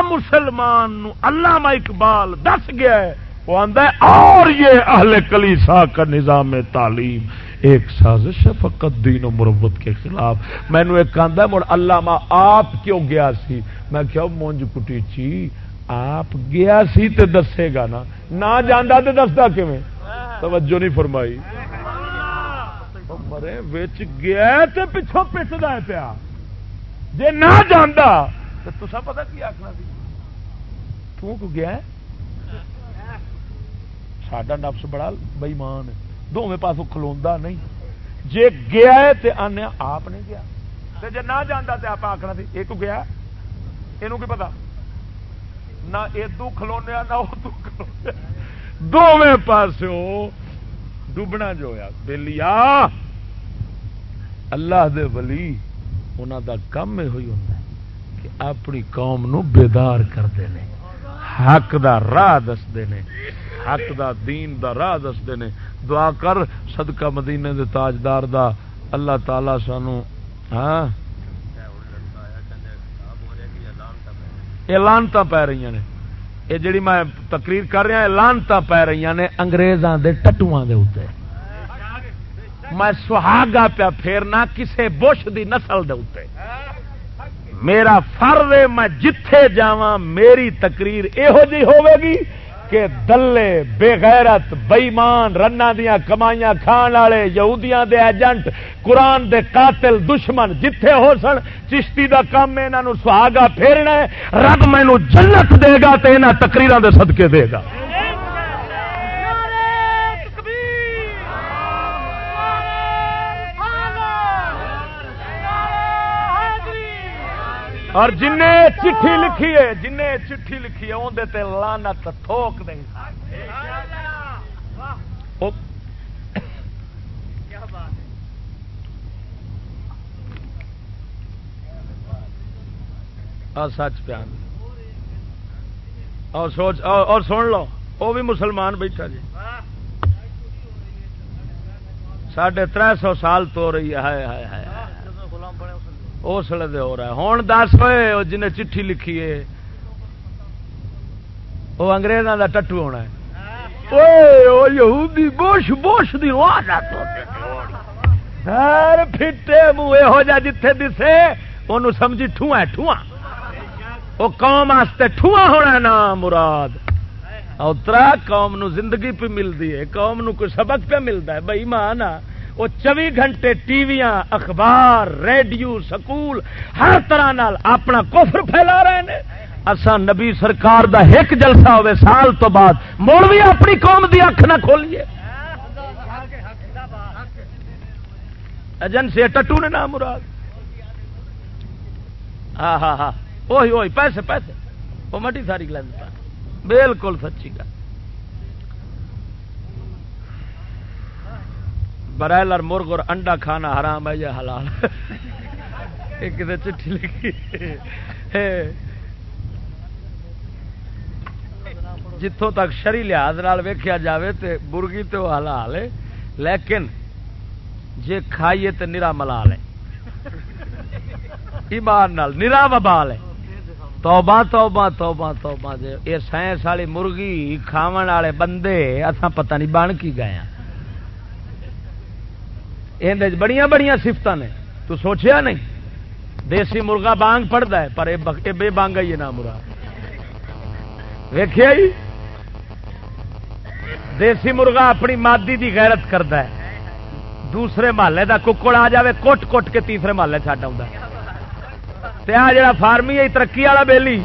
مسلمان نو علامہ اقبال دس گیا ہے۔ وہ آندا ہے، اور یہ اہل کلیسا کا نظام تعلیم، ایک سازش ہے فقط دین و مربت کے خلاف۔ مینو ایک آدھا مڑ علامہ آپ کیوں گیا سی؟ میں کیا مونج کٹی چی، آپ گیا سی تے دسے گا نا۔ نہ جانا تو دستا کیون توجہ نہیں فرمائی۔ مرے وچ گیا تے پچھوں پٹتا پیا۔ جے نہ جانا تو تصا پتا کی آخنا سی؟ تو گیا ساڈا نفس بڑا بئیمان ہے۔ دونوں پاسوں کلو نہیں۔ جے گیا ہے تے آنے آپ نہیں گیا۔ جے نہ جانا تو آپ آخنا سی، ایک گیا یہ پتا نہ ادو کھلونے نہ ادو کھلونے دونوں پاس ڈبنا جو ہوا بلیا اللہ دے ولی انہ دا کم یہ ہوتا ہے کہ اپنی قوم نو بیدار کرتے ہیں حق دا راہ دستے ہیں حق دا دین دا راہ دستے ہیں دعا کر صدقہ مدینے دے تاجدار دا اللہ تعالی سانو ہاں؟ یہ لانت پی رہی نے۔ یہ جڑی میں تقریر کر رہا یہ لانت پی رہی نے انگریزوں کے ٹٹو دے اتنے میں سہاگا پیا پھیرنا کسے بش دی نسل دے میرا فرض ہے میں جتھے جاواں میری تقریر یہو جی ہوے گی کہ دلے بےغیرت بئیمان رنا دیا کمائیاں کھان والے یہودیاں دے ایجنٹ، قرآن دے قاتل دشمن جتھے ہو سن، چشتی دا کام انہوں سہاگا پھیرنا ہے۔ رب مینو جنت دے گا تو یہاں تقریر دے صدقے دے گا۔ اور جن چٹھی لکھی ہے جن چٹھی لکھی ہے اندر لانت تھوک دیں سچ پیان اور سوچ اور سن لو وہ بھی مسلمان بیٹھا جی۔ ساڑھے تر سو سال تو رہی ہے۔ اس لیے ہو رہا ہے۔ ہوں دس ہوئے جنہیں چٹھی لکھی ہے وہ اگریزوں کا ٹٹو ہونا ہے۔ بوش بوش دی پھٹے منہ یہو جا جتھے دسے ان سمجھی ٹھواں ٹھواں۔ وہ قوم واسطے ٹھواں ہونا نا مراد۔ اترا قوم نو زندگی پہ ملتی ہے، قوم نو کوئی سبق پہ ملتا ہے۔ بھائی ماں نا وہ چوبی گھنٹے ٹی وی اخبار، ریڈیو، سکول، ہر طرح نال اپنا کفر پھیلا رہے ہیں۔ اسا نبی سرکار دا ایک جلسہ ہوئے سال تو بعد، مڑ بھی اپنی قوم دی اکھ نہ کھولیے۔ ایجنسی ٹٹو نے نام مراد۔ ہاں ہاں ہاں وہی وہی پیسے پیسے۔ وہ مٹی ساری گلن بالکل سچی گل۔ برائلر مرغ اور انڈا کھانا حرام ہے یا حلال؟ ایک چٹھی لکھی؟ جتوں تک شری لحاظ ویکیا جائے تو برگی تو حلال ہے، لیکن جے کھائیے تو نرا ملال ہے۔ ایمان نال نرا وبال ہے۔ توبہ توبہ توبہ توبہ یہ سائنس والی مرغی کھاو والے بندے اصا پتہ نہیں بن کی گئے ہیں۔ یہ بڑی بڑی سفت نے۔ تو سوچیا نہیں؟ دیسی مرغا بانگ پڑتا ہے، پر یہ بے بانگ ہی نہ مرا ویخیا جی؟ دیسی مرغا اپنی مادی دی غیرت کرتا ہے۔ دوسرے محلے دا ککڑ آ جائے کٹ کٹ کے تیسرے محلے چڈ آ جا فارمی ہے، ترقی والا بےلی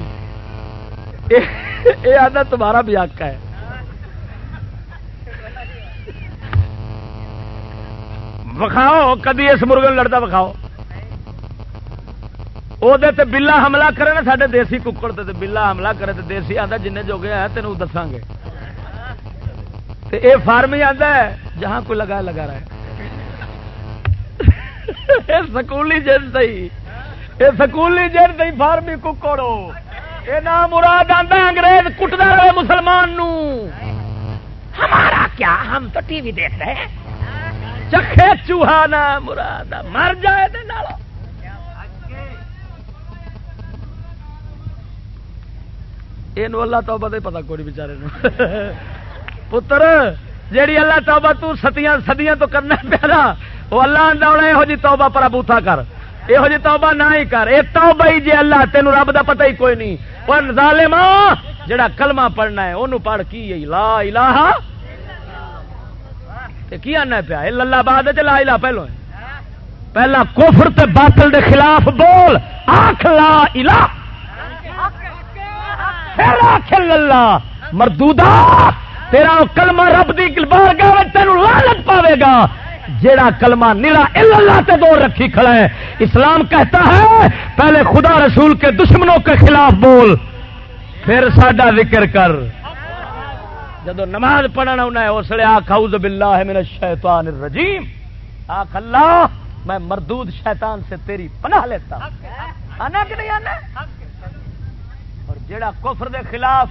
یہ آدھا تمہارا بھی ہے۔ وکھاؤ، کدی اس مرغے لڑتا وکھاؤ۔ وہ بلا حملہ کرے نا سارے دیسی ککڑ تے بلا حملہ کرے تو دیسی آتا جن جو گیا تینوں دساں گے۔ اے فارم ہی آتا ہے، جہاں کوئی لگا لگا رہا ہے۔ سکولی جن سی یہ سکولی جن سی فارمی ککڑو یہ نام مراد آتا انگریز کٹتا رہے مسلمان نو ہمارا کیا، ہم تو ٹی وی دیکھ رہے ہیں۔ چکھے چوہانا مراد مر جائے دے نالو یہ اللہ توبہ تو پتا کوئی بچارے پتر، جیڑی اللہ توبہ تو ستیاں سدیاں تو کرنا پیارا وہ اللہ آدھا یہو جی توبہ پر بوتھا کر۔ یہو جی توبہ نہ ہی کر۔ یہ توبہ ہی جی اللہ تینوں رب دا پتہ ہی کوئی نہیں۔ پر ظالما جڑا کلمہ پڑھنا ہے انہوں پڑھ کی لا الہ کی آنا پیا؟ للہ باد لا لا پہلو پہلا کفر تے باطل دے خلاف بول۔ آخ لا الہ۔ للہ۔ مردودا تیرا کلمہ رب دی بارگاہ تین لالت پاوے گا۔ جیڑا کلمہ نیلا اللہ تے دور رکھی کھڑا ہے۔ اسلام کہتا ہے، پہلے خدا رسول کے دشمنوں کے خلاف بول۔ پھر ساڈا ذکر کر۔ جدو نماز پڑھنا ہونا ہے، اس لیے آخ اعوذ باللہ من الشیطان الرجیم۔ آخ اللہ، میں مردود شیطان سے تیری پناہ لیتا ہوں۔ آنا کہ نہیں آنا؟ اور جیڑا کفر دے خلاف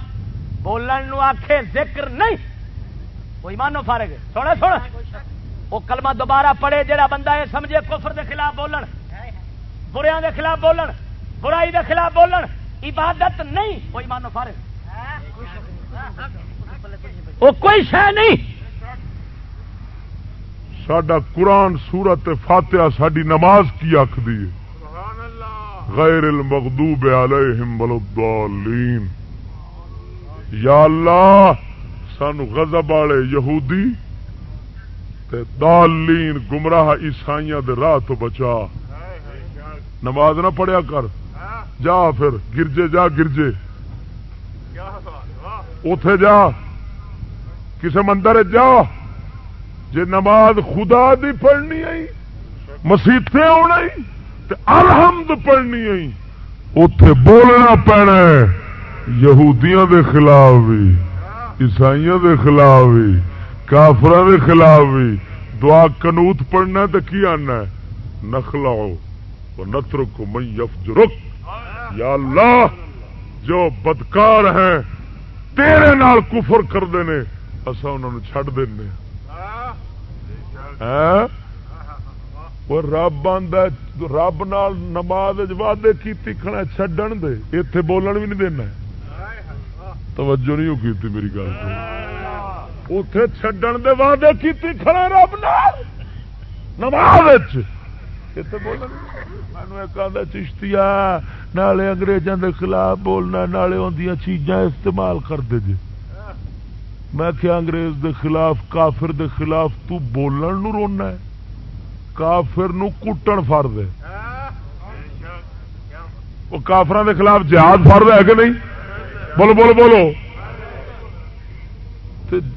بولن نو آکھے ذکر نہیں، وہ ایمانو فارے گے سونا سونا وہ کلمہ دوبارہ پڑھے، جیڑا بندہ ہے سمجھے کفر دے خلاف بولن بریاں دے خلاف بولن، برائی دے خلاف بولن، عبادت نہیں کوئی مانو فارغ وہ کوئی شہ نہیں۔ سڈا قرآن سورت فاتحہ ساری نماز کی آخری غیر المغضوب علیہم وللضالین یا اللہ سانو غضب والے یہودی تے دالین گمراہ عیسائیاں دے راہ تو بچا۔ نماز نہ پڑھیا کر۔ جا پھر گرجے جا گرجے۔ اتے جا۔ کسے مندر جا جے نماز خدا دی پڑھنی آئی مسیطے آنا الحمد پڑھنی آئی۔ اتے بولنا پینا یہودیاں دے خلاف بھی عیسائیوں دے خلاف بھی کافر دے خلاف بھی دعا کنوت پڑھنا تو کی آنا ہے؟ نخلاؤ نتر کو میں یفجرک۔ یا اللہ، جو بدکار ہیں، تیرے نال کفر کرتے ہیں اصا انہوں چڈ دینا وہ رب آدھا رب نال نماز وعدے کی کھڑا چڈن دے۔ اتے بولن بھی نہیں دینا توجہ نہیں کی میری گل اتے چڈن دے وعدے کی کھڑا رب نال۔ نماز مینو چشتی نالے انگریزوں دے خلاف بولنا نالے اندیا چیزاں استعمال کرتے جی۔ میں کیا انگریز دے خلاف، کافر دے خلاف تو بولن نو رونا ہے۔ کافر نو کٹن فرد ہے وہ کافران دے خلاف جہاد فرد ہے کہ نہیں؟ بولو بولو بولو۔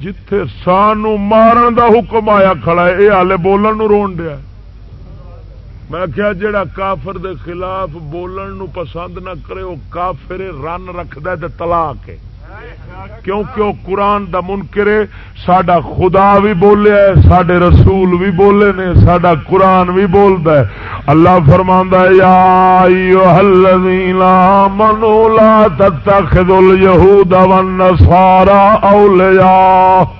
جتھے سانو مارن دا حکم آیا کھڑا ہے یہ ہالے بولن نو رون دیا میں کیا جڑا کافر دے خلاف بولن نو پسند نہ کرے، وہ کافر رن رکھد تلاک ہے۔ کیونکہ وہ قرآن دا منکرے سڈا خدا بھی بولے سڈے رسول بھی بولے نے سڈا قرآن بھی بولتا ہے۔ اللہ فرما یا منولا تتخذ اليهود والنصارى اولیاء۔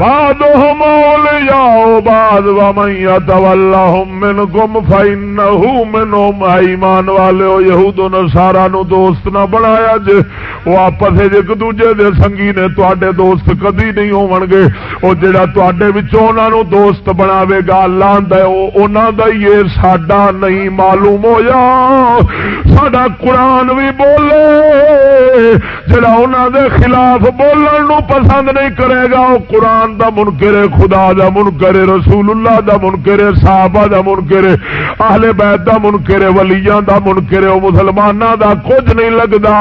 بعضهم اولیاء بعض ومن يتولهم منكم فإنه منهم ایمان والے یہود و نصارا نو دوست نہ بنایا جے وہ آپس ایک دوجے دے سنگی نے تواڈے دوست کدی نہیں ہون گے۔ او جڑا تواڈے وچوں انہاں نو دوست بناوے گا، اللہ دا او انہاں دا ہی ساڈا نہیں معلوم ہویا۔ ساڈا قرآن بھی بولے جڑا انہاں دے خلاف بولن نو پسند نہیں کرے گا او قرآن قرآن دا منکر خدا دا منکر رسول اللہ دا منکر صحابہ دا منکر اہل بیت دا منکر ولیاں دا منکر او مسلماناں دا کچھ نہیں لگدا۔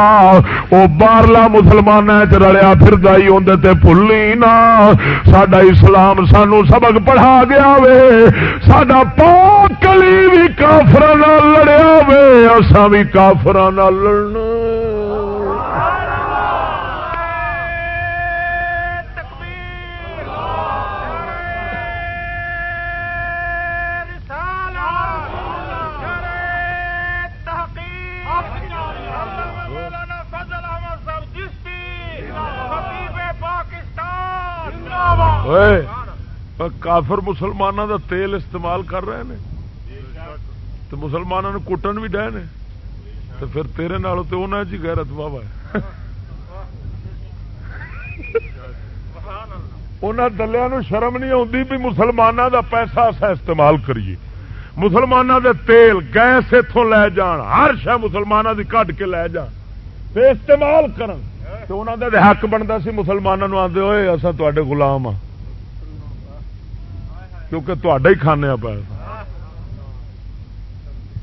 او باہرلا مسلماناں وچ رلیا پھردا ہی اوندے تے بھلی نا۔ ساڈا اسلام سانو سبق پڑھا گیا وے۔ ساڈا پاک کلی بھی کافراں نال لڑیا وے۔ اساں بھی کافراں نال لڑنا۔ کافر مسلمانوں دا تیل استعمال کر رہے ہیں تو مسلمانوں نے کٹن بھی ڈے نے۔ تو پھر تیرے نال تو انہیں جی غیرت بابا ہے۔ انہوں دلیا شرم نہیں آتی بھی مسلمانوں دا پیسہ اصا استعمال کریے۔ مسلمانوں دے تیل گیس اتوں لے جان، ہر شہ مسلمانوں کی کٹ کے لے جان۔ تے استعمال کرن۔ تو انہوں دے حق بنتا سی مسلمانوں آدھے ہوئے اصا تے گلام ہاں۔ کیونکہ ہی کھانے پایا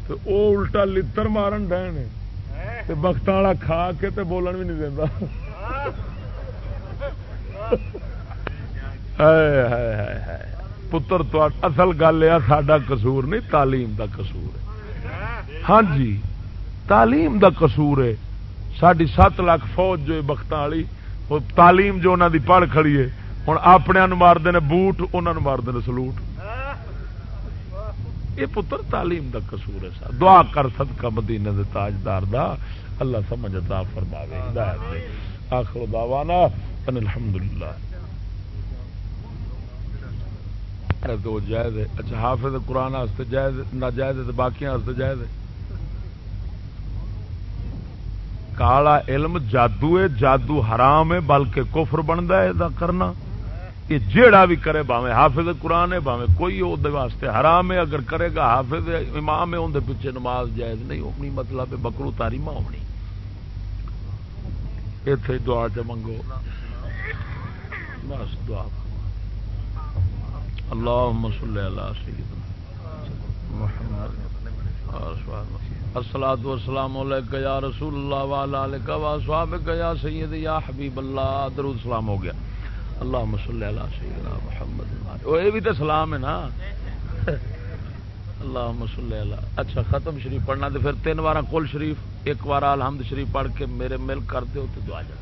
تو وہ الٹا لڑ مارن ڈے بخت والا کھا کے تے بولن بھی نہیں دینا پتر اصل گل یہ ساڈا قصور نہیں تعلیم دا قصور ہے ہاں جی تعلیم دا قصور ہے ساری سات لاکھ فوج جو بخت والی تعلیم جو انہوں دی پڑھ کھڑی ہے ہوں اپنے مارتے ہیں، بوٹ انہوں مارتے ہیں، سلوٹ۔ یہ پتر تعلیم دا قصور ہے سر دعا کر صدقہ مدینے دے تاجدار دا۔ اللہ سمجھ عطا فرماوے، ہدایت آخر دعوانا ان الحمدللہ۔ تو جائز ہے۔ اچھا حافظ قرآن واسطے جائز، ناجائز ہے باقی واسطے جائز ہے۔ کالا علم جادو ہے، جادو حرام ہے، بلکہ کفر بنتا ہے دا کرنا۔ یہ جیڑا بھی کرے باوے حافظ قرآن ہے باوے کوئی وہ واسطے حرام ہے، اگر کرے گا حافظ امام ہے اندر پیچھے نماز جائز نہیں مطلب ہونی مطلب بکرو تاریما ہونی۔ اتے دعا چ منگو۔ بس دعا۔ اللہ صلی اللہ محمد۔ السلام والسلام علیکہ یا رسول اللہ والا علیکہ واصحابک یا سید یا حبیب اللہ، درود سلام ہو گیا۔ اللہ مسلی اللہ سیدنا محمد وہ یہ بھی تو سلام ہے نا؟ اللہ مسلی اللہ اچھا ختم شریف پڑھنا تو پھر تین بار کل شریف، ایک بار الحمد شریف پڑھ کے میرے مل کر دو تو دعا جائے.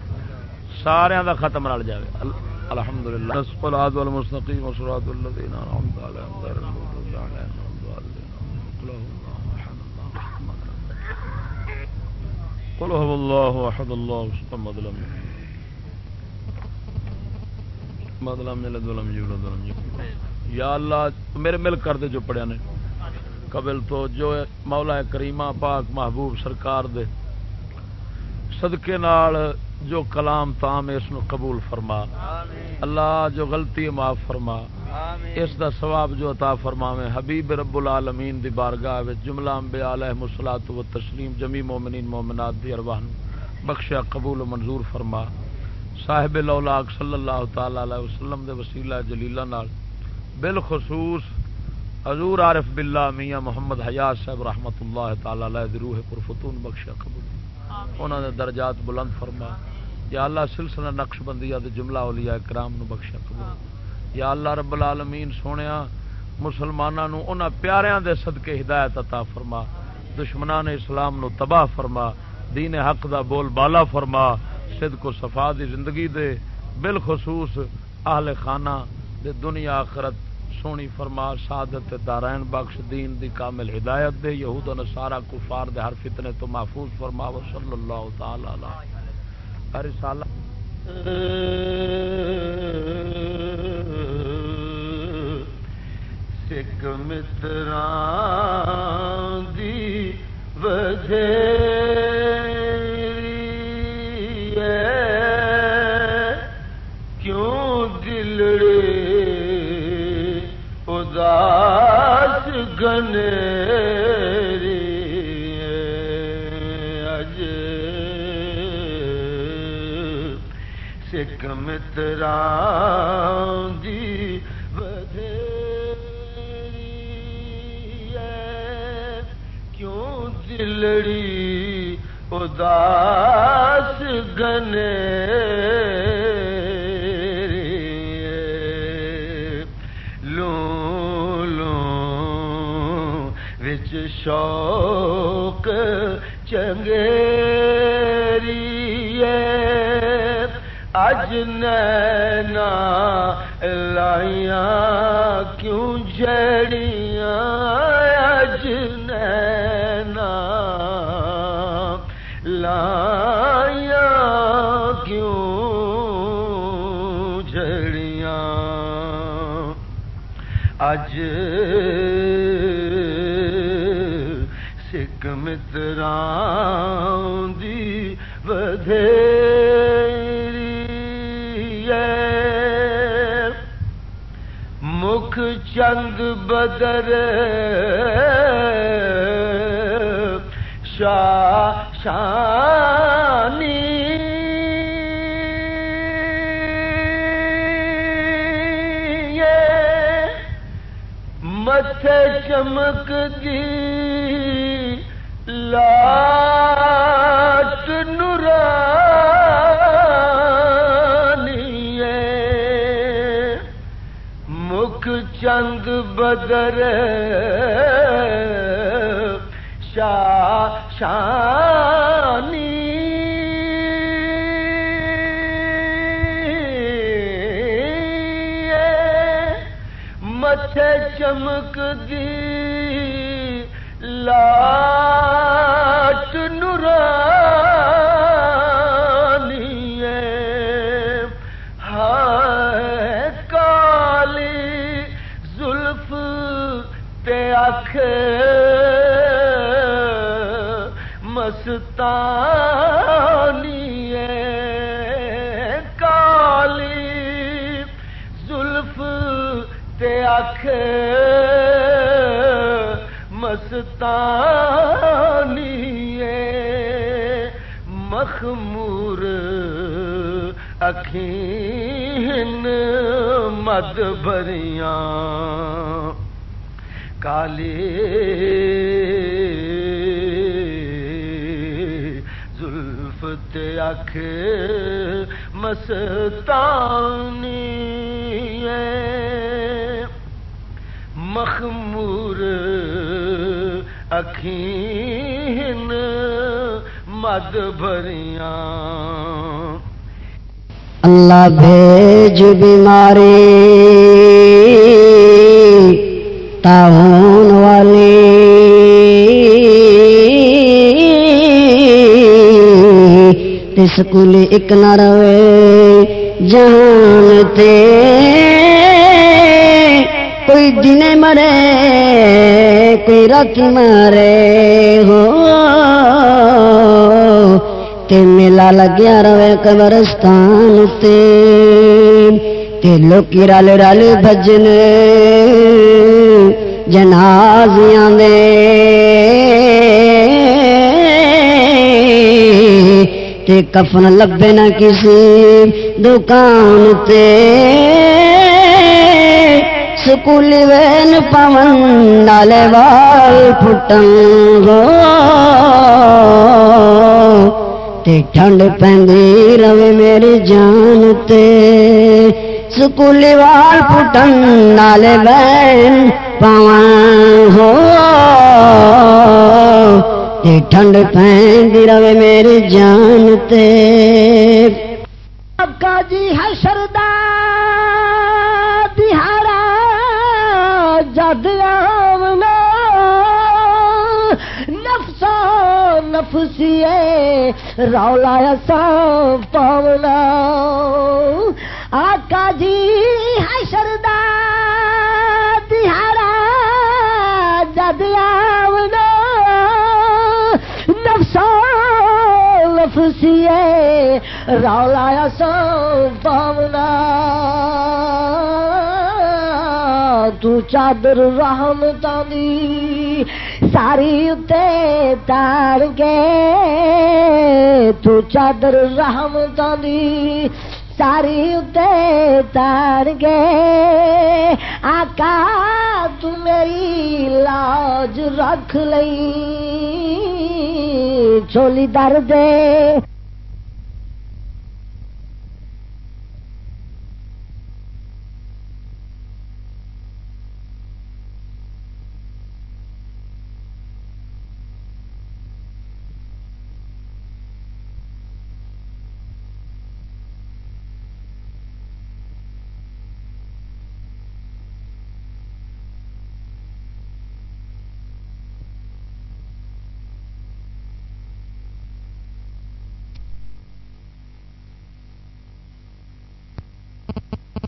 سارا دا ختم رل جائے الحمد للہ الصلاة والمستقیم وصلاة الذین انعمت علیہم غیر المغضوب علیہم قل هو الله احد الله الصمد لم مطلب یا اللہ میرے مل کر دے جو پڑھیا نے۔ قبل تو جو مولا کریمہ پاک محبوب سرکار دے۔ صدقے نال جو کلام تام اس نو قبول فرما۔ اللہ جو غلطی معاف فرما۔ اس دا ثواب جو عطا فرماوے۔ حبیب رب العالمین دی بارگاہ وچ جملہ انبیاء علیہ الصلوۃ و تسلیم جمی مومنین مومنات دی ارواح بخشیا قبول و منظور فرما۔ صاحب لولاک صلی اللہ تعالی علیہ وسلم دے وسیلہ جلیلہ نال۔ بالخصوص حضور عارف باللہ میاں محمد حیات صاحب رحمت اللہ تعالی علیہ روح پرفتون بخشیا قبول۔ انہوں نے درجات بلند فرما۔ یا اللہ سلسلہ نقش بندیا جملہ اولیاء کرام نو بخشا قبول۔ یا اللہ رب العالمین سونیا مسلمانوں انہاں پیاریاں دے صدقے ہدایت عطا فرما۔ دشمنان اسلام نو تباہ فرما۔ دین حق دا بول بالا فرما۔ صدق و صفا دی زندگی دے بالخصوص اہل خانہ دے دنیا آخرت سونی فرما، سعادت دارائن بخش دین دی کامل ہدایت دے، یہود و نصارہ کفار دے ہر فتنے تو محفوظ فرما، و صلی اللہ تعالی علیہ ہر رسالہ سکھ متران دی وجہ دلڑے اداس گنے اج سکھ مترا دی کیوں دلڑی اداس گنے شوق چنگیری اج نینا لائیاں کیوں جڑیاں؟ متران دی مکھ چند بدر شاہ شانی مت چمک دی لات نورانی مکھ چند بدر شاہ شانی مت چمک دی لاٹ نورانی ہے۔ کالی زلف تے اکھ مستان اکھین مد بریاں کالی زلف تے اکھ مستانی مخمور اکھین مد بھریاں۔ اللہ بھیج بیماری تعاون والی سکول ایک نہ روے جان تے کوئی دن مرے، کوئی رات مرے ہو۔ تے میلا لگیا روے قبرستان تے تے لوکی رل رل بجن جنازیاں دے۔ تے کفن لبے نہ کسی دکان تے۔ سکول وین پون نالے وال پھٹن ہو تے ٹھنڈ پہندی روے میری جان تے۔ سکول وال پھٹن نالے وین پون ہو۔ تے ٹھنڈ پہندی روے میری جان تے۔ آقا جی حشر دا دہاڑا جد آونا۔ نفسا نفسیے رولا سا پاونا آقا جی حشر دا دہاڑا جد آونا۔ نفسا نفسیے، رولا سو پاونا تو چادر رحم تانی ساری اتے تار کے، تو چادر رحم دی ساری اتے تار کے۔ آقا، تو میری لاج رکھ لئی چولی در دے۔